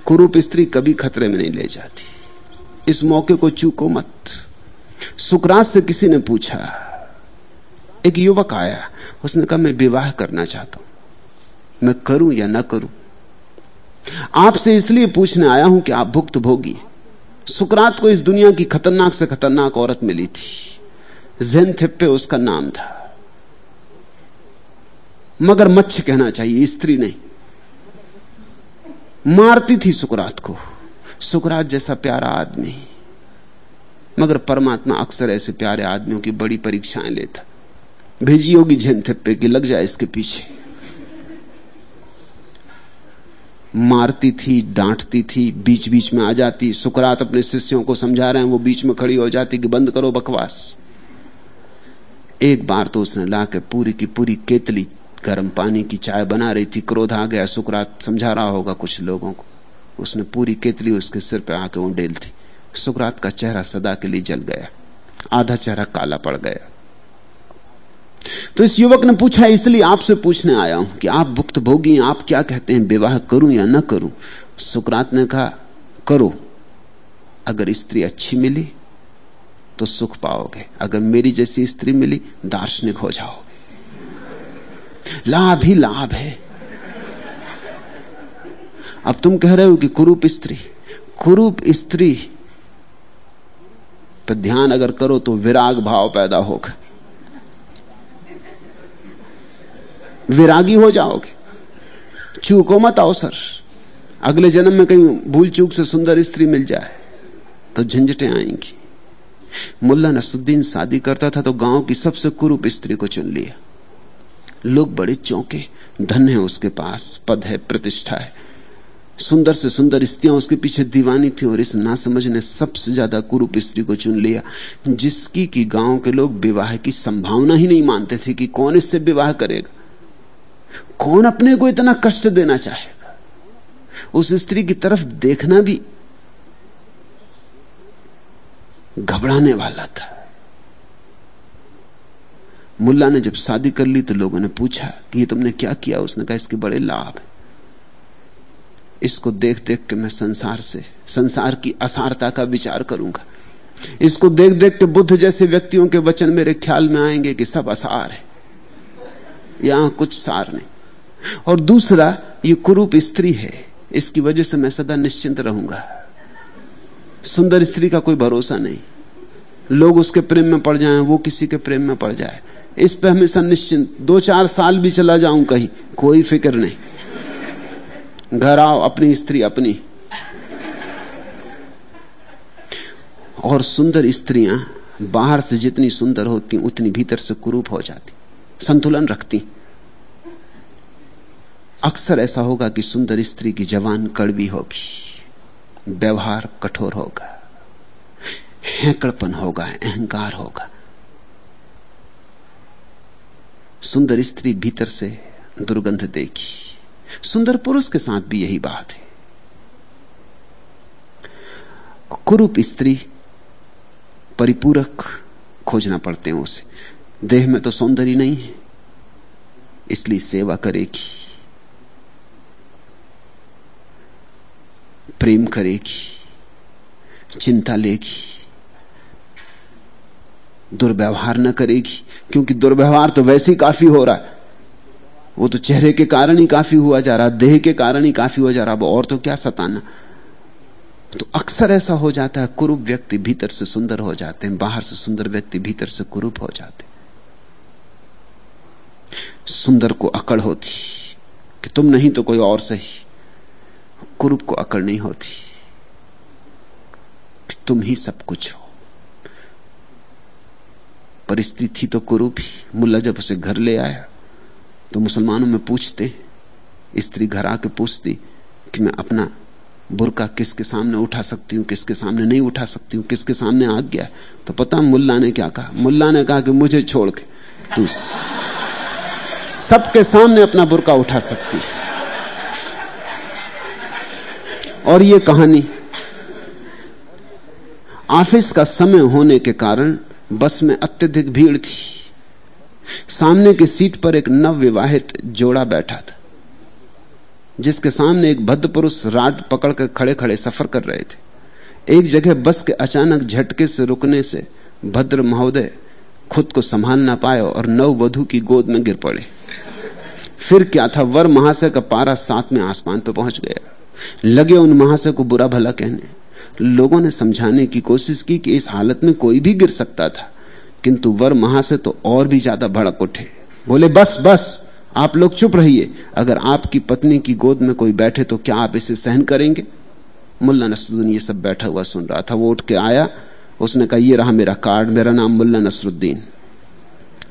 कुरूप स्त्री कभी खतरे में नहीं ले जाती। इस मौके को चूको मत। सुकरात से किसी ने पूछा, एक युवक आया। उसने कहा, मैं विवाह करना चाहता हूँ। मैं करूँ या ना करूँ? आपसे इसलिए पूछने आया हूँ कि आप भुक्त भोगी सुकरात को इस दुनिया की खतरनाक से खतरनाक औरत मिली थी। जेन थिप्पे उसका नाम था। मगर मच्छ कहना चाहिए, स्त्री नहीं। मारती थी सुकरात को। सुकरात जैसा प्यारा आदमी। मगर परमात्मा अक्सर ऐसे प्यारे आदमियों की बड़ी परीक्षाएँ लेता। भेजी होगी झेन थप्पे की लग जाए इसके पीछे। मारती थी, डांटती थी बीच बीच में आ जाती। सुकरात अपने शिष्यों को समझा रहे हैं, वो बीच में खड़ी हो जाती कि बंद करो बकवास। एक बार तो उसने ला के पूरी की पूरी केतली गर्म पानी की चाय बना रही थी, क्रोध आ गया। सुकरात समझा रहा होगा कुछ लोगों को। उसने पूरी केतली उसके सिर पे आके उंडेल थी। सुकरात का चेहरा सदा के लिए जल गया। आधा चेहरा काला पड़ गया। तो इस युवक ने पूछा, इसलिए आपसे पूछने आया हूँ कि आप भुक्त भोगी आप क्या कहते हैं, विवाह करूँ या ना करूँ? सुकरात ने कहा, करो। अगर स्त्री अच्छी मिली तो सुख पाओगे। अगर मेरी जैसी स्त्री मिली, दार्शनिक हो जाओगे लाभ ही लाभ है। अब तुम कह रहे हो कि कुरूप स्त्री कुरूप स्त्री पर ध्यान अगर करो तो विराग भाव पैदा होगा। विरागी हो जाओगे। चूको मत अवसर अगले जन्म में कहीं भूल चूक से सुंदर स्त्री मिल जाए तो झंझटें आएँगी। मुल्ला नसुद्दीन शादी करता था तो गाँव की सबसे कुरूप स्त्री को चुन लिया। लोग बड़े चौंके, धन है उसके पास, पद है, प्रतिष्ठा है। सुंदर से सुंदर स्त्रियाँ उसके पीछे दीवानी थी और इस ना समझ ने सबसे ज़्यादा कुरूप स्त्री को चुन लिया, जिसकी कि गाँव के लोग विवाह की संभावना ही नहीं मानते थे कि कौन इससे विवाह करेगा। कौन अपने को इतना कष्ट देना चाहेगा? उस स्त्री की तरफ़ देखना भी घबराने वाला था। मुल्ला ने जब शादी कर ली तो लोगों ने पूछा कि ये तुमने क्या किया? उसने कहा, इसके बड़े लाभ इसको देख देख के मैं संसार से, संसार की असारता का विचार करूँगा। इसको देख देख के बुद्ध जैसे व्यक्तियों के वचन मेरे ख्याल में आएँगे कि सब असार है। यहाँ कुछ सार नहीं। और दूसरा, ये कुरूप स्त्री है। इसकी वजह से मैं सदा निश्चिंत रहूँगा। सुंदर स्त्री का कोई भरोसा नहीं। लोग उसके प्रेम में पड़ जाएँ, वो किसी के प्रेम में पड़ जाए। इस पे हमेशा निश्चिंत। दो चार साल भी चला जाऊँ कहीं, कोई फ़िक्र नहीं। घर आओ, अपनी स्त्री अपनी। और सुंदर स्त्रियाँ बाहर से जितनी सुंदर होती, उतनी भीतर से कुरूप हो जाती, संतुलन रखती। अक्सर ऐसा होगा कि सुंदर स्त्री की जवान कड़वी होगी, व्यवहार कठोर होगा, हैकड़पन होगा, अहंकार होगा। सुंदर स्त्री भीतर से दुर्गंध देगी, सुंदर पुरुष के साथ भी यही बात है। कुरूप स्त्री परिपूरक खोजना पड़ते हैं उसे। देह में तो सौंदर्य नहीं है, इसलिए सेवा करेगी। प्रेम करेगी, चिंता लेगी, दुर्व्यवहार न करेगी, क्योंकि दुर्व्यवहार तो वैसे ही काफ़ी हो रहा है। वो तो चेहरे के कारण ही काफ़ी हुआ जा रहा, देह के कारण ही काफ़ी हो जा रहा और तो क्या सताना। तो अक्सर ऐसा हो जाता है, कुरूप व्यक्ति भीतर से सुंदर हो जाते हैं, बाहर से सुंदर व्यक्ति भीतर से कुरूप हो जाते सुंदर को अकड़ होती कि तुम नहीं तो कोई और सही। कुरूप को अकड़ नहीं होती। तुम ही सब कुछ हो। परिस्थिति थी तो कुरूप ही। मुल्ला जब उसे घर ले आया तो मुसलमानों में पूछते, स्त्री घर आके पूछती कि मैं अपना बुरका किसके सामने उठा सकती हूँ, किसके सामने नहीं उठा सकती हूँ, किसके सामने आ गया। तो पता मुल्ला ने क्या कहा? मुल्ला ने कहा कि मुझे छोड़ के तू सबके सामने अपना बुरका उठा सकती और ये कहानी ऑफ़िस का समय होने के कारण बस में अत्यधिक भीड़ थी। सामने की सीट पर एक नव विवाहित जोड़ा बैठा था, जिसके सामने एक भद्र पुरुष राड पकड़कर खड़े खड़े सफ़र कर रहे थे। एक जगह बस के अचानक झटके से रुकने से भद्र महोदय खुद को संभाल ना पाए और नव वधु की गोद में गिर पड़े। फिर क्या था, वर महाशय का पारा साथ में आसमान पर पहुँच गया। लगे उन महाशय को बुरा भला कहने। लोगों ने समझाने की कोशिश की कि इस हालत में कोई भी गिर सकता था, किंतु वर महाशय तो और भी ज़्यादा भड़क उठे। बोले, बस बस, आप लोग चुप रहिए। अगर आपकी पत्नी की गोद में कोई बैठे तो क्या आप इसे सहन करेंगे? मुल्ला नसरुद्दीन ये सब बैठा हुआ सुन रहा था। वो उठ के आया। उसने कहा, ये रहा मेरा कार्ड, मेरा नाम मुल्ला नसरुद्दीन।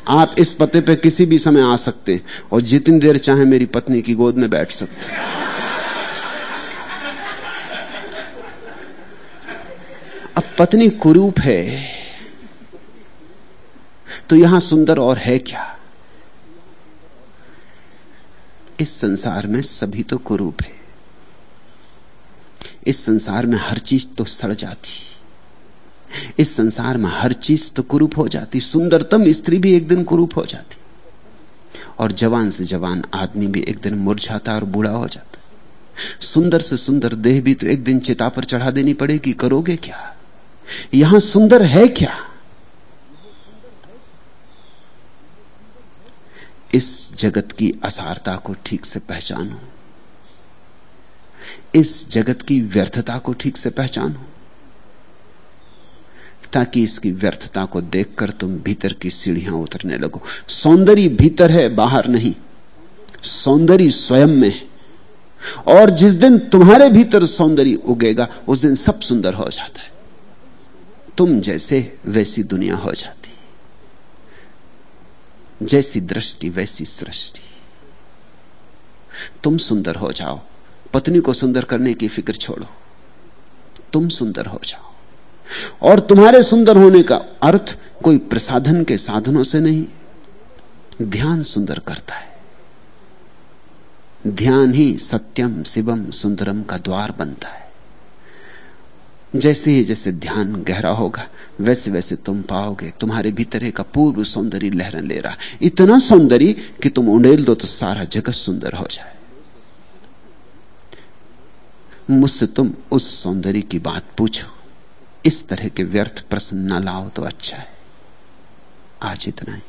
आप इस पते पे किसी भी समय आ सकते और जितनी देर चाहे मेरी पत्नी की गोद में बैठ सकते अब पत्नी कुरूप है तो यहाँ सुंदर और है क्या? इस संसार में सभी तो कुरूप है। इस संसार में हर चीज़ तो सड़ जाती। इस संसार में हर चीज़ तो कुरूप हो जाती। सुंदरतम स्त्री भी एक दिन कुरूप हो जाती। और जवान से जवान आदमी भी एक दिन मुरझाता और बूढ़ा हो जाता। सुंदर से सुंदर देह भी तो एक दिन चिता पर चढ़ा देनी पड़ेगी। करोगे क्या? यहाँ सुंदर है क्या? इस जगत की असारता को ठीक से पहचानो। इस जगत की व्यर्थता को ठीक से पहचानो। ताकि इसकी व्यर्थता को देखकर तुम भीतर की सीढ़ियाँ उतरने लगो। सौंदर्य भीतर है, बाहर नहीं। सौंदर्य स्वयं में है। और जिस दिन तुम्हारे भीतर सौंदर्य उगेगा, उस दिन सब सुंदर हो जाता है। तुम जैसे वैसी दुनिया हो जाती। जैसी दृष्टि, वैसी सृष्टि। तुम सुंदर हो जाओ। पत्नी को सुंदर करने की फ़िक्र छोड़ो। तुम सुंदर हो जाओ। और तुम्हारे सुंदर होने का अर्थ कोई प्रसाधन के साधनों से नहीं। ध्यान सुंदर करता है। ध्यान ही सत्यम, शिवम, सुंदरम का द्वार बनता है। जैसे ही जैसे ध्यान गहरा होगा, वैसे वैसे तुम पाओगे, तुम्हारे भीतर एक अपूर्व सौंदर्य लहरें ले रहा। इतना सौंदर्य कि तुम उड़ेल दो तो सारा जगत सुंदर हो जाए। मुझसे तुम उस सौंदर्य की बात पूछो। इस तरह के व्यर्थ प्रश्न न लाओ तो अच्छा है। आज इतना ही।